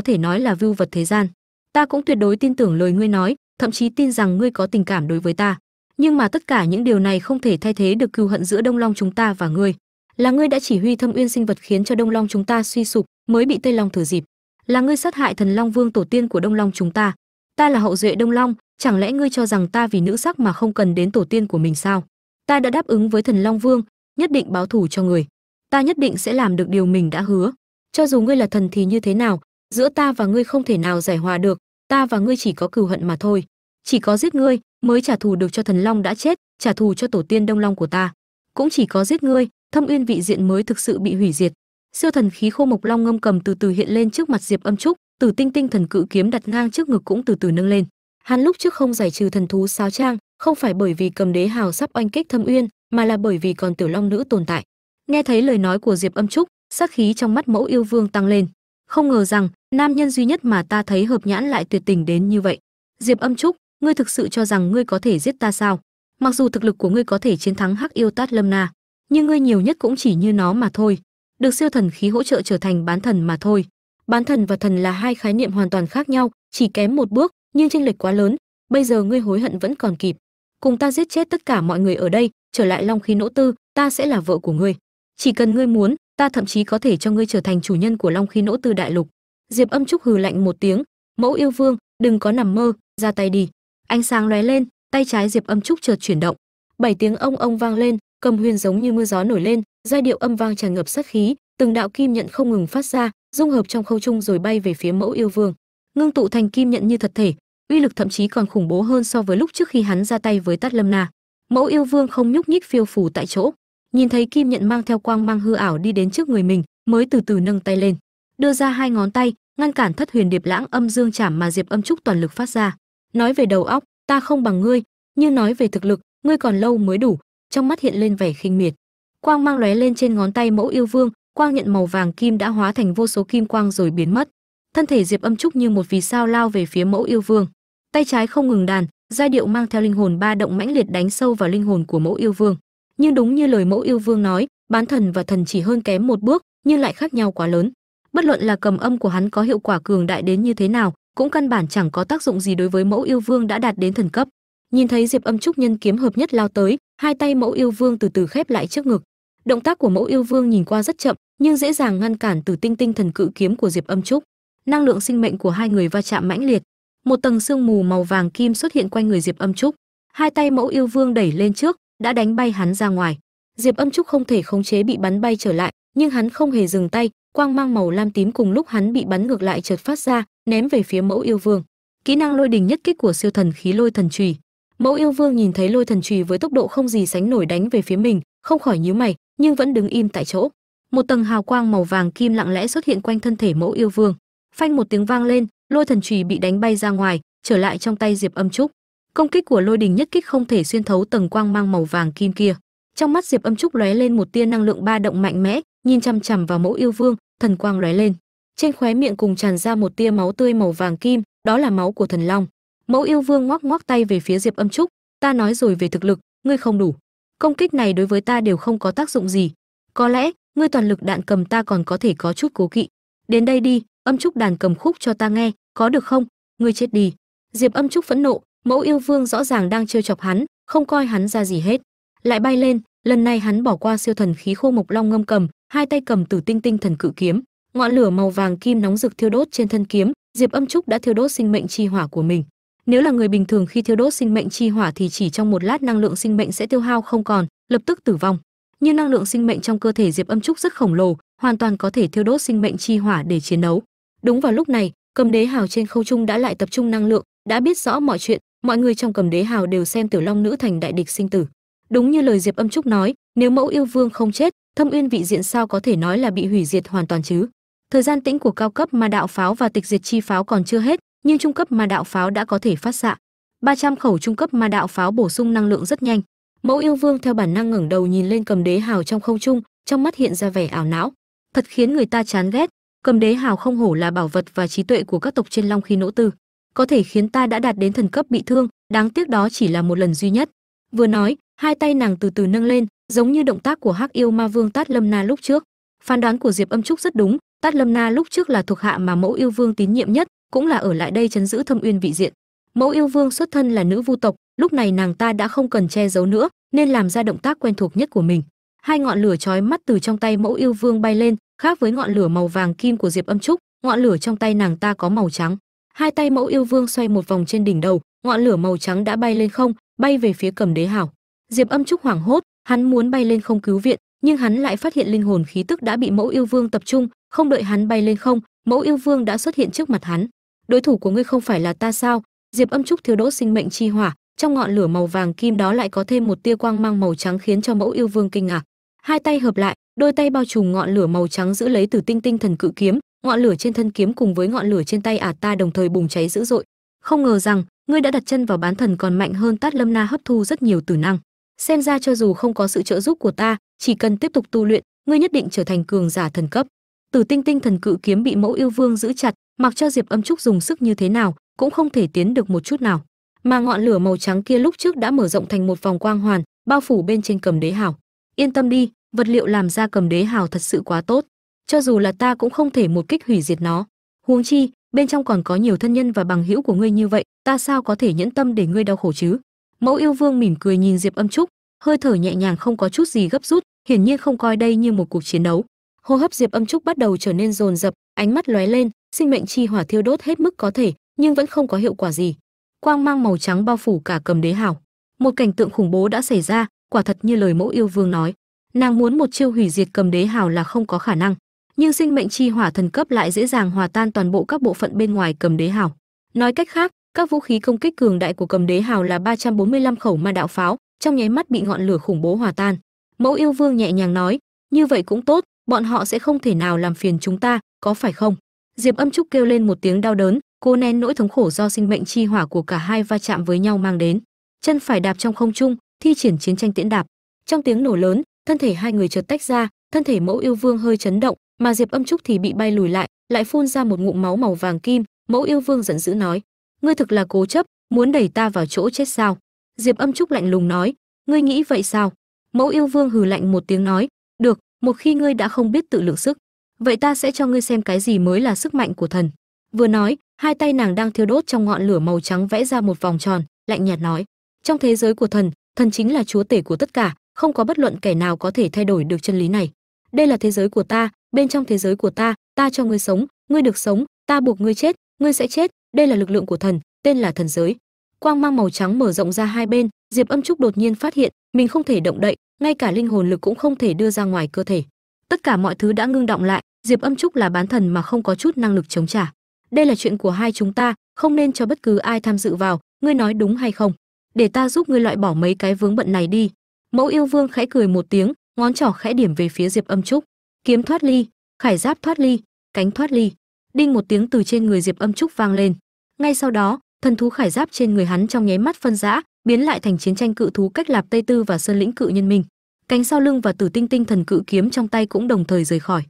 thể nói là vưu vật thế gian. Ta cũng tuyệt đối tin tưởng lời ngươi nói, thậm chí tin rằng ngươi có tình cảm đối với ta. Nhưng mà tất cả những điều này không thể thay thế được cừu hận giữa đông long chúng ta và ngươi là ngươi đã chỉ huy thâm uyên sinh vật khiến cho đông long chúng ta suy sụp, mới bị tây long thừa dịp. Là ngươi sát hại thần long vương tổ tiên của đông long chúng ta. Ta là hậu duệ đông long, chẳng lẽ ngươi cho rằng ta vì nữ sắc mà không cần đến tổ tiên của mình sao? Ta đã đáp ứng với thần long vương, nhất định báo thù cho người. Ta nhất định sẽ làm được điều mình đã hứa. Cho dù ngươi là thần thì như thế nào, giữa ta và ngươi không thể nào giải hòa được, ta và ngươi chỉ có cừu hận mà thôi. Chỉ có giết ngươi, mới trả thù được cho thần long đã chết, trả thù cho tổ tiên đông long của ta. Cũng chỉ có giết ngươi thâm uyên vị diện mới thực sự bị hủy diệt. Siêu thần khí khô mộc long ngâm cầm từ từ hiện lên trước mặt diệp âm trúc, từ tinh tinh thần cự kiếm đặt ngang trước ngực cũng từ từ nâng lên. Hắn lúc trước không giải trừ thần thú sáo trang, không phải bởi vì cầm đế hào sắp oanh kích thâm uyên, mà là bởi vì còn tiểu long nữ tồn tại. Nghe thấy lời nói của diệp âm trúc, sát khí trong mắt mẫu yêu vương tăng lên. Không ngờ rằng, nam nhân duy nhất mà ta thấy hợp nhãn lại tuyệt tình đến như vậy. Diệp âm trúc, ngươi thực sự cho rằng ngươi có thể giết ta sao? Mặc dù thực lực của ngươi có thể chiến thắng hắc yêu tát lâm na nhưng ngươi nhiều nhất cũng chỉ như nó mà thôi. Được siêu thần khí hỗ trợ trở thành bán thần mà thôi. Bán thần và thần là hai khái niệm hoàn toàn khác nhau, chỉ kém một bước, nhưng chênh lệch quá lớn. Bây giờ ngươi hối hận vẫn còn kịp. Cùng ta giết chết tất cả mọi người ở đây, trở lại long khí nỗ tư, ta sẽ là vợ của ngươi. Chỉ cần ngươi muốn, ta thậm chí có thể cho ngươi trở thành chủ nhân của long khí nỗ tư đại lục. Diệp âm trúc hừ lạnh một tiếng, mẫu yêu vương, đừng có nằm mơ, ra tay đi. Ánh sáng lóe lên, tay trái diệp âm trúc chợt chuyển động. Bảy tiếng ông ông vang lên cầm huyền giống như mưa gió nổi lên, giai điệu âm vang tràn ngập sát khí, từng đạo kim nhận không ngừng phát ra, dung hợp trong khâu trung rồi bay về phía mẫu yêu vương. Ngưng tụ thành kim nhận như thật thể, uy lực thậm chí còn khủng bố hơn so với lúc trước khi hắn ra tay với tát lâm na. Mẫu yêu vương không nhúc nhích phiêu phù tại chỗ, nhìn thấy kim nhận mang theo quang mang hư ảo đi đến trước người mình, mới từ từ nâng tay lên. Đưa ra hai ngón tay, ngăn cản thất huyền điệp lãng âm dương chảm mà diệp âm trúc toàn lực phát ra. Nói về đầu óc, ta không bằng ngươi, nhưng nói về thực lực, ngươi còn lâu mới đủ trong mắt hiện lên vẻ khinh miệt. Quang mang lóe lên trên ngón tay mẫu yêu vương, quang nhận màu vàng kim đã hóa thành vô số kim quang rồi biến mất. Thân thể diệp âm trúc như một vì sao lao về phía mẫu yêu vương. Tay trái không ngừng đàn, giai điệu mang theo linh hồn ba động mãnh liệt đánh sâu vào linh hồn của mẫu yêu vương. Nhưng đúng như lời mẫu yêu vương nói, bán thần và thần chỉ hơn kém một bước, nhưng lại khác nhau quá lớn. Bất luận là cầm âm của hắn có hiệu quả cường đại đến như thế nào, cũng căn bản chẳng có tác dụng gì đối với mẫu yêu vương đã đạt đến thần cấp. Nhìn thấy diệp âm trúc nhân kiếm hợp nhất lao tới hai tay mẫu yêu vương từ từ khép lại trước ngực. Động tác của mẫu yêu vương nhìn qua rất chậm, nhưng dễ dàng ngăn cản từ tinh tinh thần cự kiếm của diệp âm trúc. Năng lượng sinh mệnh của hai người va chạm mãnh liệt. Một tầng sương mù màu vàng kim xuất hiện quanh người diệp âm trúc. Hai tay mẫu yêu vương đẩy lên trước, đã đánh bay hắn ra ngoài. Diệp âm trúc không thể khống chế bị bắn bay trở lại, nhưng hắn không hề dừng tay, quang mang màu lam tím cùng lúc hắn bị bắn ngược lại chợt phát ra, ném về phía mẫu yêu vương. Kỹ năng lôi đình nhất kích của siêu thần khí lôi thần trùy mẫu yêu vương nhìn thấy lôi thần trùy với tốc độ không gì sánh nổi đánh về phía mình, không khỏi nhíu mày, nhưng vẫn đứng im tại chỗ. Một tầng hào quang màu vàng kim lặng lẽ xuất hiện quanh thân thể mẫu yêu vương. Phanh một tiếng vang lên, lôi thần trùy bị đánh bay ra ngoài, trở lại trong tay diệp âm trúc. Công kích của lôi đình nhất kích không thể xuyên thấu tầng quang mang màu vàng kim kia. Trong mắt diệp âm trúc lóe lên một tia năng lượng ba động mạnh mẽ, nhìn chăm chằm vào mẫu yêu vương, thần quang lóe lên. Trên khóe miệng cùng tràn ra một tia máu tươi màu vàng kim, đó là máu của thần long mẫu yêu vương ngoắc ngoắc tay về phía diệp âm trúc, ta nói rồi về thực lực, ngươi không đủ. Công kích này đối với ta đều không có tác dụng gì. Có lẽ, ngươi toàn lực đạn cầm ta còn có thể có chút cố kỵ. Đến đây đi, âm trúc đàn cầm khúc cho ta nghe, có được không? Ngươi chết đi. Diệp âm trúc phẫn nộ, mẫu yêu vương rõ ràng đang trêu chọc hắn, không coi hắn ra gì hết. Lại bay lên, lần này hắn bỏ qua siêu thần khí khô mộc long ngâm cầm, hai tay cầm tử tinh tinh thần cự kiếm, ngọn lửa màu vàng kim nóng rực thiêu đốt trên thân kiếm, diệp âm trúc đã thiêu đốt sinh mệnh chi hỏa của mình nếu là người bình thường khi thiêu đốt sinh mệnh chi hỏa thì chỉ trong một lát năng lượng sinh mệnh sẽ tiêu hao không còn, lập tức tử vong. Nhưng năng lượng sinh mệnh trong cơ thể diệp âm trúc rất khổng lồ, hoàn toàn có thể thiêu đốt sinh mệnh chi hỏa để chiến đấu. Đúng vào lúc này, cầm đế hào trên khâu trung đã lại tập trung năng lượng, đã biết rõ mọi chuyện, mọi người trong cầm đế hào đều xem tiểu long nữ thành đại địch sinh tử. Đúng như lời diệp âm trúc nói, nếu mẫu yêu vương không chết, thâm uyên vị diện sao có thể nói là bị hủy diệt hoàn toàn chứ? Thời gian tĩnh của cao cấp mà đạo pháo và tịch diệt chi pháo còn chưa hết nhưng trung cấp ma đạo pháo đã có thể phát xạ. 300 khẩu trung cấp ma đạo pháo bổ sung năng lượng rất nhanh. Mẫu yêu vương theo bản năng ngẩng đầu nhìn lên cầm đế hào trong không trung, trong mắt hiện ra vẻ ảo não. Thật khiến người ta chán ghét. Cầm đế hào không hổ là bảo vật và trí tuệ của các tộc trên long khí nỗ tư. Có thể khiến ta đã đạt đến thần cấp bị thương, đáng tiếc đó chỉ là một lần duy nhất. Vừa nói, hai tay nàng từ từ nâng lên, giống như động tác của hắc yêu ma vương tát lâm na lúc trước. Phán đoán của diệp âm trúc rất đúng, tát lâm na lúc trước là thuộc hạ mà mẫu yêu vương tín nhiệm nhất cũng là ở lại đây chấn giữ thâm uyên vị diện. Mẫu yêu vương xuất thân là nữ vu tộc, lúc này nàng ta đã không cần che giấu nữa, nên làm ra động tác quen thuộc nhất của mình. Hai ngọn lửa chói mắt từ trong tay mẫu yêu vương bay lên, khác với ngọn lửa màu vàng kim của diệp âm trúc, ngọn lửa trong tay nàng ta có màu trắng. Hai tay mẫu yêu vương xoay một vòng trên đỉnh đầu, ngọn lửa màu trắng đã bay lên không, bay về phía cầm đế hảo. Diệp âm trúc hoảng hốt, hắn muốn bay lên không cứu viện, nhưng hắn lại phát hiện linh hồn khí tức đã bị mẫu yêu vương tập trung, không đợi hắn bay lên không, mẫu yêu vương đã xuất hiện trước mặt hắn đối thủ của ngươi không phải là ta sao? Diệp âm trúc thiếu đỗ sinh mệnh chi hỏa, trong ngọn lửa màu vàng kim đó lại có thêm một tia quang mang màu trắng khiến cho mẫu yêu vương kinh ngạc. Hai tay hợp lại, đôi tay bao trùm ngọn lửa màu trắng giữ lấy từ tinh tinh thần cự kiếm, ngọn lửa trên thân kiếm cùng với ngọn lửa trên tay ả ta đồng thời bùng cháy dữ dội. Không ngờ rằng, ngươi đã đặt chân vào bán thần còn mạnh hơn tát lâm na hấp thu rất nhiều tử năng. Xem ra cho dù không có sự trợ giúp của ta, chỉ cần tiếp tục tu luyện, ngươi nhất định trở thành cường giả thần cấp. Tử tinh tinh thần cự kiếm bị mẫu yêu vương giữ chặt mặc cho diệp âm trúc dùng sức như thế nào, cũng không thể tiến được một chút nào. Mà ngọn lửa màu trắng kia lúc trước đã mở rộng thành một vòng quang hoàn, bao phủ bên trên cầm đế hào. Yên tâm đi, vật liệu làm ra cầm đế hào thật sự quá tốt. Cho dù là ta cũng không thể một kích hủy diệt nó. Huống chi, bên trong còn có nhiều thân nhân và bằng hữu của ngươi như vậy, ta sao có thể nhẫn tâm để ngươi đau khổ chứ? Mẫu yêu vương mỉm cười nhìn diệp âm trúc, hơi thở nhẹ nhàng không có chút gì gấp rút, hiển nhiên không coi đây như một cuộc chiến đấu. Hô hấp diệp âm trúc bắt đầu trở nên dồn dập, ánh mắt lóe lên sinh mệnh chi hỏa thiêu đốt hết mức có thể, nhưng vẫn không có hiệu quả gì. Quang mang màu trắng bao phủ cả cầm đế hảo một cảnh tượng khủng bố đã xảy ra, quả thật như lời mẫu yêu vương nói. Nàng muốn một chiêu hủy diệt cầm đế hào là không có khả năng, nhưng sinh mệnh chi hỏa thần cấp lại dễ dàng hòa tan toàn bộ các bộ phận bên ngoài cầm đế hào. Nói cách khác, các vũ khí công kích cường đại của cầm đế hào là 345 khẩu ma đạo pháo, trong nháy mắt bị ngọn lửa khủng bố hòa tan. Mẫu yêu vương nhẹ nhàng nói, như vậy cũng tốt, bọn họ sẽ không thể nào làm phiền chúng ta, có phải không? Diệp âm trúc kêu lên một tiếng đau đớn, cô nén nỗi thống khổ do sinh mệnh chi hỏa của cả hai va chạm với nhau mang đến. Chân phải đạp trong không trung, thi triển chiến tranh tiễn đạp. Trong tiếng nổ lớn, thân thể hai người chợt tách ra, thân thể mẫu yêu vương hơi chấn động, mà diệp âm trúc thì bị bay lùi lại lại phun ra một ngụm máu màu vàng kim, mẫu yêu vương giận dữ nói, ngươi thực là cố chấp, muốn đẩy ta vào chỗ chết sao? Diệp âm trúc lạnh lùng nói, ngươi nghĩ vậy sao? Mẫu yêu vương hừ lạnh một tiếng nói, được, một khi ngươi đã không biết tự lượng sức vậy ta sẽ cho ngươi xem cái gì mới là sức mạnh của thần. Vừa nói, hai tay nàng đang thiêu đốt trong ngọn lửa màu trắng vẽ ra một vòng tròn, lạnh nhạt nói, trong thế giới của thần thần chính là chúa tể của tất cả, không có bất luận kẻ nào có thể thay đổi được chân lý này. Đây là thế giới của ta, bên trong thế giới của ta ta cho ngươi sống, ngươi được sống, ta buộc ngươi chết, ngươi sẽ chết. Đây là lực lượng của thần, tên là thần giới. Quang mang màu trắng mở rộng ra hai bên, diệp âm trúc đột nhiên phát hiện, mình không thể động đậy, ngay cả linh hồn lực cũng không thể đưa ra ngoài cơ thể. Tất cả mọi thứ đã ngưng động lại diệp âm trúc là bán thần mà không có chút năng lực chống trả. Đây là chuyện của hai chúng ta, không nên cho bất cứ ai tham dự vào, ngươi nói đúng hay không? Để ta giúp ngươi loại bỏ mấy cái vướng bận này đi. Mẫu yêu vương khẽ cười một tiếng, ngón trỏ khẽ điểm về phía diệp âm trúc. Kiếm thoát ly, khải giáp thoát ly, cánh thoát ly. Đinh một tiếng từ trên người diệp âm trúc vang lên. Ngay sau đó, thần thú khải giáp trên người hắn trong nháy mắt phân rã, biến lại thành chiến tranh cự thú cách lạp tây tư và sơn lĩnh cự nhân minh cánh sau lưng và tử tinh tinh thần cự kiếm trong tay cũng đồng thời rời khỏi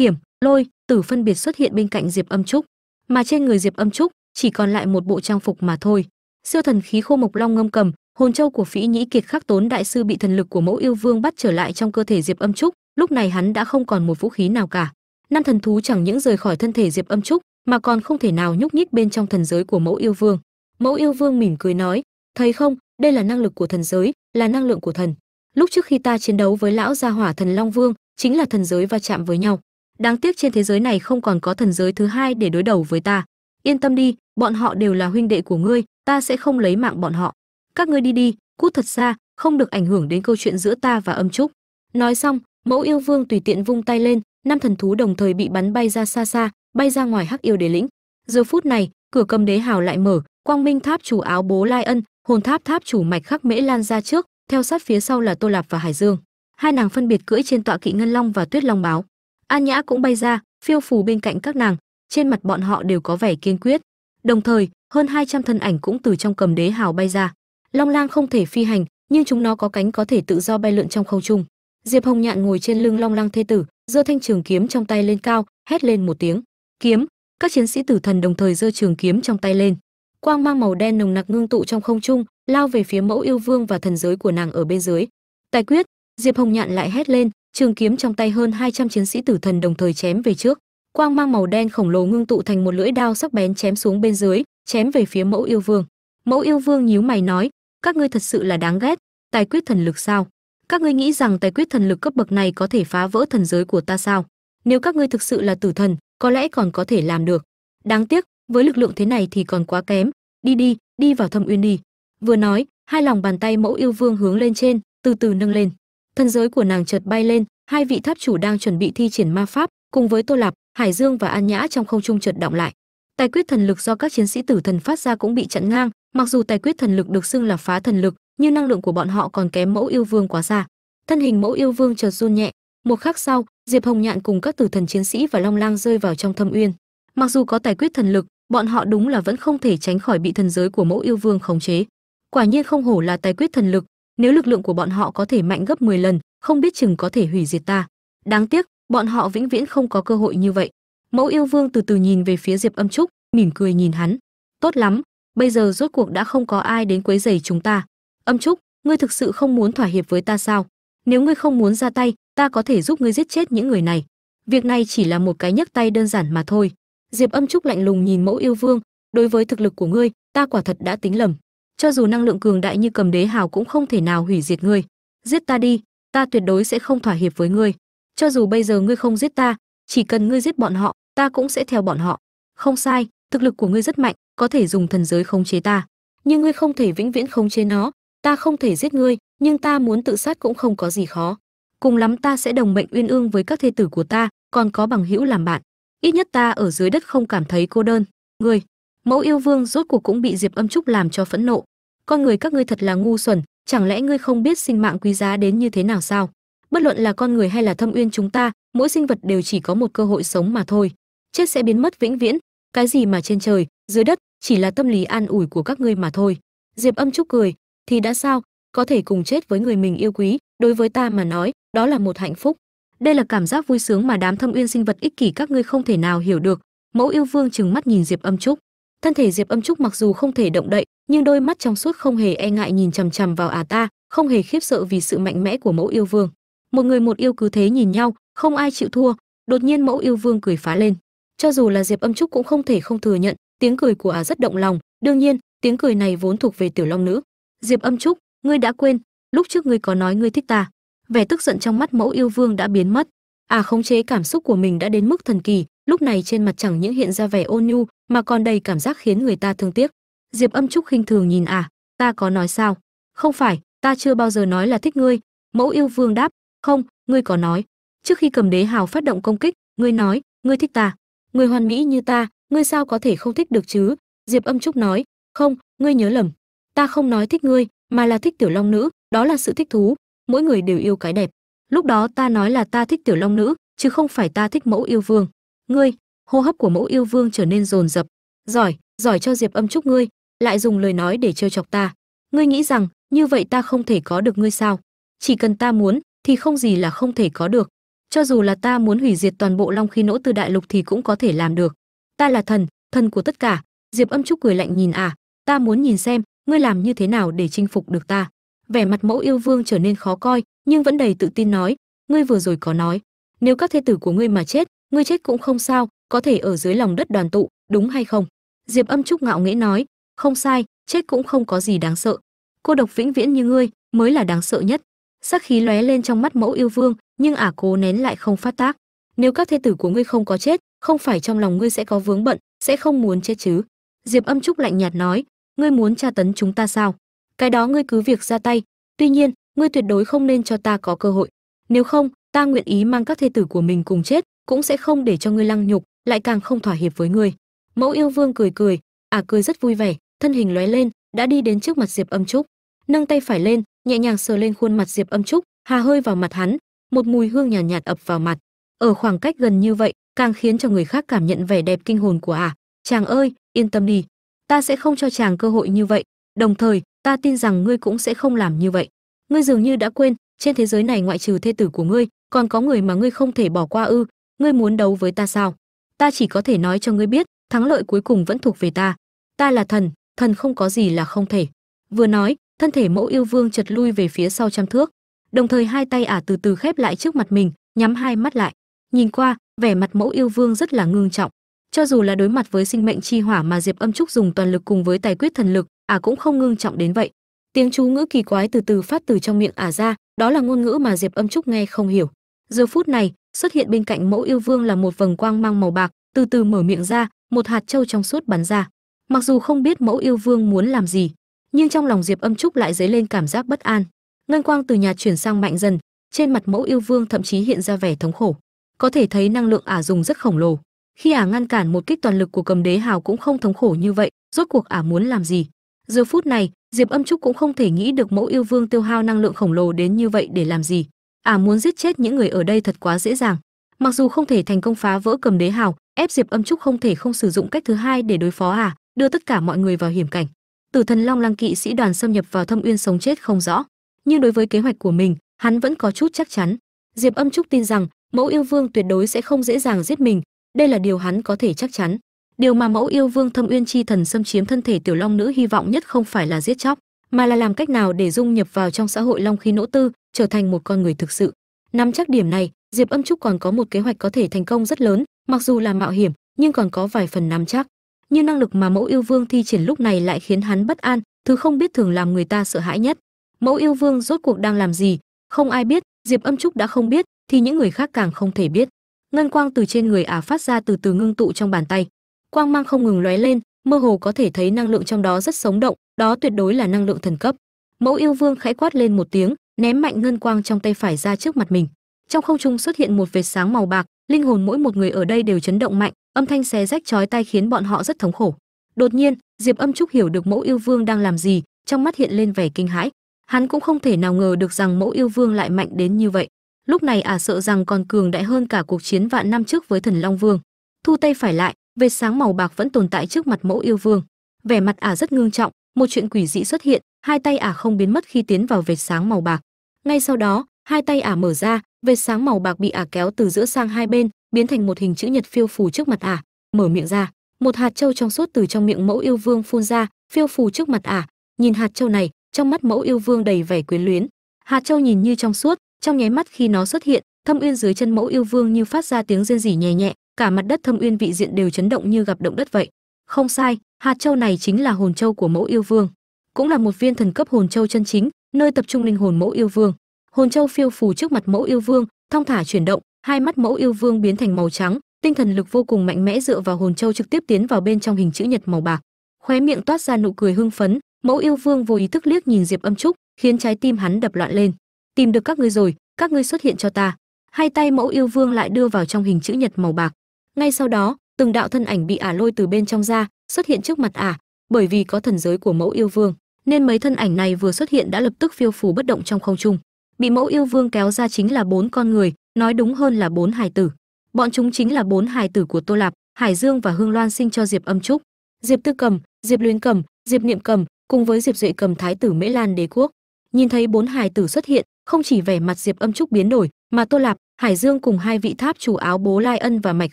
thiểm, lôi, tử phân biệt xuất hiện bên cạnh diệp âm trúc. Mà trên người diệp âm trúc chỉ còn lại một bộ trang phục mà thôi. Siêu thần khí khô mộc long ngâm cầm, hồn châu của phỉ nhĩ kiệt khắc tốn đại sư bị thần lực của mẫu yêu vương bắt trở lại trong cơ thể diệp âm trúc, lúc này hắn đã không còn một vũ khí nào cả. Năm thần thú chẳng những rời khỏi thân thể diệp âm trúc, mà còn không thể nào nhúc nhích bên trong thần giới của mẫu yêu vương. Mẫu yêu vương mỉm cười nói, thấy không, đây là năng lực của thần giới, là năng lượng của thần. Lúc trước khi ta chiến đấu với lão gia hỏa thần long vương, chính là thần giới va chạm với nhau đáng tiếc trên thế giới này không còn có thần giới thứ hai để đối đầu với ta. Yên tâm đi, bọn họ đều là huynh đệ của ngươi, ta sẽ không lấy mạng bọn họ. Các ngươi đi đi, cút thật xa, không được ảnh hưởng đến câu chuyện giữa ta và âm trúc. Nói xong, mẫu yêu vương tùy tiện vung tay lên, năm thần thú đồng thời bị bắn bay ra xa xa, bay ra ngoài hắc yêu đế lĩnh. Giờ phút này, cửa cầm đế hào lại mở, quang minh tháp chủ áo bố lai ân, hồn tháp tháp chủ mạch khắc mễ lan ra trước, theo sát phía sau là tô lạp và hải dương. Hai nàng phân biệt cưỡi trên tọa kỵ ngân long và tuyết long báo an nhã cũng bay ra, phiêu phù bên cạnh các nàng, trên mặt bọn họ đều có vẻ kiên quyết. Đồng thời, hơn 200 thân ảnh cũng từ trong cầm đế hào bay ra. Long lang không thể phi hành, nhưng chúng nó có cánh có thể tự do bay lượn trong không trung. Diệp hồng nhạn ngồi trên lưng long lang thê tử, giơ thanh trường kiếm trong tay lên cao, hét lên một tiếng. Kiếm! Các chiến sĩ tử thần đồng thời giơ trường kiếm trong tay lên. Quang mang màu đen nồng nặc ngưng tụ trong không trung, lao về phía mẫu yêu vương và thần giới của nàng ở bên dưới. Tài quyết! Diệp hồng nhạn lại hét lên trường kiếm trong tay hơn 200 chiến sĩ tử thần đồng thời chém về trước. Quang mang màu đen khổng lồ ngưng tụ thành một lưỡi đao sắc bén chém xuống bên dưới, chém về phía mẫu yêu vương. Mẫu yêu vương nhíu mày nói, các ngươi thật sự là đáng ghét, tài quyết thần lực sao? Các ngươi nghĩ rằng tài quyết thần lực cấp bậc này có thể phá vỡ thần giới của ta sao? Nếu các ngươi thực sự là tử thần, có lẽ còn có thể làm được. Đáng tiếc, với lực lượng thế này thì còn quá kém. Đi đi đi vào thâm uyên đi. Vừa nói, hai lòng bàn tay mẫu yêu vương hướng lên trên, từ từ nâng lên thân giới của nàng chợt bay lên, hai vị tháp chủ đang chuẩn bị thi triển ma pháp, cùng với tô lạp, hải dương và an nhã trong không trung chợt động lại. Tài quyết thần lực do các chiến sĩ tử thần phát ra cũng bị chặn ngang, mặc dù tài quyết thần lực được xưng là phá thần lực, nhưng năng lượng của bọn họ còn kém mẫu yêu vương quá xa. Thân hình mẫu yêu vương chợt run nhẹ. Một khắc sau, diệp hồng nhạn cùng các tử thần chiến sĩ và long lang rơi vào trong thâm uyên. Mặc dù có tài quyết thần lực, bọn họ đúng là vẫn không thể tránh khỏi bị thần giới của mẫu yêu vương khống chế. Quả nhiên không hổ là tài quyết thần lực nếu lực lượng của bọn họ có thể mạnh gấp 10 lần, không biết chừng có thể hủy diệt ta. Đáng tiếc, bọn họ vĩnh viễn không có cơ hội như vậy. Mẫu yêu vương từ từ nhìn về phía diệp âm trúc, mỉm cười nhìn hắn. Tốt lắm, bây giờ rốt cuộc đã không có ai đến quấy rầy chúng ta. Âm trúc, ngươi thực sự không muốn thỏa hiệp với ta sao? Nếu ngươi không muốn ra tay, ta có thể giúp ngươi giết chết những người này. Việc này chỉ là một cái nhấc tay đơn giản mà thôi. Diệp âm trúc lạnh lùng nhìn mẫu yêu vương, đối với thực lực của ngươi, ta quả thật đã tính lầm cho dù năng lượng cường đại như cầm đế hào cũng không thể nào hủy diệt ngươi. Giết ta đi, ta tuyệt đối sẽ không thỏa hiệp với ngươi. Cho dù bây giờ ngươi không giết ta, chỉ cần ngươi giết bọn họ, ta cũng sẽ theo bọn họ. Không sai, thực lực của ngươi rất mạnh, có thể dùng thần giới khống chế ta. Nhưng ngươi không thể vĩnh viễn khống chế nó, ta không thể giết ngươi, nhưng ta muốn tự sát cũng không có gì khó. Cùng lắm ta sẽ đồng mệnh uyên ương với các thê tử của ta, còn có bằng hữu làm bạn. Ít nhất ta ở dưới đất không cảm thấy cô đơn. Ngươi, mẫu yêu vương rốt cuộc cũng bị diệp âm trúc làm cho phẫn nộ con người các ngươi thật là ngu xuẩn, chẳng lẽ ngươi không biết sinh mạng quý giá đến như thế nào sao? Bất luận là con người hay là thâm uyên chúng ta, mỗi sinh vật đều chỉ có một cơ hội sống mà thôi. Chết sẽ biến mất vĩnh viễn. Cái gì mà trên trời, dưới đất, chỉ là tâm lý an ủi của các ngươi mà thôi. Diệp âm trúc cười, thì đã sao? Có thể cùng chết với người mình yêu quý, đối với ta mà nói, đó là một hạnh phúc. Đây là cảm giác vui sướng mà đám thâm uyên sinh vật ích kỷ các ngươi không thể nào hiểu được. Mẫu yêu vương chừng mắt nhìn diệp âm trúc. Thân thể diệp âm trúc mặc dù không thể động đậy nhưng đôi mắt trong suốt không hề e ngại nhìn chằm chằm vào ả à ta, không hề khiếp sợ vì sự mạnh mẽ của mẫu yêu vương. Một người một yêu cứ thế nhìn nhau, không ai chịu thua. Đột nhiên mẫu yêu vương cười phá lên. Cho dù là diệp âm trúc cũng không thể không thừa nhận, tiếng cười của ả rất động lòng. Đương nhiên, tiếng cười này vốn thuộc về tiểu long nữ. Diệp âm trúc, ngươi đã quên, lúc trước ngươi có nói ngươi thích ta. Vẻ tức giận trong mắt mẫu yêu vương đã biến mất. À khống chế cảm xúc của mình đã đến mức thần kỳ, lúc này trên mặt chẳng những hiện ra vẻ ôn nhu, mà còn đầy cảm giác khiến người ta thương tiếc diệp âm trúc khinh thường nhìn à ta có nói sao? Không phải, ta chưa bao giờ nói là thích ngươi. Mẫu yêu vương đáp, không, ngươi có nói. Trước khi cầm đế hào phát động công kích, ngươi nói, ngươi thích ta. Người hoàn mỹ như ta, ngươi sao có thể không thích được chứ? Diệp âm trúc nói, không, ngươi nhớ lầm. Ta không nói thích ngươi, mà là thích tiểu long nữ, đó là sự thích thú. Mỗi người đều yêu cái đẹp. Lúc đó ta nói là ta thích tiểu long nữ, chứ không phải ta thích mẫu yêu vương. Ngươi. Hô hấp của mẫu yêu vương trở nên rồn rập giỏi giỏi cho diệp âm trúc ngươi lại dùng lời nói để trêu chọc ta. Ngươi nghĩ rằng, như vậy ta không thể có được ngươi sao? Chỉ cần ta muốn, thì không gì là không thể có được. Cho dù là ta muốn hủy diệt toàn bộ long khí nỗ từ đại lục thì cũng có thể làm được. Ta là thần thần của tất cả. Diệp âm trúc cười lạnh nhìn à ta muốn nhìn xem, ngươi làm như thế nào để chinh phục được ta. Vẻ mặt mẫu yêu vương trở nên khó coi, nhưng vẫn đầy tự tin nói, ngươi vừa rồi có nói, nếu các thê tử của ngươi mà chết, ngươi chết cũng không sao, có thể ở dưới lòng đất đoàn tụ, đúng hay không? Diệp âm trúc ngạo nghễ nói không sai, chết cũng không có gì đáng sợ. Cô độc vĩnh viễn như ngươi, mới là đáng sợ nhất. Sắc khí lóe lên trong mắt mẫu yêu vương, nhưng ả cố nén lại không phát tác. Nếu các thê tử của ngươi không có chết, không phải trong lòng ngươi sẽ có vướng bận, sẽ không muốn chết chứ? Diệp âm trúc lạnh nhạt nói, ngươi muốn tra tấn chúng ta sao? Cái đó ngươi cứ việc ra tay. Tuy nhiên, ngươi tuyệt đối không nên cho ta có cơ hội. Nếu không, ta nguyện ý mang các thê tử của mình cùng chết, cũng sẽ không để cho ngươi lăng nhục, lại càng không thỏa hiệp với ngươi. Mẫu yêu vương cười cười à cười rất vui vẻ thân hình lóe lên đã đi đến trước mặt diệp âm trúc. Nâng tay phải lên nhẹ nhàng sờ lên khuôn mặt diệp âm trúc hà hơi vào mặt hắn một mùi hương nhàn nhạt, nhạt ập vào mặt. Ở khoảng cách gần như vậy càng khiến cho người khác cảm nhận vẻ đẹp kinh hồn của ả. À. chàng ơi yên tâm đi ta sẽ không cho chàng cơ hội như vậy. Đồng thời ta tin rằng ngươi cũng sẽ không làm như vậy. Ngươi dường như đã quên trên thế giới này ngoại trừ thê tử của ngươi còn có người mà ngươi không thể bỏ qua ư. Ngươi muốn đấu với ta sao? Ta chỉ có thể nói cho ngươi biết thắng lợi cuối cùng vẫn thuộc về ta. Ta là thần thần không có gì là không thể. Vừa nói, thân thể mẫu yêu vương chật lui về phía sau trăm thước, đồng thời hai tay ả từ từ khép lại trước mặt mình, nhắm hai mắt lại. Nhìn qua, vẻ mặt mẫu yêu vương rất là ngương trọng. Cho dù là đối mặt với sinh mệnh chi hỏa mà diệp âm trúc dùng toàn lực cùng với tài quyết thần lực, ả cũng không ngương trọng đến vậy. Tiếng chú ngữ kỳ quái từ từ phát từ trong miệng ả ra, đó là ngôn ngữ mà diệp âm trúc nghe không hiểu. Giờ phút này, xuất hiện bên cạnh mẫu yêu vương là một vầng quang mang màu bạc, từ từ mở miệng ra, một hạt châu trong suốt bắn ra mặc dù không biết mẫu yêu vương muốn làm gì, nhưng trong lòng diệp âm trúc lại dấy lên cảm giác bất an. Ngân quang từ nhà chuyển sang mạnh dần, trên mặt mẫu yêu vương thậm chí hiện ra vẻ thống khổ. Có thể thấy năng lượng ả dùng rất khổng lồ. Khi ả ngăn cản một kích toàn lực của cầm đế hào cũng không thống khổ như vậy, rốt cuộc ả muốn làm gì? Giờ phút này, diệp âm trúc cũng không thể nghĩ được mẫu yêu vương tiêu hao năng lượng khổng lồ đến như vậy để làm gì. Ả muốn giết chết những người ở đây thật quá dễ dàng. Mặc dù không thể thành công phá vỡ cầm đế hào, ép diệp âm trúc không thể không sử dụng cách thứ hai để đối phó ả đưa tất cả mọi người vào hiểm cảnh. Tử thần long lăng kỵ sĩ đoàn xâm nhập vào thâm uyên sống chết không rõ. Nhưng đối với kế hoạch của mình, hắn vẫn có chút chắc chắn. Diệp âm trúc tin rằng, mẫu yêu vương tuyệt đối sẽ không dễ dàng giết mình. Đây là điều hắn có thể chắc chắn. Điều mà mẫu yêu vương thâm uyên chi thần xâm chiếm thân thể tiểu long nữ hy vọng nhất không phải là giết chóc, mà là làm cách nào để dung nhập vào trong xã hội long khí nỗ tư, trở thành một con người thực sự. Nắm chắc điểm này, diệp âm trúc còn có một kế hoạch có thể thành công rất lớn, mặc dù là mạo hiểm, nhưng còn có vài phần nắm chắc nhưng năng lực mà mẫu yêu vương thi triển lúc này lại khiến hắn bất an, thứ không biết thường làm người ta sợ hãi nhất. Mẫu yêu vương rốt cuộc đang làm gì? Không ai biết, diệp âm trúc đã không biết, thì những người khác càng không thể biết. Ngân quang từ trên người ả phát ra từ từ ngưng tụ trong bàn tay. Quang mang không ngừng lóe lên, mơ hồ có thể thấy năng lượng trong đó rất sống động, đó tuyệt đối là năng lượng thần cấp. Mẫu yêu vương khẽ quát lên một tiếng, ném mạnh ngân quang trong tay phải ra trước mặt mình. Trong không trung xuất hiện một vệt sáng màu bạc, linh hồn mỗi một người ở đây đều chấn động mạnh âm thanh xé rách chói tai khiến bọn họ rất thống khổ. Đột nhiên, diệp âm trúc hiểu được mẫu yêu vương đang làm gì, trong mắt hiện lên vẻ kinh hãi. Hắn cũng không thể nào ngờ được rằng mẫu yêu vương lại mạnh đến như vậy. Lúc này ả à sợ rằng còn cường đại hơn cả cuộc chiến vạn năm trước với thần long vương. Thu tay phải lại, vệt sáng màu bạc vẫn tồn tại trước mặt mẫu yêu vương. Vẻ mặt ả à rất ngương trọng, một chuyện quỷ dị xuất hiện, hai tay ả à không biến mất khi tiến vào vệt sáng màu bạc. Ngay sau đó, hai tay ả mở ra, vệt sáng màu bạc bị ả kéo từ giữa sang hai bên biến thành một hình chữ nhật phiêu phù trước mặt ả. Mở miệng ra, một hạt châu trong suốt từ trong miệng mẫu yêu vương phun ra, phiêu phù trước mặt ả. Nhìn hạt châu này, trong mắt mẫu yêu vương đầy vẻ quyến luyến. Hạt châu nhìn như trong suốt, trong nháy mắt khi nó xuất hiện, thâm uyên dưới chân mẫu yêu vương như phát ra tiếng rên rỉ nhẹ nhẹ, cả mặt đất thâm uyên vị diện đều chấn động như gặp động đất vậy. Không sai, hạt châu này chính là hồn châu của mẫu yêu vương. Cũng là một viên thần cấp hồn châu chân chính, nơi tập trung linh hồn mẫu yêu vương. Hồn châu phiêu phù trước mặt mẫu yêu vương, thong thả chuyển động hai mắt mẫu yêu vương biến thành màu trắng, tinh thần lực vô cùng mạnh mẽ dựa vào hồn châu trực tiếp tiến vào bên trong hình chữ nhật màu bạc. Khóe miệng toát ra nụ cười hưng phấn, mẫu yêu vương vô ý thức liếc nhìn diệp âm trúc, khiến trái tim hắn đập loạn lên. Tìm được các ngươi rồi, các ngươi xuất hiện cho ta. Hai tay mẫu yêu vương lại đưa vào trong hình chữ nhật màu bạc. Ngay sau đó, từng đạo thân ảnh bị ả lôi từ bên trong ra, xuất hiện trước mặt ả, bởi vì có thần giới của mẫu yêu vương, nên mấy thân ảnh này vừa xuất hiện đã lập tức phiêu phù bất động trong không trung. Bị mẫu yêu vương kéo ra chính là bốn con người nói đúng hơn là bốn hài tử. Bọn chúng chính là bốn hài tử của tô lạp, hải dương và hương loan sinh cho diệp âm trúc. Diệp tư cầm, diệp luyến cầm, diệp niệm cầm cùng với diệp duệ cầm thái tử mễ lan đế quốc. Nhìn thấy bốn hài tử xuất hiện, không chỉ vẻ mặt diệp âm trúc biến đổi, mà tô lạp, hải dương cùng hai vị tháp chủ áo bố lai ân và mạch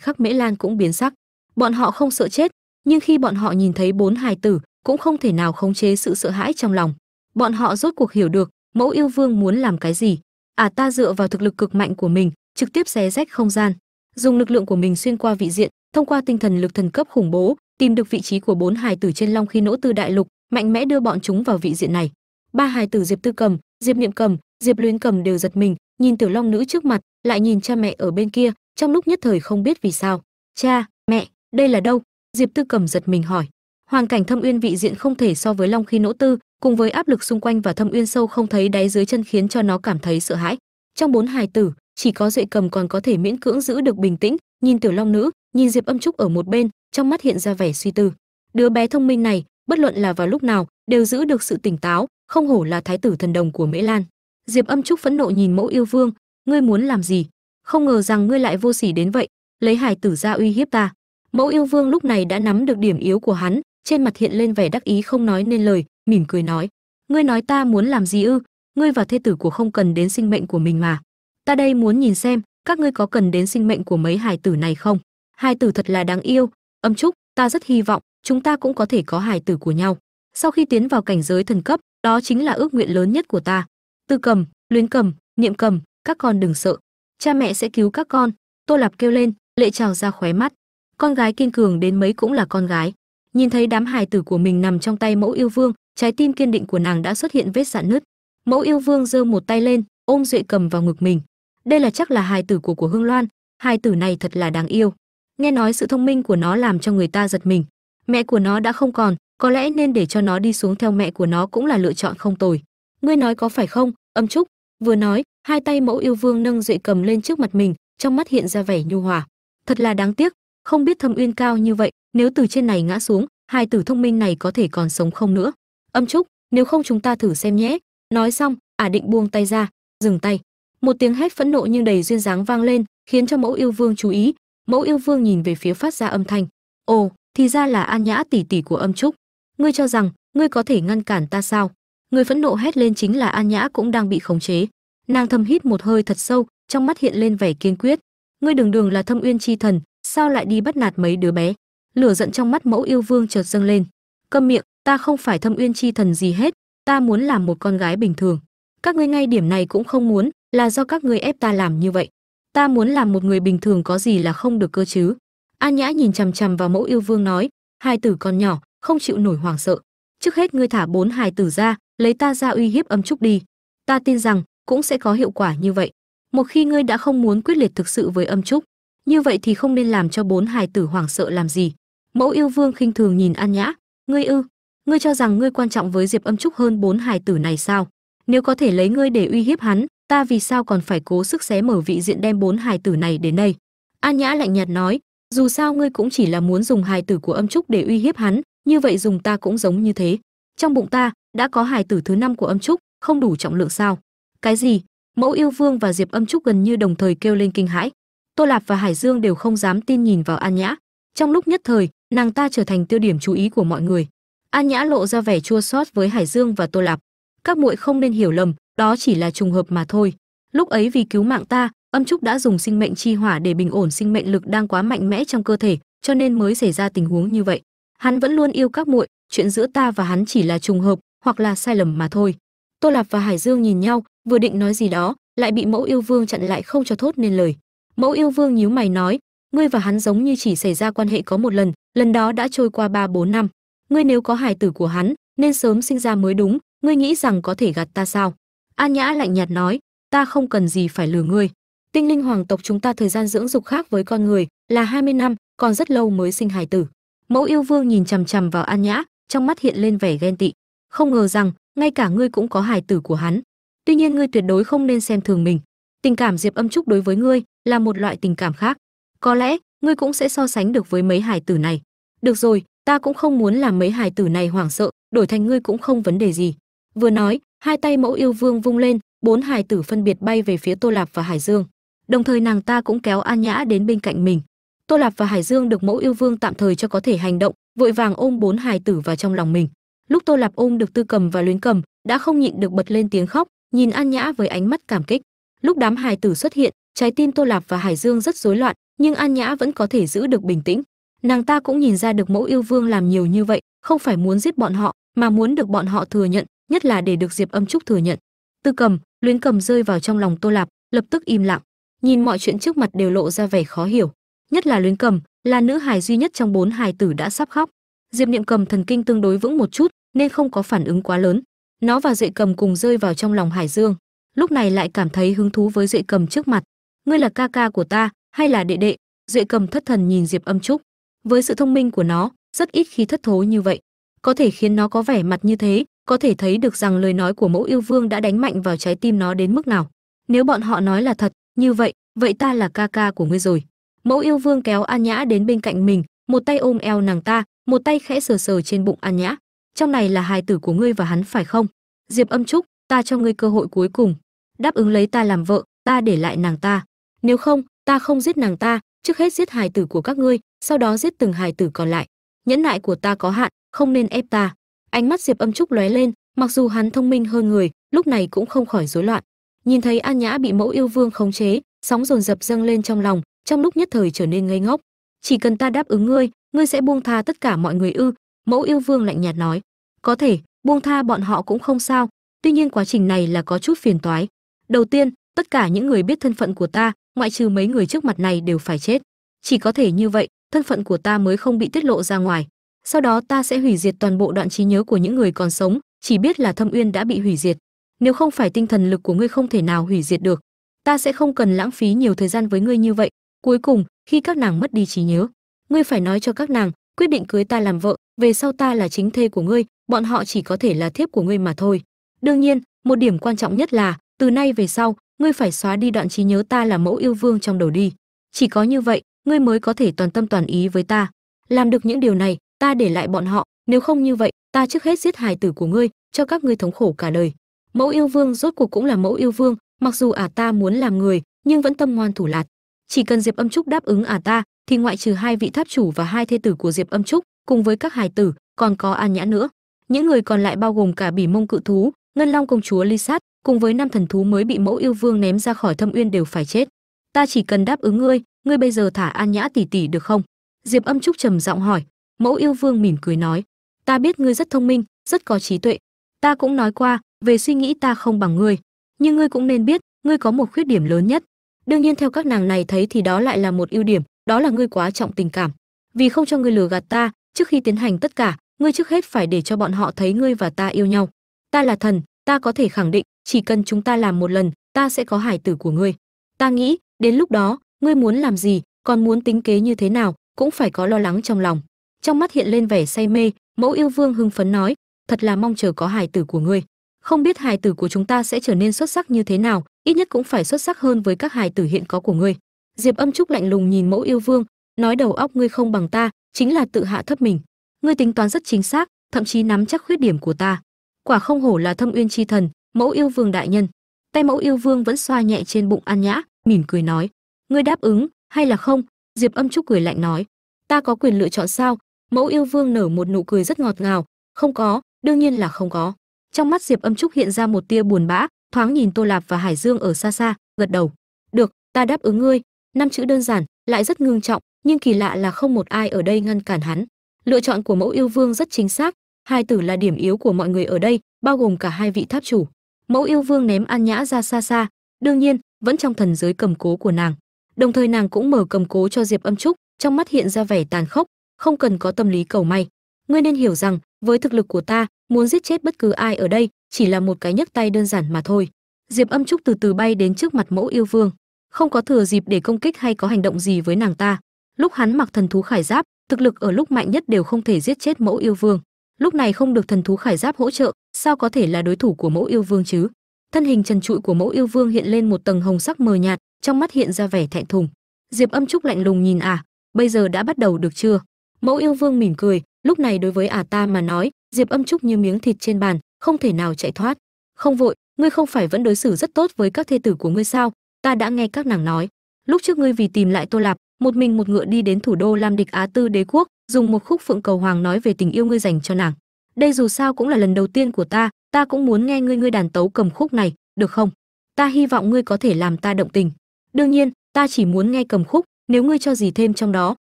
khắc mễ lan cũng biến sắc. Bọn họ không sợ chết, nhưng khi bọn họ nhìn thấy bốn hài tử, cũng không thể nào khống chế sự sợ hãi trong lòng. Bọn họ rốt cuộc hiểu được, mẫu yêu vương muốn làm cái gì à ta dựa vào thực lực cực mạnh của mình, trực tiếp xé rách không gian. Dùng lực lượng của mình xuyên qua vị diện, thông qua tinh thần lực thần cấp khủng bố, tìm được vị trí của bốn hài tử trên long khí nỗ tư đại lục, mạnh mẽ đưa bọn chúng vào vị diện này. Ba hài tử diệp tư cầm, diệp niệm cầm, diệp luyến cầm đều giật mình, nhìn tiểu long nữ trước mặt, lại nhìn cha mẹ ở bên kia, trong lúc nhất thời không biết vì sao. Cha, mẹ, đây là đâu? Diệp tư cầm giật mình hỏi. Hoàn cảnh thâm uyên vị diện không thể so với long khí nỗ tư cùng với áp lực xung quanh và thâm uyên sâu không thấy đáy dưới chân khiến cho nó cảm thấy sợ hãi. Trong bốn hài tử, chỉ có duệ cầm còn có thể miễn cưỡng giữ được bình tĩnh, nhìn tiểu long nữ, nhìn diệp âm trúc ở một bên, trong mắt hiện ra vẻ suy tư. Đứa bé thông minh này, bất luận là vào lúc nào, đều giữ được sự tỉnh táo, không hổ là thái tử thần đồng của mễ lan. Diệp âm trúc phẫn nộ nhìn mẫu yêu vương, ngươi muốn làm gì? Không ngờ rằng ngươi lại vô sỉ đến vậy, lấy hài tử ra uy hiếp ta. Mẫu yêu vương lúc này đã nắm được điểm yếu của hắn trên mặt hiện lên vẻ đắc ý không nói nên lời, mỉm cười nói, ngươi nói ta muốn làm gì ư? Ngươi và thê tử của không cần đến sinh mệnh của mình mà. Ta đây muốn nhìn xem, các ngươi có cần đến sinh mệnh của mấy hài tử này không? Hài tử thật là đáng yêu. Âm trúc, ta rất hy vọng chúng ta cũng có thể có hài tử của nhau. Sau khi tiến vào cảnh giới thần cấp, đó chính là ước nguyện lớn nhất của ta. Tư cầm, luyến cầm, niệm cầm, các con đừng sợ. Cha mẹ sẽ cứu các con. Tô lạp kêu lên, lệ trào ra khóe mắt. Con gái kiên cường đến mấy cũng là con gái nhìn thấy đám hài tử của mình nằm trong tay mẫu yêu vương, trái tim kiên định của nàng đã xuất hiện vết sạn nứt. Mẫu yêu vương giơ một tay lên, ôm duệ cầm vào ngực mình. Đây là chắc là hài tử của của hương loan, hài tử này thật là đáng yêu. Nghe nói sự thông minh của nó làm cho người ta giật mình. Mẹ của nó đã không còn, có lẽ nên để cho nó đi xuống theo mẹ của nó cũng là lựa chọn không tồi. Ngươi nói có phải không? Âm trúc vừa nói, hai tay mẫu yêu vương nâng duệ cầm lên trước mặt mình, trong mắt hiện ra vẻ nhu hòa. Thật là đáng tiếc không biết thâm uyên cao như vậy, nếu từ trên này ngã xuống, hai tử thông minh này có thể còn sống không nữa? Âm trúc, nếu không chúng ta thử xem nhé. Nói xong, ả định buông tay ra, dừng tay. Một tiếng hét phẫn nộ nhưng đầy duyên dáng vang lên, khiến cho mẫu yêu vương chú ý. Mẫu yêu vương nhìn về phía phát ra âm thanh. Ồ, thì ra là an nhã tỷ tỷ của âm trúc. Ngươi cho rằng, ngươi có thể ngăn cản ta sao? Người phẫn nộ hét lên chính là an nhã cũng đang bị khống chế. Nàng thầm hít một hơi thật sâu, trong mắt hiện lên vẻ kiên quyết. Ngươi đường đường là thâm uyên chi thần sao lại đi bắt nạt mấy đứa bé? Lửa giận trong mắt mẫu yêu vương chợt dâng lên. Câm miệng, ta không phải thâm uyên chi thần gì hết, ta muốn làm một con gái bình thường. Các ngươi ngay điểm này cũng không muốn, là do các ngươi ép ta làm như vậy. Ta muốn làm một người bình thường có gì là không được cơ chứ? An nhã nhìn chằm chằm vào mẫu yêu vương nói, hai tử con nhỏ, không chịu nổi hoảng sợ. Trước hết ngươi thả bốn hài tử ra, lấy ta ra uy hiếp âm trúc đi. Ta tin rằng, cũng sẽ có hiệu quả như vậy. Một khi ngươi đã không muốn quyết liệt thực sự với âm trúc như vậy thì không nên làm cho bốn hài tử hoảng sợ làm gì. Mẫu yêu vương khinh thường nhìn an nhã. Ngươi ư? Ngươi cho rằng ngươi quan trọng với diệp âm trúc hơn bốn hài tử này sao? Nếu có thể lấy ngươi để uy hiếp hắn, ta vì sao còn phải cố sức xé mở vị diện đem bốn hài tử này đến đây? An nhã lạnh nhạt nói, dù sao ngươi cũng chỉ là muốn dùng hài tử của âm trúc để uy hiếp hắn, như vậy dùng ta cũng giống như thế. Trong bụng ta, đã có hài tử thứ năm của âm trúc, không đủ trọng lượng sao? Cái gì? Mẫu yêu vương và diệp âm trúc gần như đồng thời kêu lên kinh hãi tô lạp và hải dương đều không dám tin nhìn vào an nhã. Trong lúc nhất thời, nàng ta trở thành tiêu điểm chú ý của mọi người. An nhã lộ ra vẻ chua xót với hải dương và tô lạp. Các muội không nên hiểu lầm, đó chỉ là trùng hợp mà thôi. Lúc ấy vì cứu mạng ta, âm trúc đã dùng sinh mệnh chi hỏa để bình ổn sinh mệnh lực đang quá mạnh mẽ trong cơ thể, cho nên mới xảy ra tình huống như vậy. Hắn vẫn luôn yêu các muội, chuyện giữa ta và hắn chỉ là trùng hợp, hoặc là sai lầm mà thôi. Tô lạp và hải dương nhìn nhau, vừa định nói gì đó, lại bị mẫu yêu vương chặn lại không cho thốt nên lời mẫu yêu vương nhíu mày nói, ngươi và hắn giống như chỉ xảy ra quan hệ có một lần lần đó đã trôi qua ba bốn năm. Ngươi nếu có hài tử của hắn, nên sớm sinh ra mới đúng, ngươi nghĩ rằng có thể gạt ta sao? An nhã lạnh nhạt nói, ta không cần gì phải lừa ngươi. Tinh linh hoàng tộc chúng ta thời gian dưỡng dục khác với con người là 20 năm, còn rất lâu mới sinh hài tử. Mẫu yêu vương nhìn chằm chằm vào an nhã, trong mắt hiện lên vẻ ghen tị. Không ngờ rằng, ngay cả ngươi cũng có hài tử của hắn. Tuy nhiên ngươi tuyệt đối không nên xem thường mình tình cảm diệp âm trúc đối với ngươi là một loại tình cảm khác. Có lẽ, ngươi cũng sẽ so sánh được với mấy hải tử này. Được rồi, ta cũng không muốn làm mấy hải tử này hoảng sợ, đổi thành ngươi cũng không vấn đề gì. Vừa nói, hai tay mẫu yêu vương vung lên, bốn hải tử phân biệt bay về phía tô lạp và hải dương. Đồng thời nàng ta cũng kéo an nhã đến bên cạnh mình. Tô lạp và hải dương được mẫu yêu vương tạm thời cho có thể hành động, vội vàng ôm bốn hải tử vào trong lòng mình. Lúc tô lạp ôm được tư cầm và luyến cầm, đã không nhịn được bật lên tiếng khóc, nhìn an nhã với ánh mắt cảm kích lúc đám hài tử xuất hiện, trái tim tô lạp và hải dương rất rối loạn, nhưng an nhã vẫn có thể giữ được bình tĩnh. Nàng ta cũng nhìn ra được mẫu yêu vương làm nhiều như vậy, không phải muốn giết bọn họ, mà muốn được bọn họ thừa nhận, nhất là để được diệp âm trúc thừa nhận. Tư cầm, luyến cầm rơi vào trong lòng tô lạp, lập tức im lặng. Nhìn mọi chuyện trước mặt đều lộ ra vẻ khó hiểu, nhất là luyến cầm, là nữ hài duy nhất trong bốn hài tử đã sắp khóc. Diệp niệm cầm thần kinh tương đối vững một chút, nên không có phản ứng quá lớn. Nó và dậy cầm cùng rơi vào trong lòng hải dương lúc này lại cảm thấy hứng thú với duệ cầm trước mặt. Ngươi là ca ca của ta hay là đệ đệ? Duệ cầm thất thần nhìn diệp âm trúc. Với sự thông minh của nó, rất ít khi thất thố như vậy. Có thể khiến nó có vẻ mặt như thế, có thể thấy được rằng lời nói của mẫu yêu vương đã đánh mạnh vào trái tim nó đến mức nào. Nếu bọn họ nói là thật, như vậy vậy ta là ca ca của ngươi rồi. Mẫu yêu vương kéo an nhã đến bên cạnh mình, một tay ôm eo nàng ta, một tay khẽ sờ sờ trên bụng an nhã. Trong này là hài tử của ngươi và hắn phải không? Diệp âm trúc, ta cho ngươi cơ hội cuối cùng đáp ứng lấy ta làm vợ, ta để lại nàng ta. Nếu không, ta không giết nàng ta, trước hết giết hài tử của các ngươi, sau đó giết từng hài tử còn lại. Nhẫn nại của ta có hạn, không nên ép ta. Ánh mắt diệp âm trúc lóe lên, mặc dù hắn thông minh hơn người, lúc này cũng không khỏi rối loạn. Nhìn thấy an nhã bị mẫu yêu vương khống chế, sóng dồn dập dâng lên trong lòng, trong lúc nhất thời trở nên ngây ngốc. Chỉ cần ta đáp ứng ngươi ngươi sẽ buông tha tất cả mọi người ư? Mẫu yêu vương lạnh nhạt nói. Có thể, buông tha bọn họ cũng không sao, tuy nhiên quá trình này là có chút phiền toái đầu tiên, tất cả những người biết thân phận của ta, ngoại trừ mấy người trước mặt này đều phải chết. Chỉ có thể như vậy, thân phận của ta mới không bị tiết lộ ra ngoài. Sau đó ta sẽ hủy diệt toàn bộ đoạn trí nhớ của những người còn sống, chỉ biết là thâm uyên đã bị hủy diệt. Nếu không phải tinh thần lực của ngươi không thể nào hủy diệt được, ta sẽ không cần lãng phí nhiều thời gian với ngươi như vậy. Cuối cùng, khi các nàng mất đi trí nhớ, ngươi phải nói cho các nàng, quyết định cưới ta làm vợ, về sau ta là chính thê của ngươi, bọn họ chỉ có thể là thiếp của ngươi mà thôi. Đương nhiên, một điểm quan trọng nhất là từ nay về sau, ngươi phải xóa đi đoạn trí nhớ ta là mẫu yêu vương trong đầu đi. Chỉ có như vậy, ngươi mới có thể toàn tâm toàn ý với ta. Làm được những điều này, ta để lại bọn họ. Nếu không như vậy, ta trước hết giết hài tử của ngươi, cho các ngươi thống khổ cả đời. Mẫu yêu vương rốt cuộc cũng là mẫu yêu vương, mặc dù ả ta muốn làm người, nhưng vẫn tâm ngoan thủ lạt. Chỉ cần diệp âm trúc đáp ứng ả ta, thì ngoại trừ hai vị tháp chủ và hai thê tử của diệp âm trúc, cùng với các hài tử, còn có an nhã nữa. Những người còn lại bao gồm cả bỉ mông cự thú, ngân long công chúa ly sát cùng với năm thần thú mới bị mẫu yêu vương ném ra khỏi thâm uyên đều phải chết. Ta chỉ cần đáp ứng ngươi ngươi bây giờ thả an nhã tỷ tỷ được không? Diệp âm trúc trầm giọng hỏi. Mẫu yêu vương mỉm cười nói. Ta biết ngươi rất thông minh, rất có trí tuệ. Ta cũng nói qua, về suy nghĩ ta không bằng ngươi. Nhưng ngươi cũng nên biết, ngươi có một khuyết điểm lớn nhất. Đương nhiên theo các nàng này thấy thì đó lại là một ưu điểm, đó là ngươi quá trọng tình cảm. Vì không cho ngươi lừa gạt ta, trước khi tiến hành tất cả, ngươi trước hết phải để cho bọn họ thấy ngươi và ta yêu nhau. Ta là thần, ta có thể khẳng định chỉ cần chúng ta làm một lần, ta sẽ có hải tử của ngươi. Ta nghĩ, đến lúc đó, ngươi muốn làm gì, còn muốn tính kế như thế nào, cũng phải có lo lắng trong lòng. Trong mắt hiện lên vẻ say mê, mẫu yêu vương hưng phấn nói, thật là mong chờ có hài tử của ngươi. Không biết hài tử của chúng ta sẽ trở nên xuất sắc như thế nào, ít nhất cũng phải xuất sắc hơn với các hài tử hiện có của ngươi. Diệp âm trúc lạnh lùng nhìn mẫu yêu vương, nói, đầu óc ngươi không bằng ta, chính là tự hạ thấp mình. Ngươi tính toán rất chính xác, thậm chí nắm chắc khuyết điểm của ta. Quả không hổ là thâm uyên chi thần mẫu yêu vương đại nhân. Tay mẫu yêu vương vẫn xoa nhẹ trên bụng an nhã, mỉm cười nói, ngươi đáp ứng, hay là không? Diệp âm trúc cười lạnh nói, ta có quyền lựa chọn sao? Mẫu yêu vương nở một nụ cười rất ngọt ngào, không có, đương nhiên là không có. Trong mắt diệp âm trúc hiện ra một tia buồn bã, thoáng nhìn tô lạp và hải dương ở xa xa, gật đầu, được, ta đáp ứng ngươi. Năm chữ đơn giản, lại rất ngưng trọng, nhưng kỳ lạ là không một ai ở đây ngăn cản hắn. Lựa chọn của mẫu yêu vương rất chính xác, hai tử là điểm yếu của mọi người ở đây, bao gồm cả hai vị tháp chủ mẫu yêu vương ném an nhã ra xa xa, đương nhiên, vẫn trong thần giới cầm cố của nàng. Đồng thời nàng cũng mở cầm cố cho diệp âm trúc, trong mắt hiện ra vẻ tàn khốc, không cần có tâm lý cầu may. Ngươi nên hiểu rằng, với thực lực của ta, muốn giết chết bất cứ ai ở đây, chỉ là một cái nhấc tay đơn giản mà thôi. Diệp âm trúc từ từ bay đến trước mặt mẫu yêu vương. Không có thừa dịp để công kích hay có hành động gì với nàng ta. Lúc hắn mặc thần thú khải giáp, thực lực ở lúc mạnh nhất đều không thể giết chết mẫu yêu vương lúc này không được thần thú khải giáp hỗ trợ, sao có thể là đối thủ của mẫu yêu vương chứ? Thân hình trần trụi của mẫu yêu vương hiện lên một tầng hồng sắc mờ nhạt, trong mắt hiện ra vẻ thẹn thùng. Diệp âm trúc lạnh lùng nhìn à bây giờ đã bắt đầu được chưa? Mẫu yêu vương mỉm cười, lúc này đối với ả à ta mà nói, diệp âm trúc như miếng thịt trên bàn, không thể nào chạy thoát. Không vội, ngươi không phải vẫn đối xử rất tốt với các thê tử của ngươi sao? Ta đã nghe các nàng nói, lúc trước ngươi vì tìm lại tô lạp, một mình một ngựa đi đến thủ đô lam địch á tư đế quốc dùng một khúc phượng cầu hoàng nói về tình yêu ngươi dành cho nàng. Đây dù sao cũng là lần đầu tiên của ta ta cũng muốn nghe ngươi ngươi đàn tấu cầm khúc này, được không? Ta hy vọng ngươi có thể làm ta động tình. Đương nhiên, ta chỉ muốn nghe cầm khúc, nếu ngươi cho gì thêm trong đó,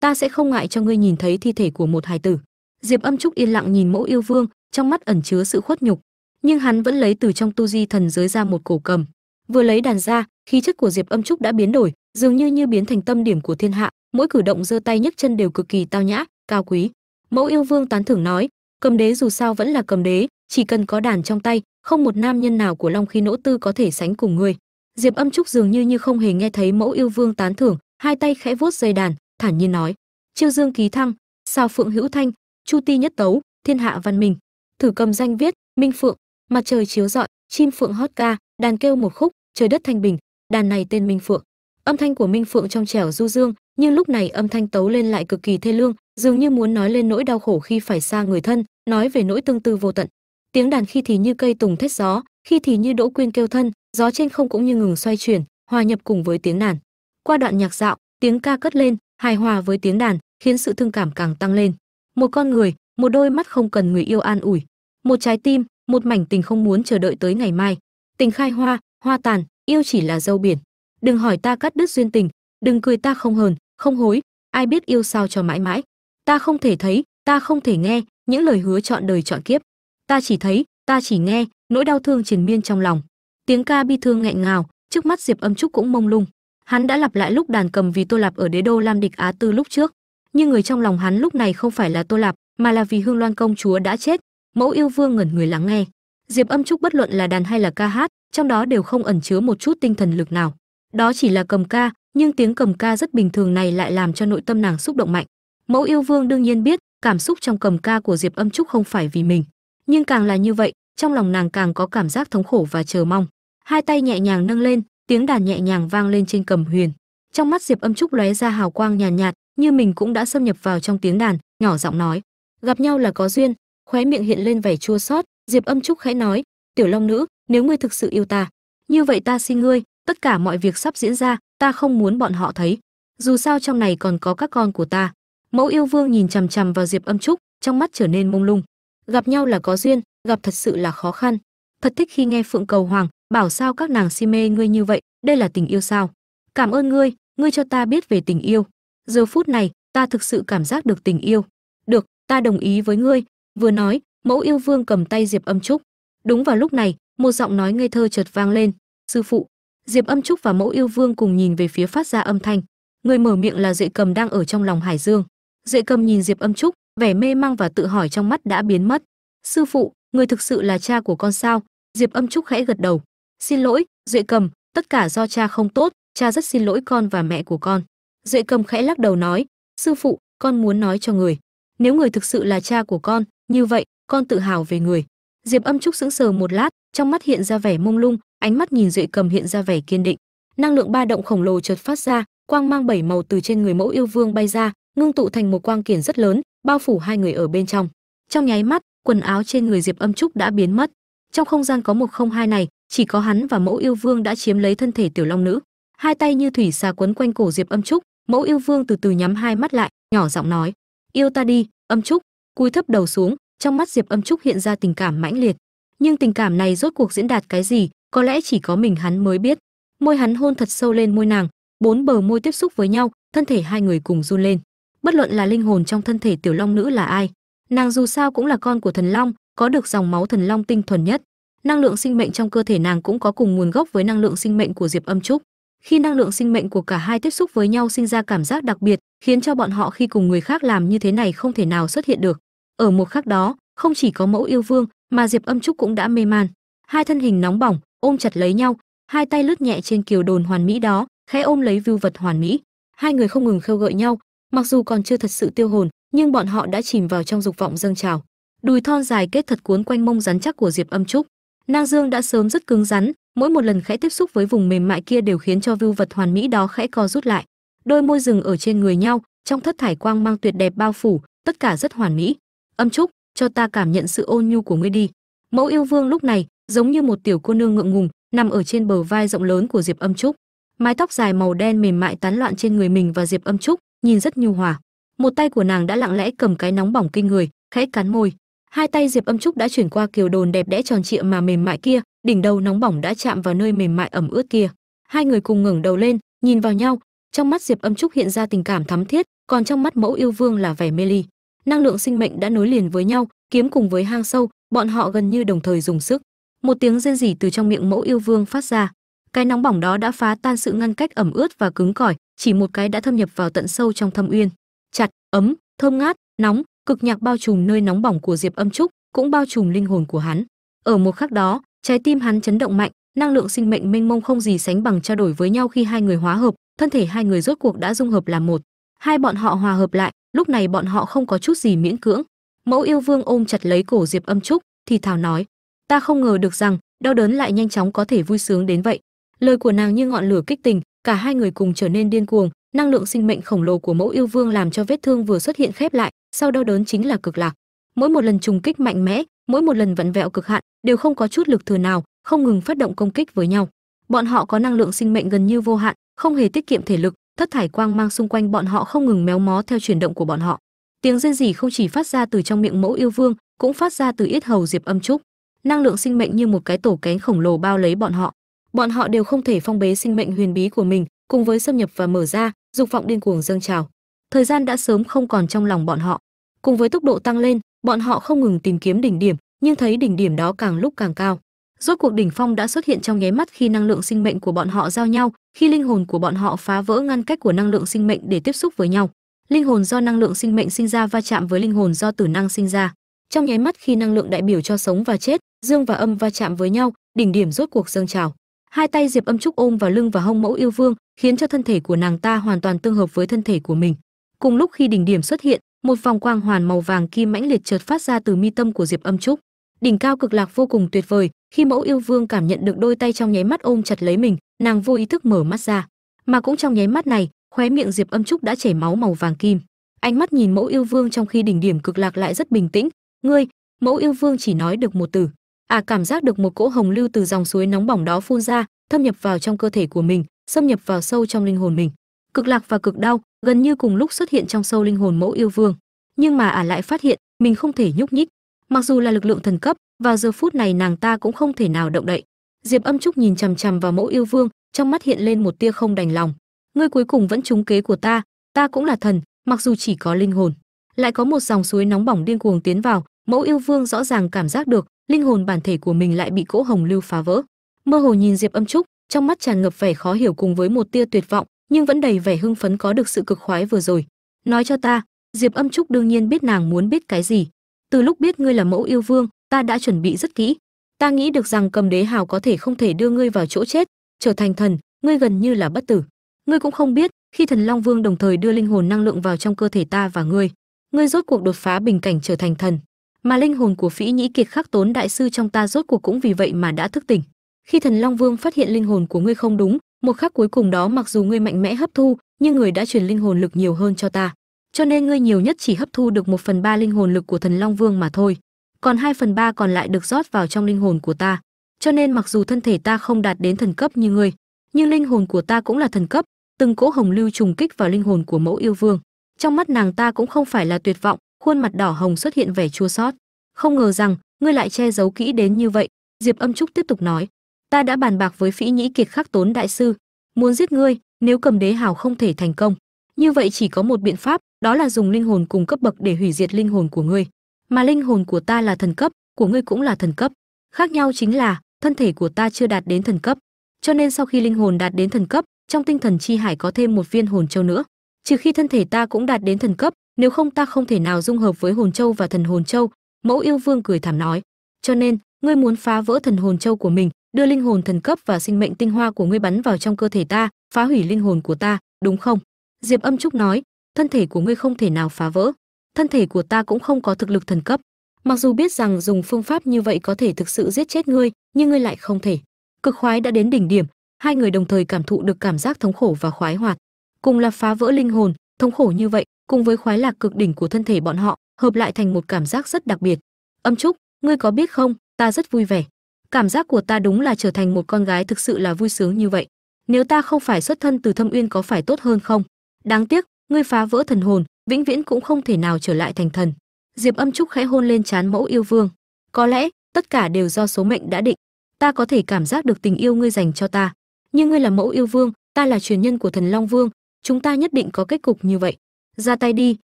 ta sẽ không ngại cho ngươi nhìn thấy thi thể của một hài tử. Diệp âm trúc yên lặng nhìn mẫu yêu vương, trong mắt ẩn chứa sự khuất nhục. Nhưng hắn vẫn lấy từ trong tu di thần giới ra một cổ cầm. Vừa lấy đàn ra, khí chất của diệp âm trúc đã biến đổi, dường như như biến thành tâm điểm của thiên hạ, mỗi cử động giơ tay nhấc chân đều cực kỳ tao nhã cao quý. Mẫu yêu vương tán thưởng nói, cầm đế dù sao vẫn là cầm đế, chỉ cần có đàn trong tay, không một nam nhân nào của long khi nỗ tư có thể sánh cùng người diệp âm trúc dường như như không hề nghe thấy mẫu yêu vương tán thưởng, hai tay khẽ vuốt dây đàn, thản nhiên nói, chiêu dương ký thăng, sao phượng hữu thanh, chu ti nhất tấu, thiên hạ văn minh, thử cầm danh viết, minh phượng, mặt trời chiếu rọi, chim phượng hót ca, đàn kêu một khúc, trời đất thanh bình, đàn này tên minh phượng. Âm thanh của minh phượng trong trẻo du dương nhưng lúc này âm thanh tấu lên lại cực kỳ thê lương, dường như muốn nói lên nỗi đau khổ khi phải xa người thân, nói về nỗi tương tư vô tận. Tiếng đàn khi thì như cây tùng thét gió, khi thì như đỗ quyên kêu thân, gió trên không cũng như ngừng xoay chuyển, hòa nhập cùng với tiếng đàn. Qua đoạn nhạc dạo, tiếng ca cất lên, hài hòa với tiếng đàn, khiến sự thương cảm càng tăng lên. Một con người, một đôi mắt không cần người yêu an ủi. Một trái tim, một mảnh tình không muốn chờ đợi tới ngày mai. Tình khai hoa hoa tàn, yêu chỉ là dâu biển. Đừng hỏi ta cắt đứt duyên tình, đừng cười ta không hờn không hối, ai biết yêu sao cho mãi mãi. Ta không thể thấy, ta không thể nghe những lời hứa chọn đời chọn kiếp. Ta chỉ thấy, ta chỉ nghe nỗi đau thương triền miên trong lòng. Tiếng ca bi thương nghẹn ngào, trước mắt diệp âm trúc cũng mông lung. Hắn đã lặp lại lúc đàn cầm vì tô lạp ở đế đô lam địch á tư lúc trước. Nhưng người trong lòng hắn lúc này không phải là tô lạp, mà là vì hương loan công chúa đã chết. Mẫu yêu vương ngẩn người lắng nghe. Diệp âm trúc bất luận là đàn hay là ca hát, trong đó đều không ẩn chứa một chút tinh thần lực nào. Đó chỉ là cầm ca nhưng tiếng cầm ca rất bình thường này lại làm cho nội tâm nàng xúc động mạnh. Mẫu yêu vương đương nhiên biết cảm xúc trong cầm ca của diệp âm trúc không phải vì mình. Nhưng càng là như vậy trong lòng nàng càng có cảm giác thống khổ và chờ mong. Hai tay nhẹ nhàng nâng lên tiếng đàn nhẹ nhàng vang lên trên cầm huyền. Trong mắt diệp âm trúc lóe ra hào quang nhàn nhạt, nhạt như mình cũng đã xâm nhập vào trong tiếng đàn nhỏ giọng nói. Gặp nhau là có duyên khóe miệng hiện lên vẻ chua xót. Diệp âm trúc khẽ nói tiểu long nữ nếu ngươi thực sự yêu ta như vậy ta xin ngươi tất cả mọi việc sắp diễn ra ta không muốn bọn họ thấy. Dù sao trong này còn có các con của ta. Mẫu yêu vương nhìn chằm chằm vào diệp âm trúc, trong mắt trở nên mông lung. Gặp nhau là có duyên, gặp thật sự là khó khăn. Thật thích khi nghe phượng cầu hoàng bảo sao các nàng si mê ngươi như vậy, đây là tình yêu sao? Cảm ơn ngươi ngươi cho ta biết về tình yêu. Giờ phút này, ta thực sự cảm giác được tình yêu. Được, ta đồng ý với ngươi, vừa nói, mẫu yêu vương cầm tay diệp âm trúc. Đúng vào lúc này, một giọng nói ngây thơ chợt vang lên. Sư phụ diệp âm trúc và mẫu yêu vương cùng nhìn về phía phát ra âm thanh. Người mở miệng là duệ cầm đang ở trong lòng hải dương. Duệ cầm nhìn diệp âm trúc, vẻ mê mang và tự hỏi trong mắt đã biến mất. Sư phụ, người thực sự là cha của con sao? Diệp âm trúc khẽ gật đầu. Xin lỗi duệ cầm, tất cả do cha không tốt, cha rất xin lỗi con và mẹ của con. Duệ cầm khẽ lắc đầu nói, sư phụ, con muốn nói cho người. Nếu người thực sự là cha của con, như vậy, con tự hào về người diệp âm trúc sững sờ một lát, trong mắt hiện ra vẻ mông lung, ánh mắt nhìn duệ cầm hiện ra vẻ kiên định. Năng lượng ba động khổng lồ chợt phát ra, quang mang bảy màu từ trên người mẫu yêu vương bay ra, ngưng tụ thành một quang kiển rất lớn, bao phủ hai người ở bên trong. Trong nháy mắt, quần áo trên người diệp âm trúc đã biến mất. Trong không gian có một không hai này, chỉ có hắn và mẫu yêu vương đã chiếm lấy thân thể tiểu long nữ. Hai tay như thủy xà quấn quanh cổ diệp âm trúc, mẫu yêu vương từ từ nhắm hai mắt lại, nhỏ giọng nói, yêu ta đi, âm trúc. Cúi thấp đầu xuống trong mắt diệp âm trúc hiện ra tình cảm mãnh liệt. Nhưng tình cảm này rốt cuộc diễn đạt cái gì, có lẽ chỉ có mình hắn mới biết. Môi hắn hôn thật sâu lên môi nàng, bốn bờ môi tiếp xúc với nhau, thân thể hai người cùng run lên. Bất luận là linh hồn trong thân thể tiểu long nữ là ai, nàng dù sao cũng là con của thần long, có được dòng máu thần long tinh thuần nhất. Năng lượng sinh mệnh trong cơ thể nàng cũng có cùng nguồn gốc với năng lượng sinh mệnh của diệp âm trúc. Khi năng lượng sinh mệnh của cả hai tiếp xúc với nhau sinh ra cảm giác đặc biệt, khiến cho bọn họ khi cùng người khác làm như thế này không thể nào xuất hiện được ở một khắc đó, không chỉ có mẫu yêu vương, mà diệp âm trúc cũng đã mê man. Hai thân hình nóng bỏng, ôm chặt lấy nhau, hai tay lướt nhẹ trên kiều đồn hoàn mỹ đó, khẽ ôm lấy vưu vật hoàn mỹ. Hai người không ngừng khêu gợi nhau, mặc dù còn chưa thật sự tiêu hồn, nhưng bọn họ đã chìm vào trong dục vọng dâng trào. Đùi thon dài kết thật cuốn quanh mông rắn chắc của diệp âm trúc. Nang dương đã sớm rất cứng rắn, mỗi một lần khẽ tiếp xúc với vùng mềm mại kia đều khiến cho vưu vật hoàn mỹ đó khẽ co rút lại. Đôi môi rừng ở trên người nhau, trong thất thải quang mang tuyệt đẹp bao phủ, tất cả rất hoàn mỹ âm trúc cho ta cảm nhận sự ôn nhu của ngươi đi. Mẫu yêu vương lúc này, giống như một tiểu cô nương ngượng ngùng, nằm ở trên bờ vai rộng lớn của diệp âm trúc mái tóc dài màu đen mềm mại tán loạn trên người mình và diệp âm trúc nhìn rất nhu hòa. Một tay của nàng đã lặng lẽ cầm cái nóng bỏng kinh người, khẽ cắn môi. Hai tay diệp âm trúc đã chuyển qua kiều đồn đẹp đẽ tròn trịa mà mềm mại kia, đỉnh đầu nóng bỏng đã chạm vào nơi mềm mại ẩm ướt kia. Hai người cùng ngẩng đầu lên, nhìn vào nhau. Trong mắt diệp âm trúc hiện ra tình cảm thắm thiết, còn trong mắt mẫu yêu vương là vẻ mê ly năng lượng sinh mệnh đã nối liền với nhau, kiếm cùng với hang sâu, bọn họ gần như đồng thời dùng sức. Một tiếng rên rỉ từ trong miệng mẫu yêu vương phát ra. Cái nóng bỏng đó đã phá tan sự ngăn cách ẩm ướt và cứng cỏi, chỉ một cái đã thâm nhập vào tận sâu trong thâm uyên. Chặt, ấm, thơm ngát, nóng, cực nhạc bao trùm nơi nóng bỏng của diệp âm trúc, cũng bao trùm linh hồn của hắn. Ở một khắc đó, trái tim hắn chấn động mạnh, năng lượng sinh mệnh mênh mông không gì sánh bằng trao đổi với nhau khi hai người hóa hợp, thân thể hai người rốt cuộc đã dung hợp làm một hai bọn họ hòa hợp lại, lúc này bọn họ không có chút gì miễn cưỡng. Mẫu yêu vương ôm chặt lấy cổ diệp âm trúc, thì thào nói, ta không ngờ được rằng, đau đớn lại nhanh chóng có thể vui sướng đến vậy. Lời của nàng như ngọn lửa kích tình, cả hai người cùng trở nên điên cuồng, năng lượng sinh mệnh khổng lồ của mẫu yêu vương làm cho vết thương vừa xuất hiện khép lại, sau đau đớn chính là cực lạc. Mỗi một lần trùng kích mạnh mẽ, mỗi một lần vặn vẹo cực hạn, đều không có chút lực thừa nào, không ngừng phát động công kích với nhau. Bọn họ có năng lượng sinh mệnh gần như vô hạn, không hề tiết kiệm thể lực thất thải quang mang xung quanh bọn họ không ngừng méo mó theo chuyển động của bọn họ. Tiếng rên rỉ không chỉ phát ra từ trong miệng mẫu yêu vương, cũng phát ra từ yết hầu diệp âm trúc. Năng lượng sinh mệnh như một cái tổ kén khổng lồ bao lấy bọn họ. Bọn họ đều không thể phong bế sinh mệnh huyền bí của mình, cùng với xâm nhập và mở ra, dục vọng điên cuồng dâng trào. Thời gian đã sớm không còn trong lòng bọn họ. Cùng với tốc độ tăng lên, bọn họ không ngừng tìm kiếm đỉnh điểm, nhưng thấy đỉnh điểm đó càng lúc càng cao. Rốt cuộc đỉnh phong đã xuất hiện trong nháy mắt khi năng lượng sinh mệnh của bọn họ giao nhau khi linh hồn của bọn họ phá vỡ ngăn cách của năng lượng sinh mệnh để tiếp xúc với nhau. Linh hồn do năng lượng sinh mệnh sinh ra va chạm với linh hồn do tử năng sinh ra. Trong nháy mắt khi năng lượng đại biểu cho sống và chết, dương và âm va chạm với nhau, đỉnh điểm rốt cuộc dâng trào. Hai tay diệp âm trúc ôm vào lưng và hông mẫu yêu vương, khiến cho thân thể của nàng ta hoàn toàn tương hợp với thân thể của mình. Cùng lúc khi đỉnh điểm xuất hiện, một vòng quang hoàn màu vàng kim mãnh liệt chợt phát ra từ mi tâm của diệp âm trúc. Đỉnh cao cực lạc vô cùng tuyệt vời khi mẫu yêu vương cảm nhận được đôi tay trong nháy mắt ôm chặt lấy mình, nàng vô ý thức mở mắt ra. Mà cũng trong nháy mắt này, khóe miệng diệp âm trúc đã chảy máu màu vàng kim. Ánh mắt nhìn mẫu yêu vương trong khi đỉnh điểm cực lạc lại rất bình tĩnh. Ngươi, mẫu yêu vương chỉ nói được một từ. À cảm giác được một cỗ hồng lưu từ dòng suối nóng bỏng đó phun ra, thâm nhập vào trong cơ thể của mình, xâm nhập vào sâu trong linh hồn mình. Cực lạc và cực đau gần như cùng lúc xuất hiện trong sâu linh hồn mẫu yêu vương. Nhưng mà ả à lại phát hiện, mình không thể nhúc nhích. Mặc dù là lực lượng thần cấp vào giờ phút này nàng ta cũng không thể nào động đậy. Diệp âm trúc nhìn chằm chằm vào mẫu yêu vương, trong mắt hiện lên một tia không đành lòng. Ngươi cuối cùng vẫn trúng kế của ta ta cũng là thần, mặc dù chỉ có linh hồn. Lại có một dòng suối nóng bỏng điên cuồng tiến vào, mẫu yêu vương rõ ràng cảm giác được, linh hồn bản thể của mình lại bị cỗ hồng lưu phá vỡ. Mơ hồ nhìn diệp âm trúc, trong mắt tràn ngập vẻ khó hiểu cùng với một tia tuyệt vọng, nhưng vẫn đầy vẻ hưng phấn có được sự cực khoái vừa rồi. Nói cho ta, diệp âm trúc đương nhiên biết nàng muốn biết cái gì từ lúc biết ngươi là mẫu yêu vương, ta đã chuẩn bị rất kỹ. Ta nghĩ được rằng cầm đế hào có thể không thể đưa ngươi vào chỗ chết, trở thành thần, ngươi gần như là bất tử. Ngươi cũng không biết, khi thần long vương đồng thời đưa linh hồn năng lượng vào trong cơ thể ta và ngươi ngươi rốt cuộc đột phá bình cảnh trở thành thần. Mà linh hồn của phỉ nhĩ kiệt khắc tốn đại sư trong ta rốt cuộc cũng vì vậy mà đã thức tỉnh. Khi thần long vương phát hiện linh hồn của ngươi không đúng, một khắc cuối cùng đó mặc dù ngươi mạnh mẽ hấp thu, nhưng người đã truyền linh hồn lực nhiều hơn cho ta cho nên ngươi nhiều nhất chỉ hấp thu được một phần ba linh hồn lực của thần long vương mà thôi, còn hai phần ba còn lại được rót vào trong linh hồn của ta. Cho nên mặc dù thân thể ta không đạt đến thần cấp như ngươi, nhưng linh hồn của ta cũng là thần cấp, từng cỗ hồng lưu trùng kích vào linh hồn của mẫu yêu vương. Trong mắt nàng ta cũng không phải là tuyệt vọng, khuôn mặt đỏ hồng xuất hiện vẻ chua xót. Không ngờ rằng, ngươi lại che giấu kỹ đến như vậy, diệp âm trúc tiếp tục nói. Ta đã bàn bạc với phỉ nhĩ kiệt khắc tốn đại sư, muốn giết ngươi, nếu cầm đế hào không thể thành công. Như vậy chỉ có một biện pháp đó là dùng linh hồn cùng cấp bậc để hủy diệt linh hồn của ngươi. Mà linh hồn của ta là thần cấp, của ngươi cũng là thần cấp. Khác nhau chính là, thân thể của ta chưa đạt đến thần cấp. Cho nên sau khi linh hồn đạt đến thần cấp, trong tinh thần chi hải có thêm một viên hồn châu nữa. Trừ khi thân thể ta cũng đạt đến thần cấp, nếu không ta không thể nào dung hợp với hồn châu và thần hồn châu, mẫu yêu vương cười thảm nói. Cho nên, ngươi muốn phá vỡ thần hồn châu của mình, đưa linh hồn thần cấp và sinh mệnh tinh hoa của ngươi bắn vào trong cơ thể ta, phá hủy linh hồn của ta, đúng không? Diệp âm trúc nói thân thể của ngươi không thể nào phá vỡ. Thân thể của ta cũng không có thực lực thần cấp. Mặc dù biết rằng dùng phương pháp như vậy có thể thực sự giết chết ngươi, nhưng ngươi lại không thể. Cực khoái đã đến đỉnh điểm, hai người đồng thời cảm thụ được cảm giác thống khổ và khoái hoạt. Cùng là phá vỡ linh hồn, thống khổ như vậy, cùng với khoái lạc cực đỉnh của thân thể bọn họ, hợp lại thành một cảm giác rất đặc biệt. Âm trúc, ngươi có biết không? Ta rất vui vẻ. Cảm giác của ta đúng là trở thành một con gái thực sự là vui sướng như vậy. Nếu ta không phải xuất thân từ thâm uyên có phải tốt hơn không? Đáng tiếc ngươi phá vỡ thần hồn, vĩnh viễn cũng không thể nào trở lại thành thần. Diệp âm trúc khẽ hôn lên trán mẫu yêu vương. Có lẽ, tất cả đều do số mệnh đã định. Ta có thể cảm giác được tình yêu ngươi dành cho ta. Nhưng ngươi là mẫu yêu vương, ta là truyền nhân của thần long vương, chúng ta nhất định có kết cục như vậy. Ra tay đi,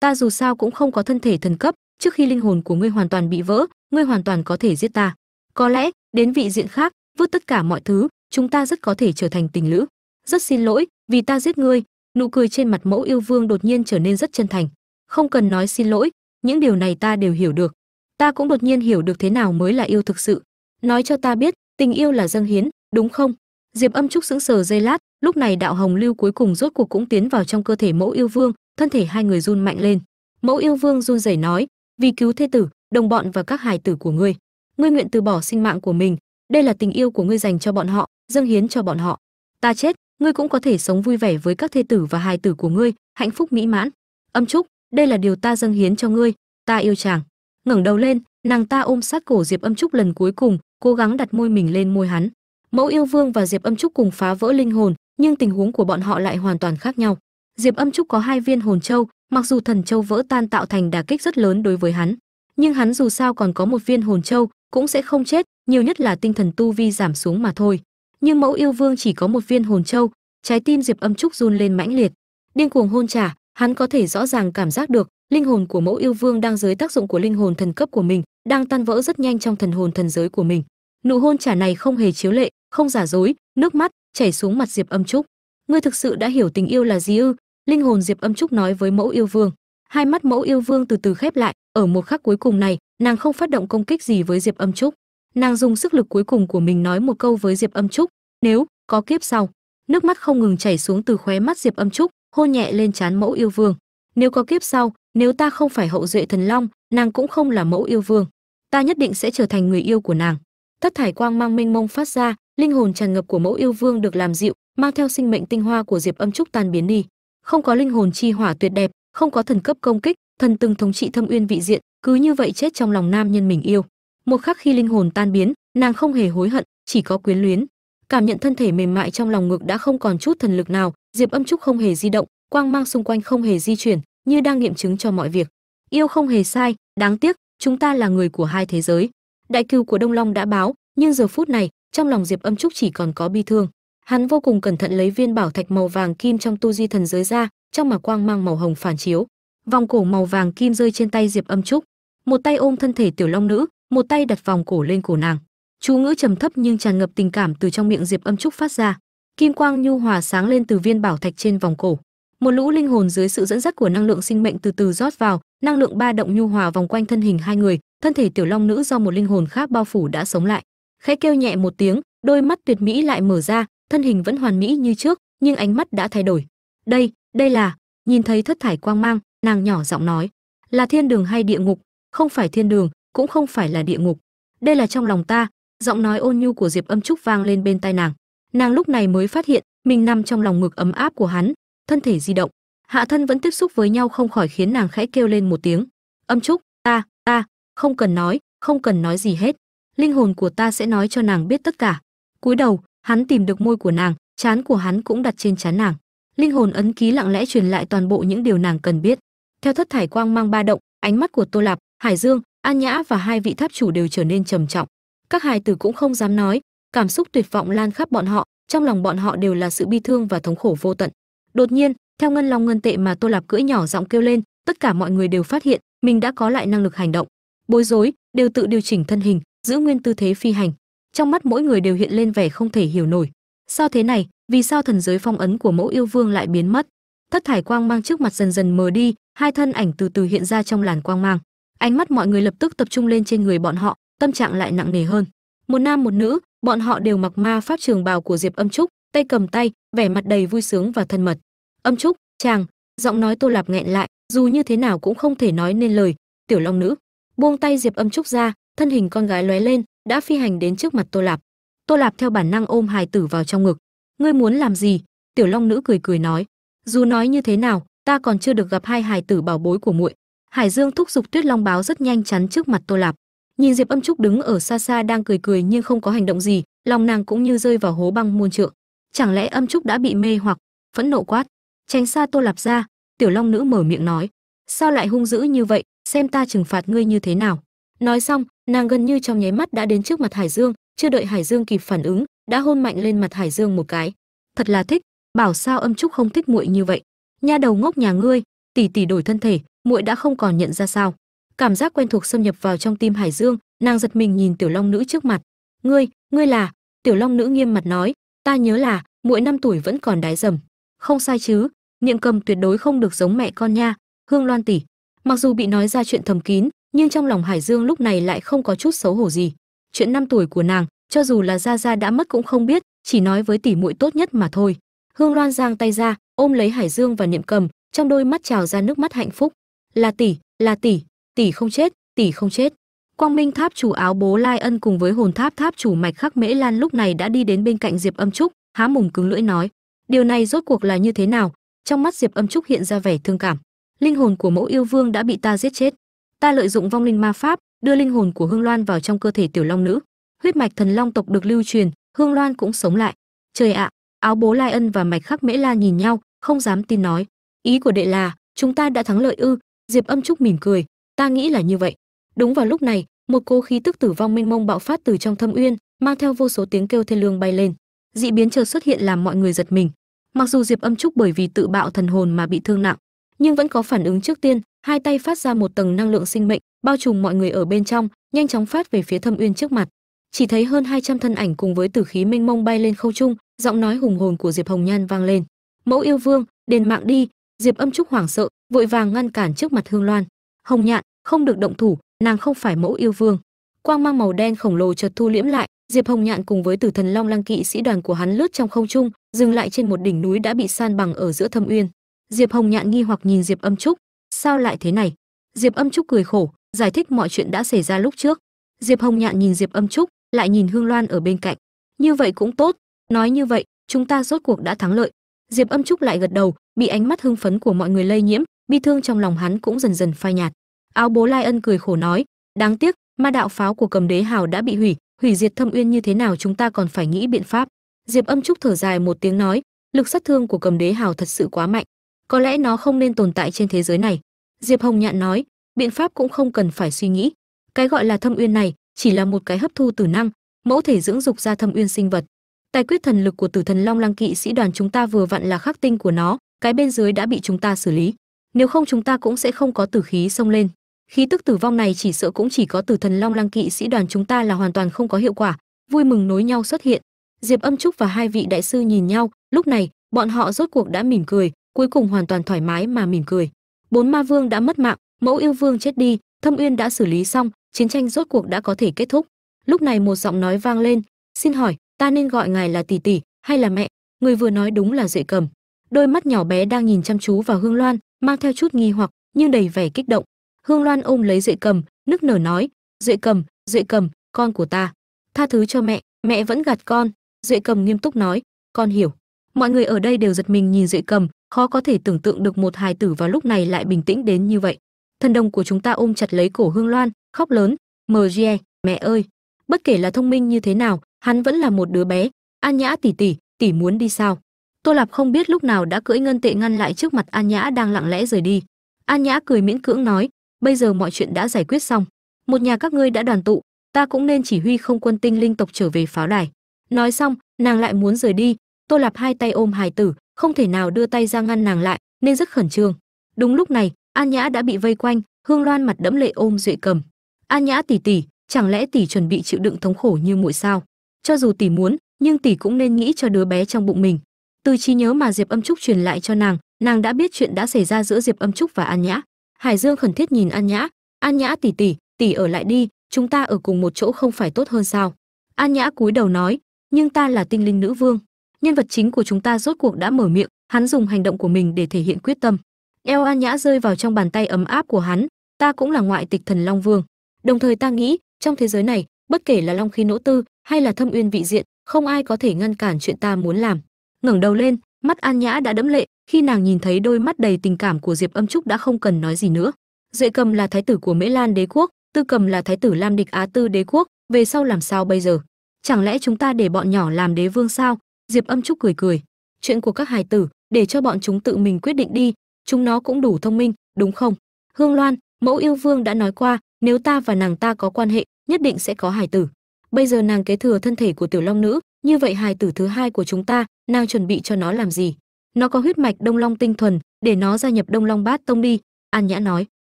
ta dù sao cũng không có thân thể thần cấp, trước khi linh hồn của ngươi hoàn toàn bị vỡ, ngươi hoàn toàn có thể giết ta. Có lẽ, đến vị diện khác, vứt tất cả mọi thứ, chúng ta rất có thể trở thành tình lữ. Rất xin lỗi, vì ta giết ngươi nụ cười trên mặt mẫu yêu vương đột nhiên trở nên rất chân thành. Không cần nói xin lỗi, những điều này ta đều hiểu được. Ta cũng đột nhiên hiểu được thế nào mới là yêu thực sự. Nói cho ta biết, tình yêu là dâng hiến, đúng không? Diệp âm trúc sững sờ giây lát, lúc này đạo hồng lưu cuối cùng rốt cuộc cũng tiến vào trong cơ thể mẫu yêu vương, thân thể hai người run mạnh lên. Mẫu yêu vương run rẩy nói, vì cứu thê tử, đồng bọn và các hài tử của ngươi ngươi nguyện từ bỏ sinh mạng của mình. Đây là tình yêu của ngươi dành cho bọn họ, dâng hiến cho bọn họ. Ta chết ngươi cũng có thể sống vui vẻ với các thê tử và hài tử của ngươi, hạnh phúc mỹ mãn. Âm trúc, đây là điều ta dâng hiến cho ngươi, ta yêu chàng. Ngẩng đầu lên, nàng ta ôm sát cổ diệp âm trúc lần cuối cùng, cố gắng đặt môi mình lên môi hắn. Mẫu yêu vương và diệp âm trúc cùng phá vỡ linh hồn, nhưng tình huống của bọn họ lại hoàn toàn khác nhau. Diệp âm trúc có hai viên hồn châu, mặc dù thần châu vỡ tan tạo thành đả kích rất lớn đối với hắn, nhưng hắn dù sao còn có một viên hồn châu, cũng sẽ không chết, nhiều nhất là tinh thần tu vi giảm xuống mà thôi nhưng mẫu yêu vương chỉ có một viên hồn châu, trái tim diệp âm trúc run lên mãnh liệt. Điên cuồng hôn trả hắn có thể rõ ràng cảm giác được, linh hồn của mẫu yêu vương đang dưới tác dụng của linh hồn thần cấp của mình, đang tan vỡ rất nhanh trong thần hồn thần giới của mình. Nụ hôn trả này không hề chiếu lệ, không giả dối, nước mắt chảy xuống mặt diệp âm trúc. Ngươi thực sự đã hiểu tình yêu là gì ư? Linh hồn diệp âm trúc nói với mẫu yêu vương. Hai mắt mẫu yêu vương từ từ khép lại, ở một khắc cuối cùng này, nàng không phát động công kích gì với diệp âm trúc nàng dùng sức lực cuối cùng của mình nói một câu với diệp âm trúc, nếu có kiếp sau, nước mắt không ngừng chảy xuống từ khóe mắt diệp âm trúc hôn nhẹ lên trán mẫu yêu vương. Nếu có kiếp sau, nếu ta không phải hậu duệ thần long, nàng cũng không là mẫu yêu vương. Ta nhất định sẽ trở thành người yêu của nàng. Tất thải quang mang mênh mông phát ra, linh hồn tràn ngập của mẫu yêu vương được làm dịu, mang theo sinh mệnh tinh hoa của diệp âm trúc tan biến đi. Không có linh hồn chi hỏa tuyệt đẹp, không có thần cấp công kích, thần từng thống trị thâm uyên vị diện, cứ như vậy chết trong lòng nam nhân mình yêu một khắc khi linh hồn tan biến, nàng không hề hối hận, chỉ có quyến luyến. Cảm nhận thân thể mềm mại trong lòng ngực đã không còn chút thần lực nào, diệp âm trúc không hề di động, quang mang xung quanh không hề di chuyển, như đang nghiệm chứng cho mọi việc. Yêu không hề sai, đáng tiếc, chúng ta là người của hai thế giới. Đại cừu của đông long đã báo, nhưng giờ phút này, trong lòng diệp âm trúc chỉ còn có bi thương. Hắn vô cùng cẩn thận lấy viên bảo thạch màu vàng kim trong tu di thần giới ra, trong mà quang mang màu hồng phản chiếu. Vòng cổ màu vàng kim rơi trên tay diệp âm trúc. Một tay ôm thân thể tiểu long nữ một tay đặt vòng cổ lên cổ nàng. Chú ngữ trầm thấp nhưng tràn ngập tình cảm từ trong miệng diệp âm trúc phát ra. Kim quang nhu hòa sáng lên từ viên bảo thạch trên vòng cổ. Một lũ linh hồn dưới sự dẫn dắt của năng lượng sinh mệnh từ từ rót vào, năng lượng ba động nhu hòa vòng quanh thân hình hai người, thân thể tiểu long nữ do một linh hồn khác bao phủ đã sống lại. Khẽ kêu nhẹ một tiếng, đôi mắt tuyệt mỹ lại mở ra, thân hình vẫn hoàn mỹ như trước, nhưng ánh mắt đã thay đổi. Đây đây là, nhìn thấy thất thải quang mang, nàng nhỏ giọng nói, là thiên đường hay địa ngục? Không phải thiên đường cũng không phải là địa ngục. Đây là trong lòng ta, giọng nói ôn nhu của diệp âm trúc vang lên bên tai nàng. Nàng lúc này mới phát hiện, mình nằm trong lòng ngực ấm áp của hắn, thân thể di động. Hạ thân vẫn tiếp xúc với nhau không khỏi khiến nàng khẽ kêu lên một tiếng. Âm trúc, ta ta, không cần nói, không cần nói gì hết. Linh hồn của ta sẽ nói cho nàng biết tất cả. Cúi đầu, hắn tìm được môi của nàng, chán của hắn cũng đặt trên chán nàng. Linh hồn ấn ký lặng lẽ truyền lại toàn bộ những điều nàng cần biết. Theo thất thải quang mang ba động, ánh mắt của tô lạp, hải dương an nhã và hai vị tháp chủ đều trở nên trầm trọng. Các hài tử cũng không dám nói, cảm xúc tuyệt vọng lan khắp bọn họ, trong lòng bọn họ đều là sự bi thương và thống khổ vô tận. Đột nhiên, theo ngân long ngân tệ mà tô lạp cưỡi nhỏ giọng kêu lên, tất cả mọi người đều phát hiện mình đã có lại năng lực hành động. Bối rối, đều tự điều chỉnh thân hình, giữ nguyên tư thế phi hành. Trong mắt mỗi người đều hiện lên vẻ không thể hiểu nổi. Sao thế này, vì sao thần giới phong ấn của mẫu yêu vương lại biến mất? Thất thải quang mang trước mặt dần dần mờ đi, hai thân ảnh từ từ hiện ra trong làn quang mang ánh mắt mọi người lập tức tập trung lên trên người bọn họ, tâm trạng lại nặng nề hơn. Một nam, một nữ, bọn họ đều mặc ma pháp trường bào của diệp âm trúc, tay cầm tay, vẻ mặt đầy vui sướng và thân mật. Âm trúc, chàng, giọng nói tô lạp nghẹn lại, dù như thế nào cũng không thể nói nên lời, tiểu long nữ. Buông tay diệp âm trúc ra, thân hình con gái lóe lên, đã phi hành đến trước mặt tô lạp. Tô lạp theo bản năng ôm hài tử vào trong ngực. Ngươi muốn làm gì? Tiểu long nữ cười cười nói. Dù nói như thế nào, ta còn chưa được gặp hai hài tử bảo bối của muội hải dương thúc giục tuyết long báo rất nhanh chắn trước mặt tô lạp. Nhìn diệp âm trúc đứng ở xa xa đang cười cười nhưng không có hành động gì, lòng nàng cũng như rơi vào hố băng muôn trượng. Chẳng lẽ âm trúc đã bị mê hoặc? Phẫn nộ quát. Tránh xa tô lạp ra, tiểu long nữ mở miệng nói. Sao lại hung dữ như vậy? Xem ta trừng phạt ngươi như thế nào. Nói xong, nàng gần như trong nháy mắt đã đến trước mặt hải dương, chưa đợi hải dương kịp phản ứng, đã hôn mạnh lên mặt hải dương một cái. Thật là thích, bảo sao âm trúc không thích muội như vậy. Nha đầu ngốc nhà ngươi tỷ tỷ đổi thân thể muội đã không còn nhận ra sao. Cảm giác quen thuộc xâm nhập vào trong tim hải dương, nàng giật mình nhìn tiểu long nữ trước mặt. Ngươi ngươi là? Tiểu long nữ nghiêm mặt nói. Ta nhớ là, muội năm tuổi vẫn còn đái dầm. Không sai chứ niệm cầm tuyệt đối không được giống mẹ con nha, hương loan tỷ. Mặc dù bị nói ra chuyện thầm kín, nhưng trong lòng hải dương lúc này lại không có chút xấu hổ gì. Chuyện năm tuổi của nàng, cho dù là gia gia đã mất cũng không biết, chỉ nói với tỷ muội tốt nhất mà thôi. Hương loan giang tay ra, ôm lấy hải dương và niệm cầm, trong đôi mắt trào ra nước mắt hạnh phúc là tỷ là tỷ tỷ không chết, tỷ không chết. Quang minh tháp chủ áo bố lai ân cùng với hồn tháp tháp chủ mạch khắc mễ lan lúc này đã đi đến bên cạnh diệp âm trúc, há mồm cứng lưỡi nói, điều này rốt cuộc là như thế nào? Trong mắt diệp âm trúc hiện ra vẻ thương cảm. Linh hồn của mẫu yêu vương đã bị ta giết chết. Ta lợi dụng vong linh ma pháp, đưa linh hồn của hương loan vào trong cơ thể tiểu long nữ. Huyết mạch thần long tộc được lưu truyền, hương loan cũng sống lại. Trời ạ. Áo bố lai ân và mạch khắc mễ la nhìn nhau, không dám tin nói, ý của đệ là, chúng ta đã thắng lợi ư diệp âm trúc mỉm cười, ta nghĩ là như vậy. Đúng vào lúc này, một cô khí tức tử vong mênh mông bạo phát từ trong thâm uyên, mang theo vô số tiếng kêu thê lương bay lên. Dị biến chợt xuất hiện làm mọi người giật mình. Mặc dù diệp âm trúc bởi vì tự bạo thần hồn mà bị thương nặng, nhưng vẫn có phản ứng trước tiên, hai tay phát ra một tầng năng lượng sinh mệnh, bao trùm mọi người ở bên trong, nhanh chóng phát về phía thâm uyên trước mặt. Chỉ thấy hơn 200 thân ảnh cùng với tử khí mênh mông bay lên không trung, giọng nói hùng hồn của diệp hồng nhan vang lên. Mẫu yêu vương, đền mạng đi. Diệp âm trúc hoảng sợ vội vàng ngăn cản trước mặt hương loan. Hồng nhạn không được động thủ, nàng không phải mẫu yêu vương. Quang mang màu đen khổng lồ chợt thu liễm lại, diệp hồng nhạn cùng với tử thần long lăng kỵ sĩ đoàn của hắn lướt trong không trung, dừng lại trên một đỉnh núi đã bị san bằng ở giữa thâm uyên. Diệp hồng nhạn nghi hoặc nhìn diệp âm trúc, sao lại thế này? Diệp âm trúc cười khổ, giải thích mọi chuyện đã xảy ra lúc trước. Diệp hồng nhạn nhìn diệp âm trúc, lại nhìn hương loan ở bên cạnh. Như vậy cũng tốt, nói như vậy, chúng ta rốt cuộc đã thắng lợi. Diệp âm trúc lại gật đầu, bị ánh mắt hưng phấn của mọi người lây nhiễm bi thương trong lòng hắn cũng dần dần phai nhạt. Áo bố lai ân cười khổ nói, đáng tiếc, ma đạo pháo của cầm đế hào đã bị hủy hủy diệt thâm uyên như thế nào chúng ta còn phải nghĩ biện pháp. Diệp âm trúc thở dài một tiếng nói, lực sát thương của cầm đế hào thật sự quá mạnh, có lẽ nó không nên tồn tại trên thế giới này. Diệp hồng nhạn nói, biện pháp cũng không cần phải suy nghĩ. Cái gọi là thâm uyên này chỉ là một cái hấp thu tử năng, mẫu thể dưỡng dục ra thâm uyên sinh vật. Tài quyết thần lực của tử thần long lăng kỵ sĩ đoàn chúng ta vừa vặn là khắc tinh của nó, cái bên dưới đã bị chúng ta xử lý nếu không chúng ta cũng sẽ không có tử khí xông lên. Khí tức tử vong này chỉ sợ cũng chỉ có tử thần long lăng kỵ sĩ đoàn chúng ta là hoàn toàn không có hiệu quả. Vui mừng nối nhau xuất hiện. Diệp âm trúc và hai vị đại sư nhìn nhau. Lúc này, bọn họ rốt cuộc đã mỉm cười, cuối cùng hoàn toàn thoải mái mà mỉm cười. Bốn ma vương đã mất mạng, mẫu yêu vương chết đi, thâm uyên đã xử lý xong, chiến tranh rốt cuộc đã có thể kết thúc. Lúc này một giọng nói vang lên, xin hỏi, ta nên gọi ngài là tỷ tỷ hay là mẹ? Người vừa nói đúng là duệ cầm. Đôi mắt nhỏ bé đang nhìn chăm chú vào hương loan mang theo chút nghi hoặc nhưng đầy vẻ kích động. Hương loan ôm lấy duệ cầm, nức nở nói, duệ cầm duệ cầm, con của ta. Tha thứ cho mẹ mẹ vẫn gạt con. Duệ cầm nghiêm túc nói, con hiểu. Mọi người ở đây đều giật mình nhìn duệ cầm, khó có thể tưởng tượng được một hài tử vào lúc này lại bình tĩnh đến như vậy. Thần đồng của chúng ta ôm chặt lấy cổ hương loan, khóc lớn mgie mẹ ơi, bất kể là thông minh như thế nào, hắn vẫn là một đứa bé. An nhã tỷ tỷ tỷ muốn đi sao? Tô lạp không biết lúc nào đã cưỡi ngân tệ ngăn lại trước mặt an nhã đang lặng lẽ rời đi. An nhã cười miễn cưỡng nói, bây giờ mọi chuyện đã giải quyết xong. Một nhà các ngươi đã đoàn tụ, ta cũng nên chỉ huy không quân tinh linh tộc trở về pháo đài. Nói xong, nàng lại muốn rời đi. Tô lạp hai tay ôm hài tử, không thể nào đưa tay ra ngăn nàng lại, nên rất khẩn trương. Đúng lúc này an nhã đã bị vây quanh, hương loan mặt đẫm lệ ôm duệ cầm. An nhã tỷ tỷ chẳng lẽ tỷ chuẩn bị chịu đựng thống khổ như muội sao? Cho dù tỷ muốn, nhưng tỷ cũng nên nghĩ cho đứa bé trong bụng mình từ trí nhớ mà diệp âm trúc truyền lại cho nàng nàng đã biết chuyện đã xảy ra giữa diệp âm trúc và an nhã. Hải dương khẩn thiết nhìn an nhã. An nhã tỷ tỷ tỷ ở lại đi, chúng ta ở cùng một chỗ không phải tốt hơn sao? An nhã cúi đầu nói, nhưng ta là tinh linh nữ vương. Nhân vật chính của chúng ta rốt cuộc đã mở miệng, hắn dùng hành động của mình để thể hiện quyết tâm. Eo an nhã rơi vào trong bàn tay ấm áp của hắn, ta cũng là ngoại tịch thần long vương. Đồng thời ta nghĩ, trong thế giới này, bất kể là long khí nỗ tư hay là thâm uyên vị diện, không ai có thể ngăn cản chuyện ta muốn làm ngẩng đầu lên, mắt an nhã đã đẫm lệ khi nàng nhìn thấy đôi mắt đầy tình cảm của diệp âm trúc đã không cần nói gì nữa. Duệ cầm là thái tử của mễ lan đế quốc, tư cầm là thái tử lam địch á tư đế quốc, về sau làm sao bây giờ? Chẳng lẽ chúng ta để bọn nhỏ làm đế vương sao? Diệp âm trúc cười cười. Chuyện của các hài tử, để cho bọn chúng tự mình quyết định đi, chúng nó cũng đủ thông minh, đúng không? Hương loan, mẫu yêu vương đã nói qua, nếu ta và nàng ta có quan hệ, nhất định sẽ có hài tử. Bây giờ nàng kế thừa thân thể của tiểu long nữ như vậy hài tử thứ hai của chúng ta, nàng chuẩn bị cho nó làm gì? Nó có huyết mạch đông long tinh thuần, để nó gia nhập đông long bát tông đi. An nhã nói.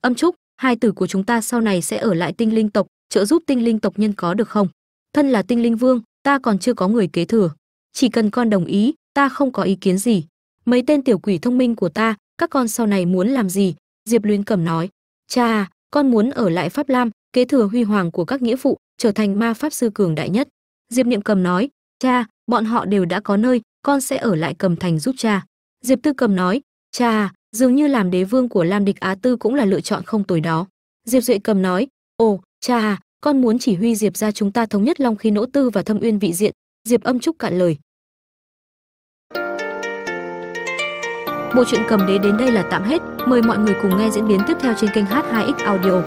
Âm trúc hai tử của chúng ta sau này sẽ ở lại tinh linh tộc, trợ giúp tinh linh tộc nhân có được không? Thân là tinh linh vương, ta còn chưa có người kế thừa. Chỉ cần con đồng ý, ta không có ý kiến gì. Mấy tên tiểu quỷ thông minh của ta, các con sau này muốn làm gì? Diệp luyến cẩm nói. Cha, con muốn ở lại pháp lam, kế thừa huy hoàng của các nghĩa phụ, trở thành ma pháp sư cường đại nhất. Diệp niệm cầm nói cha, bọn họ đều đã có nơi, con sẽ ở lại cầm thành giúp cha. Diệp tư cầm nói, cha à, dường như làm đế vương của lam địch á tư cũng là lựa chọn không tồi đó. Diệp duệ cầm nói, ồ, cha à, con muốn chỉ huy diệp ra chúng ta thống nhất long khí nỗ tư và thâm uyên vị diện. Diệp âm trúc cạn lời. Bộ truyện cầm đế đến đây là tạm hết. Mời mọi người cùng nghe diễn biến tiếp theo trên kênh h2x audio.